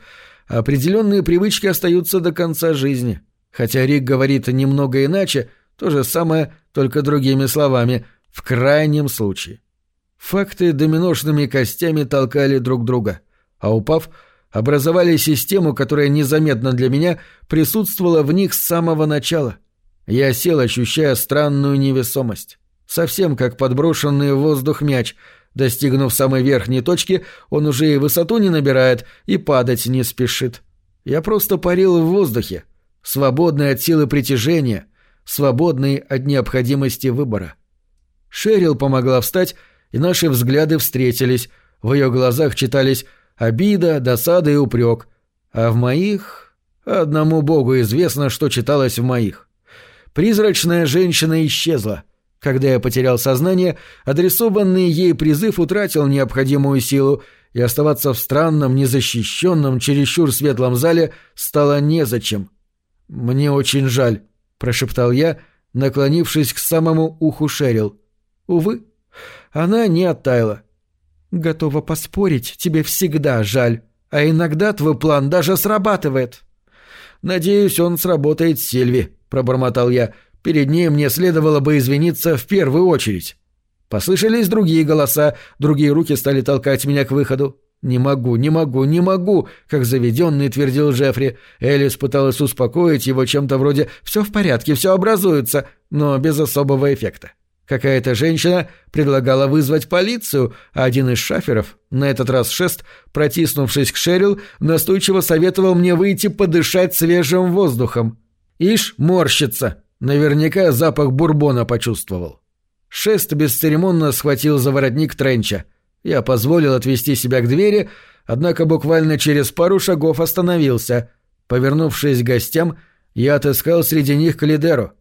«Определенные привычки остаются до конца жизни». Хотя Рик говорит немного иначе, то же самое, только другими словами, в крайнем случае. Факты доминошными костями толкали друг друга, а упав, образовали систему, которая незаметно для меня присутствовала в них с самого начала — я сел, ощущая странную невесомость. Совсем как подброшенный в воздух мяч. Достигнув самой верхней точки, он уже и высоту не набирает, и падать не спешит. Я просто парил в воздухе, свободный от силы притяжения, свободный от необходимости выбора. Шерил помогла встать, и наши взгляды встретились. В ее глазах читались обида, досада и упрек. А в моих... Одному богу известно, что читалось в моих. Призрачная женщина исчезла. Когда я потерял сознание, адресованный ей призыв утратил необходимую силу, и оставаться в странном, незащищенном, чересчур светлом зале стало незачем. «Мне очень жаль», — прошептал я, наклонившись к самому уху Шерил. «Увы, Она не оттаяла. «Готова поспорить, тебе всегда жаль, а иногда твой план даже срабатывает». «Надеюсь, он сработает Сильви», — пробормотал я. «Перед ней мне следовало бы извиниться в первую очередь». Послышались другие голоса, другие руки стали толкать меня к выходу. «Не могу, не могу, не могу!» — как заведенный твердил Джеффри. Элис пыталась успокоить его чем-то вроде «все в порядке, все образуется», но без особого эффекта. Какая-то женщина предлагала вызвать полицию, а один из шаферов, на этот раз шест, протиснувшись к Шерил, настойчиво советовал мне выйти подышать свежим воздухом. Ишь, морщится. Наверняка запах бурбона почувствовал. Шест бесцеремонно схватил за воротник Тренча. Я позволил отвести себя к двери, однако буквально через пару шагов остановился. Повернувшись к гостям, я отыскал среди них Калидеру.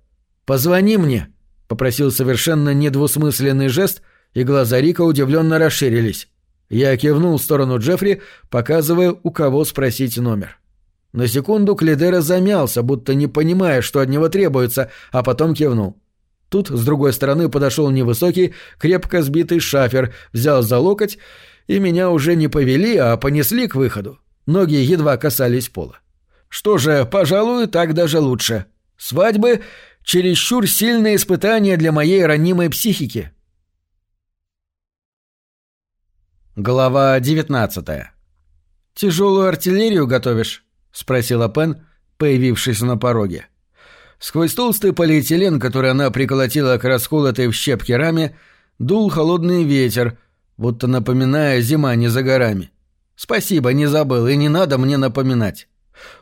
«Позвони мне», — попросил совершенно недвусмысленный жест, и глаза Рика удивленно расширились. Я кивнул в сторону Джеффри, показывая, у кого спросить номер. На секунду Клидера замялся, будто не понимая, что от него требуется, а потом кивнул. Тут, с другой стороны, подошел невысокий, крепко сбитый шафер, взял за локоть, и меня уже не повели, а понесли к выходу. Ноги едва касались пола. Что же, пожалуй, так даже лучше. Свадьбы чересчур сильное испытание для моей ранимой психики. Глава 19 «Тяжелую артиллерию готовишь?» — спросила Пен, появившись на пороге. Сквозь толстый полиэтилен, который она приколотила к расколотой в щепки раме, дул холодный ветер, будто напоминая зима не за горами. «Спасибо, не забыл, и не надо мне напоминать».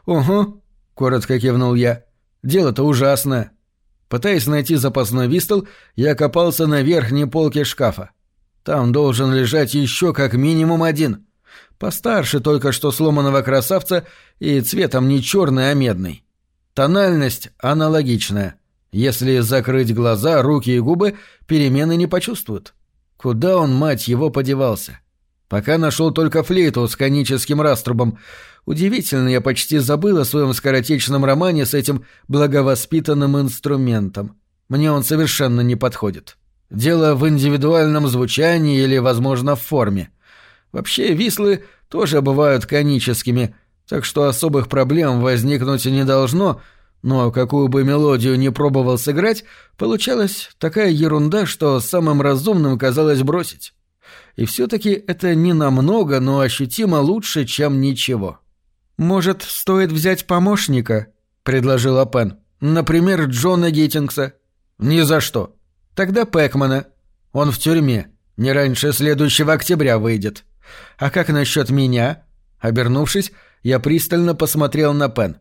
«Угу», — коротко кивнул я. «Дело-то ужасное. Пытаясь найти запасной вистол, я копался на верхней полке шкафа. Там должен лежать еще как минимум один. Постарше только что сломанного красавца и цветом не черный, а медный. Тональность аналогичная. Если закрыть глаза, руки и губы, перемены не почувствуют. Куда он, мать его, подевался? Пока нашел только флейту с коническим раструбом — Удивительно, я почти забыл о своем скоротечном романе с этим благовоспитанным инструментом. Мне он совершенно не подходит. Дело в индивидуальном звучании или, возможно, в форме. Вообще, вислы тоже бывают коническими, так что особых проблем возникнуть не должно, но какую бы мелодию ни пробовал сыграть, получалась такая ерунда, что самым разумным казалось бросить. И все-таки это не намного, но ощутимо лучше, чем ничего. «Может, стоит взять помощника?» — предложила Пен. «Например, Джона Гиттингса». «Ни за что». «Тогда Пэкмана. Он в тюрьме. Не раньше следующего октября выйдет». «А как насчет меня?» Обернувшись, я пристально посмотрел на Пен.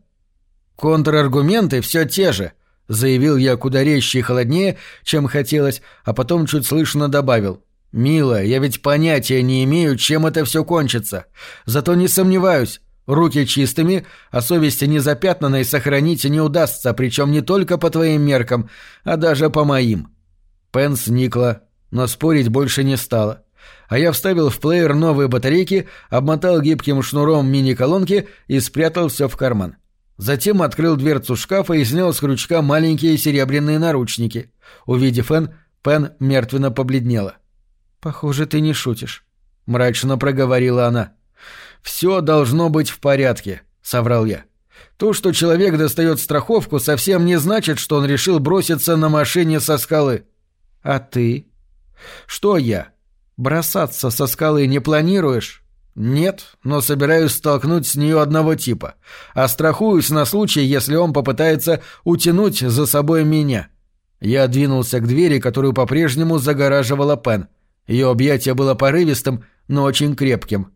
«Контраргументы все те же», — заявил я куда резче и холоднее, чем хотелось, а потом чуть слышно добавил. «Милая, я ведь понятия не имею, чем это все кончится. Зато не сомневаюсь, Руки чистыми, а совести незапятнанной сохранить не удастся, причем не только по твоим меркам, а даже по моим». Пен сникла, но спорить больше не стала. А я вставил в плеер новые батарейки, обмотал гибким шнуром мини-колонки и спрятал все в карман. Затем открыл дверцу шкафа и снял с крючка маленькие серебряные наручники. Увидев Энн, Пен мертвенно побледнела. «Похоже, ты не шутишь», — мрачно проговорила она. «Все должно быть в порядке», — соврал я. «То, что человек достает страховку, совсем не значит, что он решил броситься на машине со скалы». «А ты?» «Что я? Бросаться со скалы не планируешь?» «Нет, но собираюсь столкнуть с нее одного типа. А страхуюсь на случай, если он попытается утянуть за собой меня». Я двинулся к двери, которую по-прежнему загораживала Пен. Ее объятие было порывистым, но очень крепким.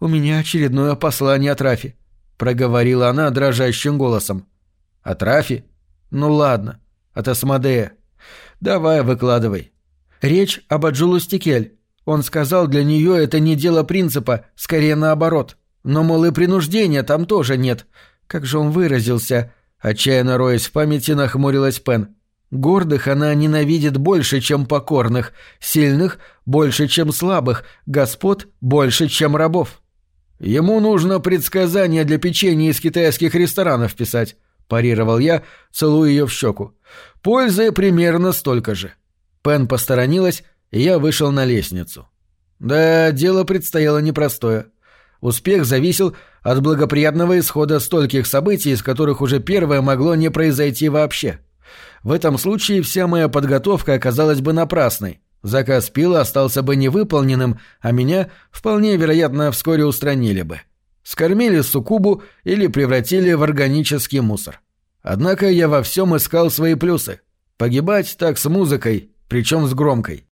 «У меня очередное послание от Рафи», — проговорила она дрожащим голосом. «От Рафи? Ну ладно, от Асмодея. Давай, выкладывай». «Речь об Аджулу Стикель. Он сказал, для нее это не дело принципа, скорее наоборот. Но, мол, и принуждения там тоже нет. Как же он выразился?» Отчаянно роясь в памяти, нахмурилась Пен. «Гордых она ненавидит больше, чем покорных, сильных — больше, чем слабых, господ — больше, чем рабов». «Ему нужно предсказание для печенья из китайских ресторанов писать», — парировал я, целуя ее в щеку. «Пользы примерно столько же». Пен посторонилась и я вышел на лестницу. Да, дело предстояло непростое. Успех зависел от благоприятного исхода стольких событий, из которых уже первое могло не произойти вообще. В этом случае вся моя подготовка оказалась бы напрасной. Заказ пила остался бы невыполненным, а меня, вполне вероятно, вскоре устранили бы. Скормили суккубу или превратили в органический мусор. Однако я во всем искал свои плюсы. Погибать так с музыкой, причем с громкой.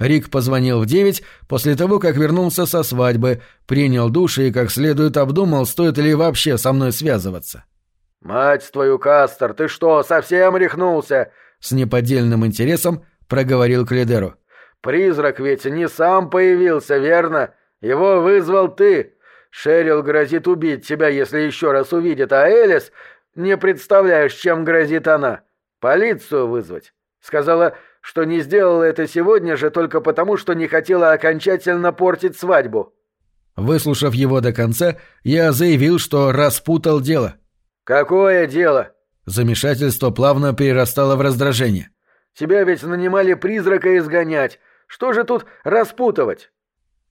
Рик позвонил в девять после того, как вернулся со свадьбы, принял душ и как следует обдумал, стоит ли вообще со мной связываться. «Мать твою, Кастер, ты что, совсем рехнулся?» С неподдельным интересом проговорил Клидеру. «Призрак ведь не сам появился, верно? Его вызвал ты. Шерил грозит убить тебя, если еще раз увидит, а Элис... Не представляешь, чем грозит она. Полицию вызвать. Сказала, что не сделала это сегодня же только потому, что не хотела окончательно портить свадьбу. Выслушав его до конца, я заявил, что распутал дело. «Какое дело?» Замешательство плавно перерастало в раздражение. «Тебя ведь нанимали призрака изгонять. Что же тут распутывать?»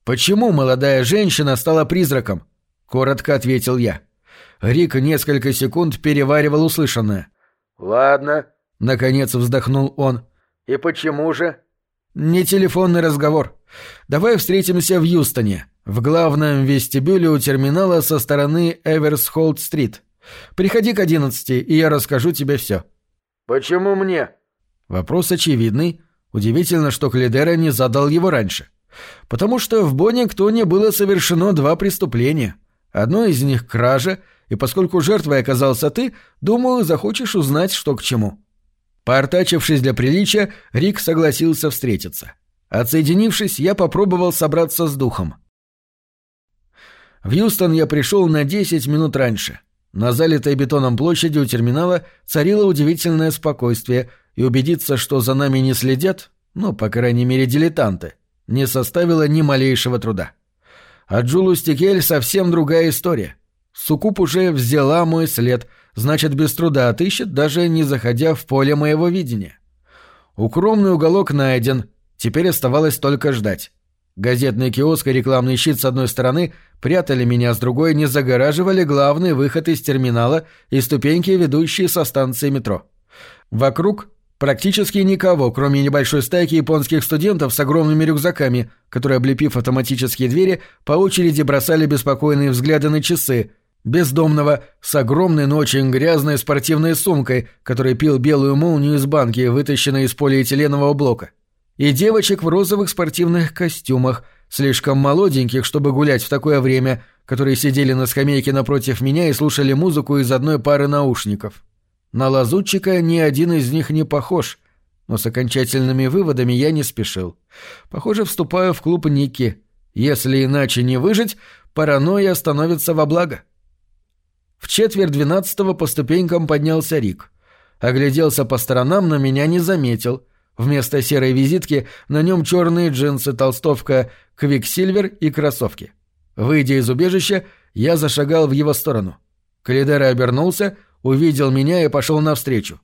«Почему молодая женщина стала призраком?» — коротко ответил я. Рик несколько секунд переваривал услышанное. «Ладно», — наконец вздохнул он. «И почему же?» «Не телефонный разговор. Давай встретимся в Юстоне, в главном вестибюле у терминала со стороны Эверсхолд-стрит. Приходи к одиннадцати, и я расскажу тебе все». «Почему мне?» Вопрос очевидный. Удивительно, что Клидера не задал его раньше. Потому что в Боннингтоне было совершено два преступления. Одно из них — кража, и поскольку жертвой оказался ты, думаю, захочешь узнать, что к чему. Поортачившись для приличия, Рик согласился встретиться. Отсоединившись, я попробовал собраться с духом. В Юстон я пришел на 10 минут раньше. На залитой бетоном площади у терминала царило удивительное спокойствие, и убедиться, что за нами не следят, ну, по крайней мере, дилетанты, не составило ни малейшего труда. А Джулу Стикель совсем другая история. Сукуп уже взяла мой след, значит, без труда отыщет, даже не заходя в поле моего видения. Укромный уголок найден, теперь оставалось только ждать. Газетный киоск и рекламный щит с одной стороны прятали меня, с другой не загораживали главный выход из терминала и ступеньки, ведущие со станции метро. Вокруг практически никого, кроме небольшой стайки японских студентов с огромными рюкзаками, которые, облепив автоматические двери, по очереди бросали беспокойные взгляды на часы, бездомного с огромной, но очень грязной спортивной сумкой, который пил белую молнию из банки, вытащенной из полиэтиленового блока. И девочек в розовых спортивных костюмах, слишком молоденьких, чтобы гулять в такое время, которые сидели на скамейке напротив меня и слушали музыку из одной пары наушников. На лазутчика ни один из них не похож, но с окончательными выводами я не спешил. Похоже, вступаю в клуб Ники. Если иначе не выжить, паранойя становится во благо. В четверть двенадцатого по ступенькам поднялся Рик. Огляделся по сторонам, но меня не заметил. Вместо серой визитки на нем черные джинсы, толстовка Quiksilver и кроссовки. Выйдя из убежища, я зашагал в его сторону. Калидера обернулся, увидел меня и пошел навстречу.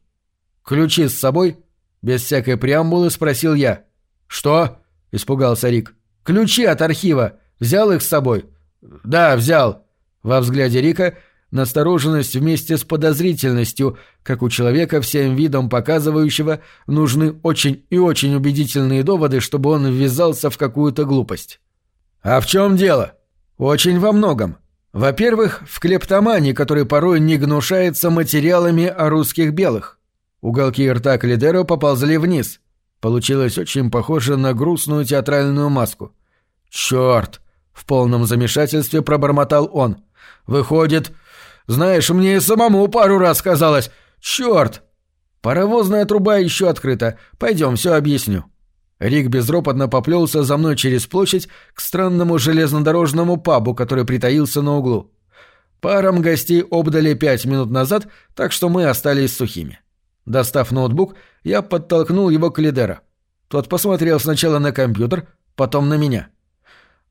«Ключи с собой?» Без всякой преамбулы спросил я. «Что?» — испугался Рик. «Ключи от архива. Взял их с собой?» «Да, взял». Во взгляде Рика Настороженность вместе с подозрительностью, как у человека всем видом показывающего, нужны очень и очень убедительные доводы, чтобы он ввязался в какую-то глупость. А в чем дело? Очень во многом. Во-первых, в клептомании, который порой не гнушается материалами о русских белых. Уголки рта Клидеро поползли вниз. Получилось очень похоже на грустную театральную маску. «Черт!» — в полном замешательстве пробормотал он. «Выходит, знаешь, мне и самому пару раз казалось. Черт! Паровозная труба еще открыта. Пойдем, все объясню. Рик безропотно поплелся за мной через площадь к странному железнодорожному пабу, который притаился на углу. Парам гостей обдали пять минут назад, так что мы остались сухими. Достав ноутбук, я подтолкнул его к Лидера. Тот посмотрел сначала на компьютер, потом на меня.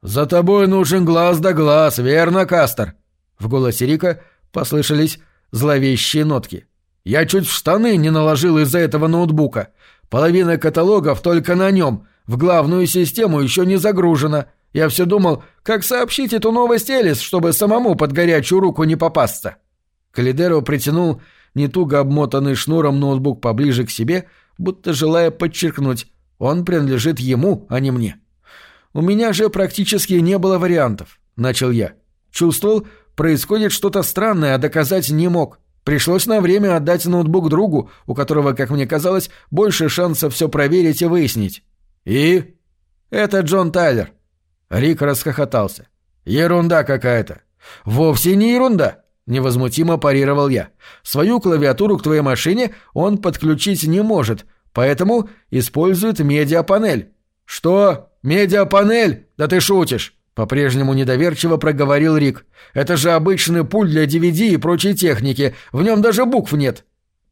«За тобой нужен глаз да глаз, верно, Кастер?» В голосе Рика послышались зловещие нотки. «Я чуть в штаны не наложил из-за этого ноутбука. Половина каталогов только на нем, в главную систему еще не загружена. Я все думал, как сообщить эту новость Элис, чтобы самому под горячую руку не попасться. Калидеро притянул не туго обмотанный шнуром ноутбук поближе к себе, будто желая подчеркнуть, он принадлежит ему, а не мне. «У меня же практически не было вариантов», — начал я. Чувствовал, происходит что-то странное, а доказать не мог. Пришлось на время отдать ноутбук другу, у которого, как мне казалось, больше шансов все проверить и выяснить. «И?» «Это Джон Тайлер». Рик расхохотался. «Ерунда какая-то». «Вовсе не ерунда», — невозмутимо парировал я. «Свою клавиатуру к твоей машине он подключить не может, поэтому использует медиапанель». «Что? Медиапанель? Да ты шутишь!» По-прежнему недоверчиво проговорил Рик. «Это же обычный пульт для DVD и прочей техники. В нем даже букв нет».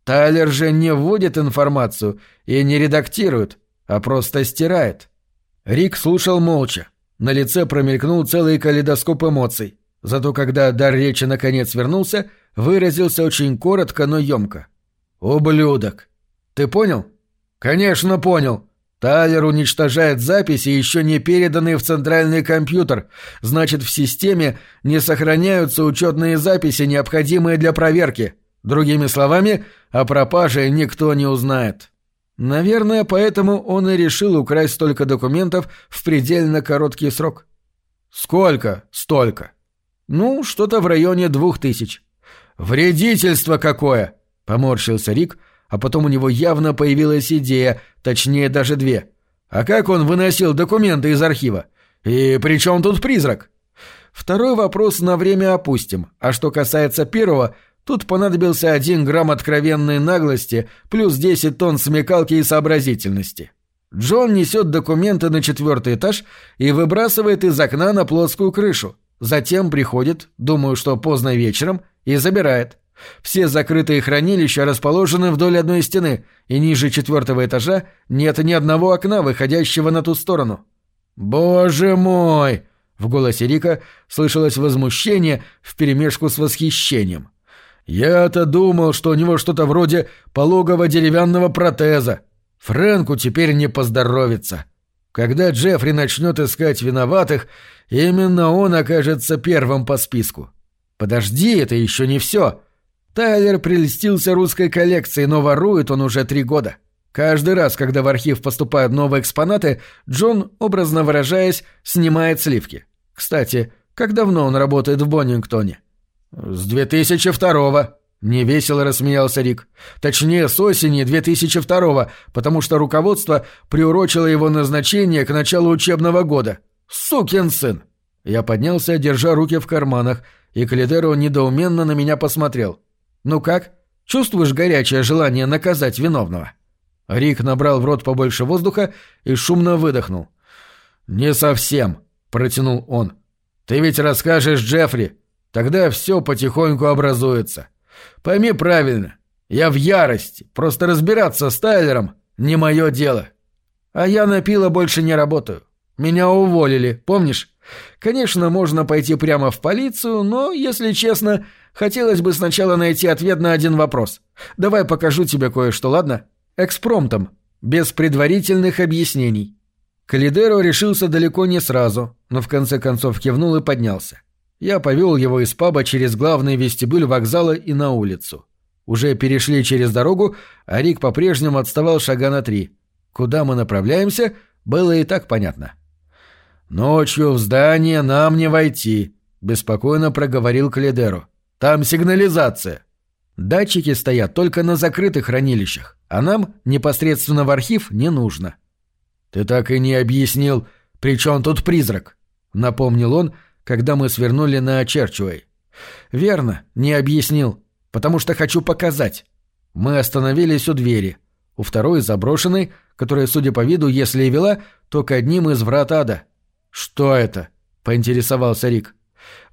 Тайлер же не вводит информацию и не редактирует, а просто стирает. Рик слушал молча. На лице промелькнул целый калейдоскоп эмоций. Зато когда дар речи наконец вернулся, выразился очень коротко, но емко. «Ублюдок! Ты понял?» «Конечно понял!» Тайлер уничтожает записи, еще не переданные в центральный компьютер. Значит, в системе не сохраняются учетные записи, необходимые для проверки. Другими словами, о пропаже никто не узнает. Наверное, поэтому он и решил украсть столько документов в предельно короткий срок. Сколько? Столько. Ну, что-то в районе двух тысяч. Вредительство какое! Поморщился Рик, — а потом у него явно появилась идея, точнее даже две. А как он выносил документы из архива? И при чем тут призрак? Второй вопрос на время опустим, а что касается первого, тут понадобился один грамм откровенной наглости плюс 10 тонн смекалки и сообразительности. Джон несет документы на четвертый этаж и выбрасывает из окна на плоскую крышу. Затем приходит, думаю, что поздно вечером, и забирает. Все закрытые хранилища расположены вдоль одной стены, и ниже четвертого этажа нет ни одного окна, выходящего на ту сторону. «Боже мой!» — в голосе Рика слышалось возмущение вперемешку с восхищением. «Я-то думал, что у него что-то вроде пологого деревянного протеза. Фрэнку теперь не поздоровится. Когда Джеффри начнет искать виноватых, именно он окажется первым по списку. Подожди, это еще не все!» Тайлер прельстился русской коллекцией, но ворует он уже три года. Каждый раз, когда в архив поступают новые экспонаты, Джон, образно выражаясь, снимает сливки. Кстати, как давно он работает в Боннингтоне? «С 2002-го», — невесело рассмеялся Рик. «Точнее, с осени 2002-го, потому что руководство приурочило его назначение к началу учебного года. Сукин сын!» Я поднялся, держа руки в карманах, и Калидеро недоуменно на меня посмотрел. «Ну как? Чувствуешь горячее желание наказать виновного?» Рик набрал в рот побольше воздуха и шумно выдохнул. «Не совсем», — протянул он. «Ты ведь расскажешь Джеффри, тогда все потихоньку образуется. Пойми правильно, я в ярости, просто разбираться с Тайлером не мое дело. А я на пила больше не работаю. Меня уволили, помнишь? Конечно, можно пойти прямо в полицию, но, если честно, Хотелось бы сначала найти ответ на один вопрос. Давай покажу тебе кое-что, ладно? Экспромтом, без предварительных объяснений». Калидеро решился далеко не сразу, но в конце концов кивнул и поднялся. Я повел его из паба через главный вестибюль вокзала и на улицу. Уже перешли через дорогу, а Рик по-прежнему отставал шага на три. Куда мы направляемся, было и так понятно. «Ночью в здание нам не войти», — беспокойно проговорил Калидеро. Там сигнализация. Датчики стоят только на закрытых хранилищах, а нам непосредственно в архив не нужно. Ты так и не объяснил, при чем тут призрак? Напомнил он, когда мы свернули на Черчуэй. Верно, не объяснил, потому что хочу показать. Мы остановились у двери. У второй заброшенной, которая, судя по виду, если и вела, то к одним из врат ада. «Что это?» — поинтересовался Рик.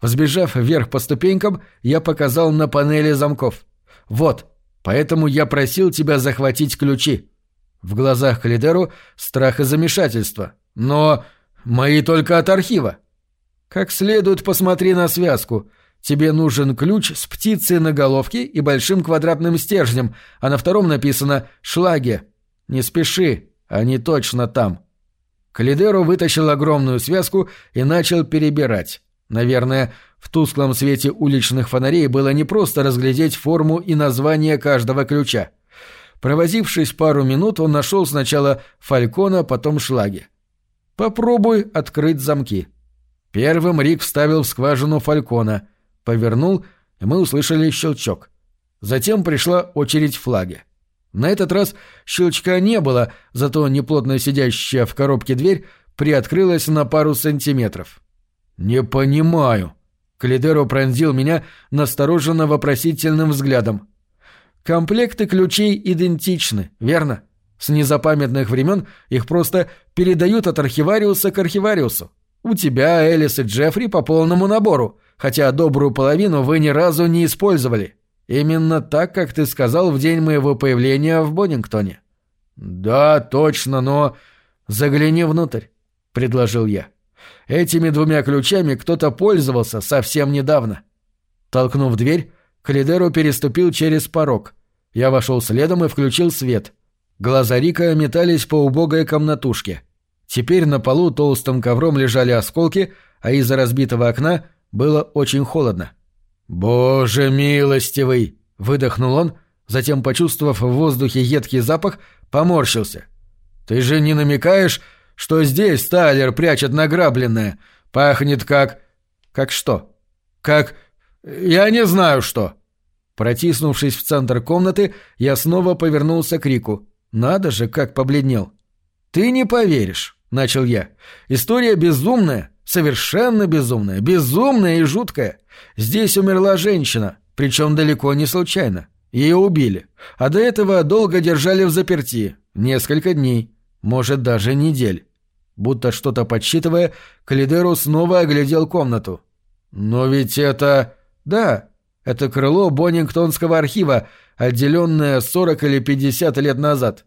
Взбежав вверх по ступенькам, я показал на панели замков. «Вот, поэтому я просил тебя захватить ключи». В глазах Калидеру страх и замешательство. «Но мои только от архива». «Как следует посмотри на связку. Тебе нужен ключ с птицей на головке и большим квадратным стержнем, а на втором написано «Шлаге». Не спеши, они точно там. Калидеро вытащил огромную связку и начал перебирать. Наверное, в тусклом свете уличных фонарей было непросто разглядеть форму и название каждого ключа. Провозившись пару минут, он нашел сначала фалькона, потом шлаги. «Попробуй открыть замки». Первым Рик вставил в скважину фалькона, повернул, и мы услышали щелчок. Затем пришла очередь флаги. На этот раз щелчка не было, зато неплотно сидящая в коробке дверь приоткрылась на пару сантиметров. «Не понимаю». Калидеро пронзил меня настороженно вопросительным взглядом. «Комплекты ключей идентичны, верно? С незапамятных времен их просто передают от архивариуса к архивариусу. У тебя, Элис и Джеффри по полному набору, хотя добрую половину вы ни разу не использовали. Именно так, как ты сказал в день моего появления в Боннингтоне». «Да, точно, но...» «Загляни внутрь», — предложил я. Этими двумя ключами кто-то пользовался совсем недавно. Толкнув дверь, Калидеро переступил через порог. Я вошел следом и включил свет. Глаза Рика метались по убогой комнатушке. Теперь на полу толстым ковром лежали осколки, а из-за разбитого окна было очень холодно. «Боже милостивый!» — выдохнул он, затем, почувствовав в воздухе едкий запах, поморщился. «Ты же не намекаешь, что здесь Тайлер прячет награбленное. Пахнет как... Как что? Как... Я не знаю что. Протиснувшись в центр комнаты, я снова повернулся к Рику. Надо же, как побледнел. «Ты не поверишь», — начал я. «История безумная, совершенно безумная, безумная и жуткая. Здесь умерла женщина, причем далеко не случайно. Ее убили, а до этого долго держали в заперти, несколько дней, может, даже недель. Будто что-то подсчитывая, Калидеру снова оглядел комнату. «Но ведь это...» «Да, это крыло Боннингтонского архива, отделенное 40 или 50 лет назад.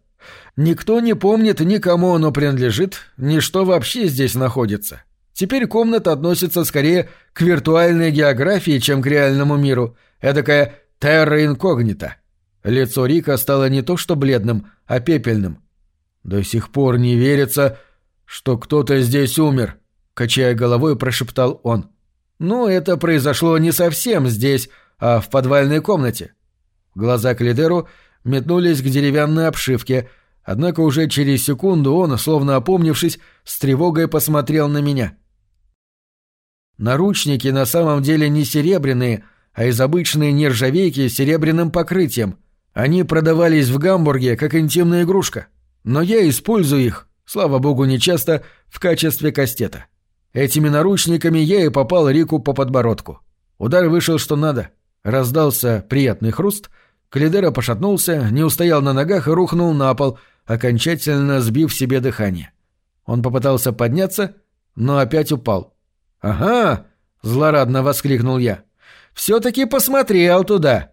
Никто не помнит, ни кому оно принадлежит, ни что вообще здесь находится. Теперь комната относится скорее к виртуальной географии, чем к реальному миру. Эдакая терра инкогнита». Лицо Рика стало не то что бледным, а пепельным. «До сих пор не верится, что кто-то здесь умер», — качая головой, прошептал он. «Ну, это произошло не совсем здесь, а в подвальной комнате». Глаза Клидеру метнулись к деревянной обшивке, однако уже через секунду он, словно опомнившись, с тревогой посмотрел на меня. Наручники на самом деле не серебряные, а из обычной нержавейки с серебряным покрытием. Они продавались в Гамбурге как интимная игрушка. Но я использую их, Слава богу, нечасто в качестве кастета. Этими наручниками я и попал Рику по подбородку. Удар вышел что надо. Раздался приятный хруст. Калидера пошатнулся, не устоял на ногах и рухнул на пол, окончательно сбив себе дыхание. Он попытался подняться, но опять упал. «Ага!» — злорадно воскликнул я. «Все-таки посмотрел туда!»